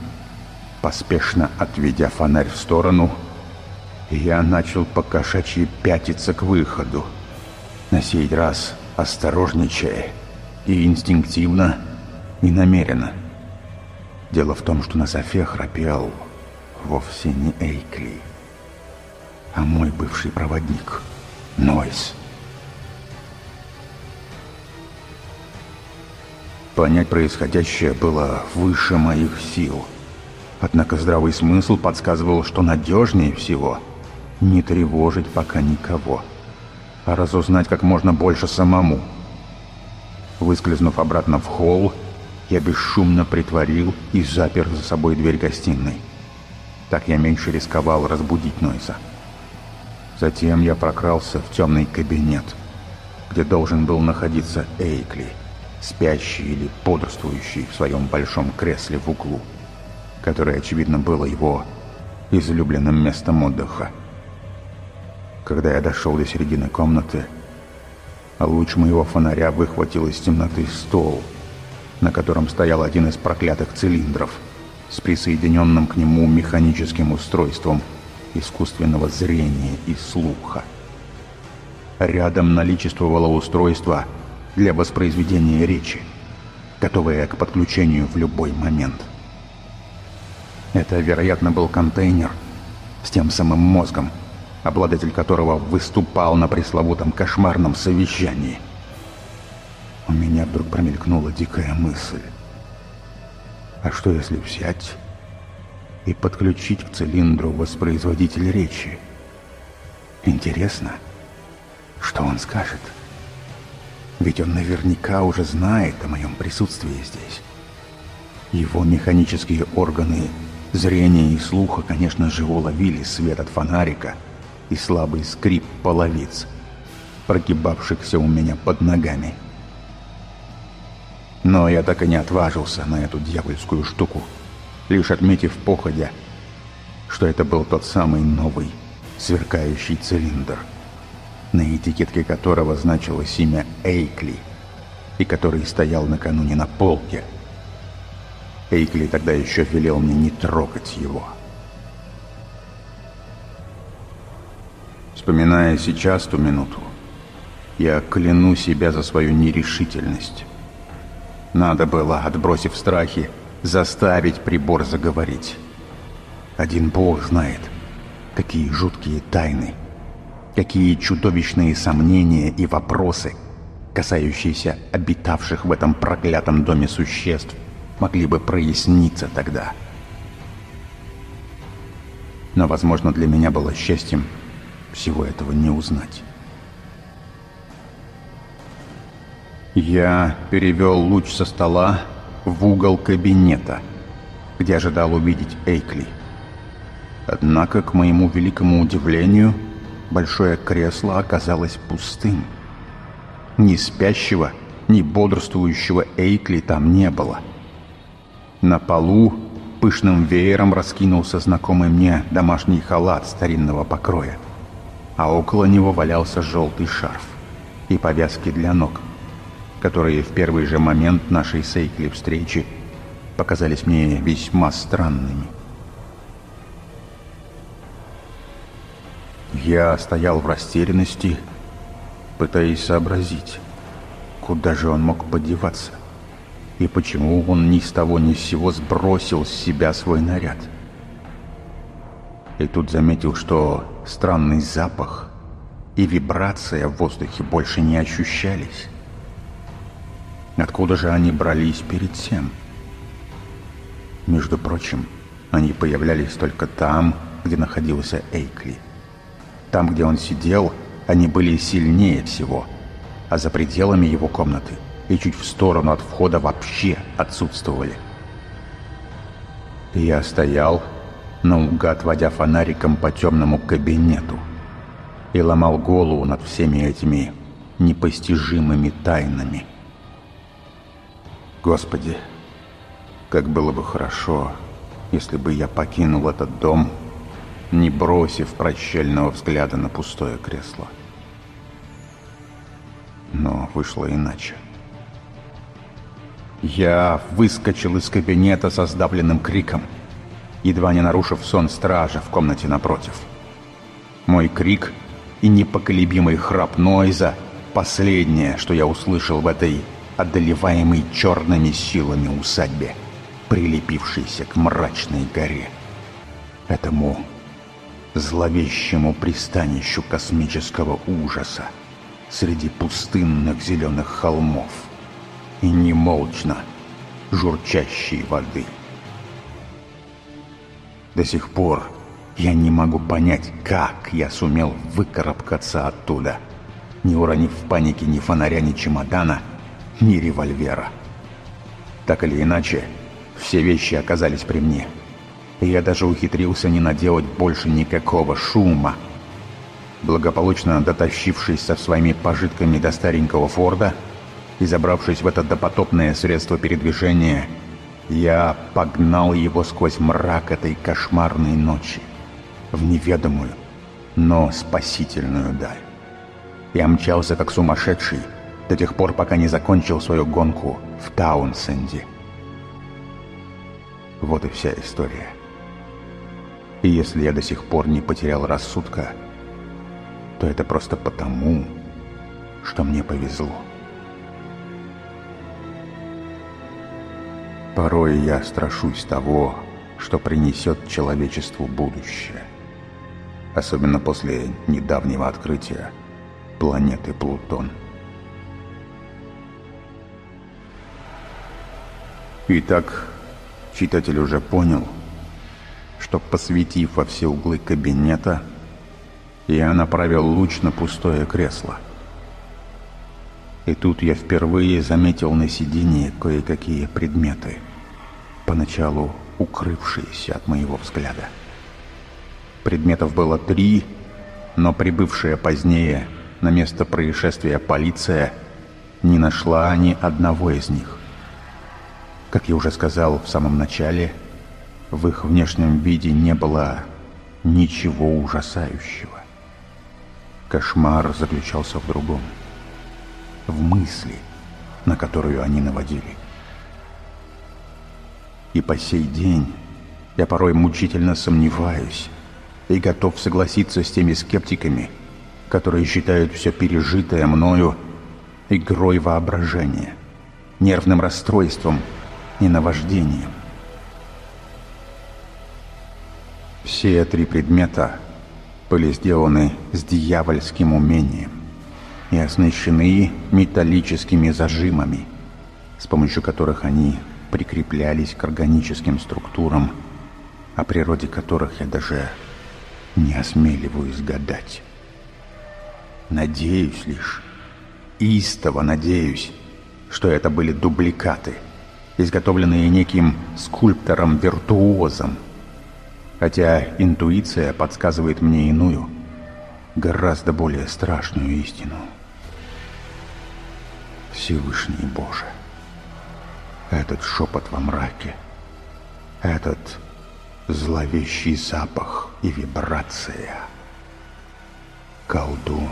поспешно отведя фонарь в сторону, я начал покошачьи пятиться к выходу, на сей раз осторожничая и инстинктивно, и намеренно. Дело в том, что на Софе храпел вовсе не Эйкли, а мой бывший проводник, Нойс. Понять происходящее было выше моих сил. Однако здравый смысл подсказывал, что надежнее всего не тревожить пока никого, а разузнать как можно больше самому. Выскользнув обратно в холл, я бесшумно притворил и запер за собой дверь гостиной. Так я меньше рисковал разбудить Нойса. Затем я прокрался в темный кабинет, где должен был находиться Эйкли — спящий или бодрствующий в своем большом кресле в углу, которое, очевидно, было его излюбленным местом отдыха. Когда я дошел до середины комнаты, луч моего фонаря выхватил из темноты стол, на котором стоял один из проклятых цилиндров с присоединенным к нему механическим устройством искусственного зрения и слуха. рядом наличествовало устройство для воспроизведения речи, готовое к подключению в любой момент. Это, вероятно, был контейнер с тем самым мозгом, обладатель которого выступал на пресловутом кошмарном совещании. У меня вдруг промелькнула дикая мысль. А что если взять и подключить к цилиндру воспроизводитель речи? Интересно, что он скажет? Ведь он наверняка уже знает о моем присутствии здесь. Его механические органы зрения и слуха, конечно же, уловили свет от фонарика и слабый скрип половиц, прогибавшихся у меня под ногами. Но я так и не отважился на эту дьявольскую штуку, лишь отметив походя, что это был тот самый новый сверкающий цилиндр, на этикетке которого значилось имя Эйкли, и который стоял накануне на полке. Эйкли тогда еще велел мне не трогать его. Вспоминая сейчас ту минуту, я кляну себя за свою нерешительность. Надо было, отбросив страхи, заставить прибор заговорить. Один бог знает, какие жуткие тайны, какие чудовищные сомнения и вопросы, касающиеся обитавших в этом проклятом доме существ, могли бы проясниться тогда. Но, возможно, для меня было счастьем всего этого не узнать. Я перевел луч со стола в угол кабинета, где ожидал увидеть Эйкли. Однако, к моему великому удивлению, большое кресло оказалось пустым. Ни спящего, ни бодрствующего Эйкли там не было. На полу пышным веером раскинулся знакомый мне домашний халат старинного покроя, а около него валялся желтый шарф и повязки для ног, которые в первый же момент нашей Сейкли встречи показались мне весьма странными. Я стоял в растерянности, пытаясь сообразить, куда же он мог подеваться, и почему он ни с того ни с сего сбросил с себя свой наряд. И тут заметил, что странный запах и вибрация в воздухе больше не ощущались. Откуда же они брались перед тем? Между прочим, они появлялись только там, где находился Эйкли. Там, где он сидел, они были сильнее всего, а за пределами его комнаты и чуть в сторону от входа вообще отсутствовали. Я стоял, наугад водя фонариком по темному кабинету и ломал голову над всеми этими непостижимыми тайнами. Господи, как было бы хорошо, если бы я покинул этот дом, не бросив прощального взгляда на пустое кресло. Но вышло иначе. Я выскочил из кабинета со сдавленным криком, едва не нарушив сон стража в комнате напротив. Мой крик и непоколебимый храп Нойза — последнее, что я услышал в этой одолеваемый черными силами усадьбе, прилепившейся к мрачной горе. Этому зловещему пристанищу космического ужаса среди пустынных зеленых холмов и немолчно журчащей воды. До сих пор я не могу понять, как я сумел выкарабкаться оттуда, не уронив в панике ни фонаря, ни чемодана — ни револьвера. Так или иначе, все вещи оказались при мне. Я даже ухитрился не наделать больше никакого шума. Благополучно дотащившись со своими пожитками до старенького Форда и забравшись в это допотопное средство передвижения, я погнал его сквозь мрак этой кошмарной ночи в неведомую, но спасительную даль. Я мчался как сумасшедший, до тех пор, пока не закончил свою гонку в Таунсенде. Вот и вся история. И если я до сих пор не потерял рассудка, то это просто потому, что мне повезло. Порой я страшусь того, что принесет человечеству будущее. Особенно после недавнего открытия планеты Плутон. Итак, читатель уже понял, что, посветив во все углы кабинета, я направил луч на пустое кресло. И тут я впервые заметил на сиденье кое-какие предметы, поначалу укрывшиеся от моего взгляда. Предметов было три, но прибывшая позднее на место происшествия полиция не нашла ни одного из них. Как я уже сказал в самом начале, в их внешнем виде не было ничего ужасающего. Кошмар заключался в другом. В мысли, на которую они наводили. И по сей день я порой мучительно сомневаюсь и готов согласиться с теми скептиками, которые считают все пережитое мною игрой воображения, нервным расстройством – и наваждением. Все три предмета были сделаны с дьявольским умением и оснащены металлическими зажимами, с помощью которых они прикреплялись к органическим структурам, о природе которых я даже не осмеливаюсь гадать. Надеюсь лишь, истово надеюсь, что это были дубликаты – изготовленные неким скульптором-виртуозом. Хотя интуиция подсказывает мне иную, гораздо более страшную истину. Всевышний Боже, этот шепот во мраке, этот зловещий запах и вибрация, колдун,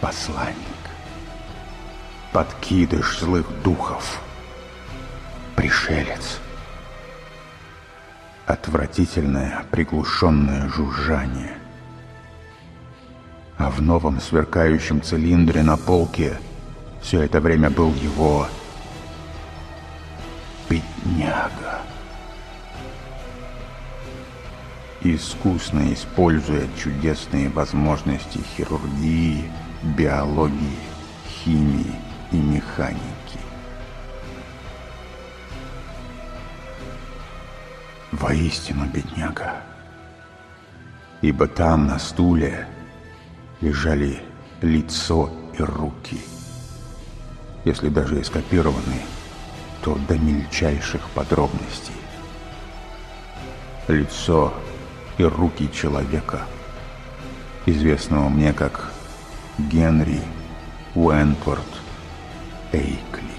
посланник, подкидыш злых духов — пришелец. Отвратительное приглушенное жужжание. А в новом сверкающем цилиндре на полке все это время был его бедняга. Искусно используя чудесные возможности хирургии, биологии, химии и механики. Воистину, бедняга. Ибо там, на стуле, лежали лицо и руки. Если даже и скопированы, то до мельчайших подробностей. Лицо и руки человека, известного мне как Генри Уэнтворд Эйкли.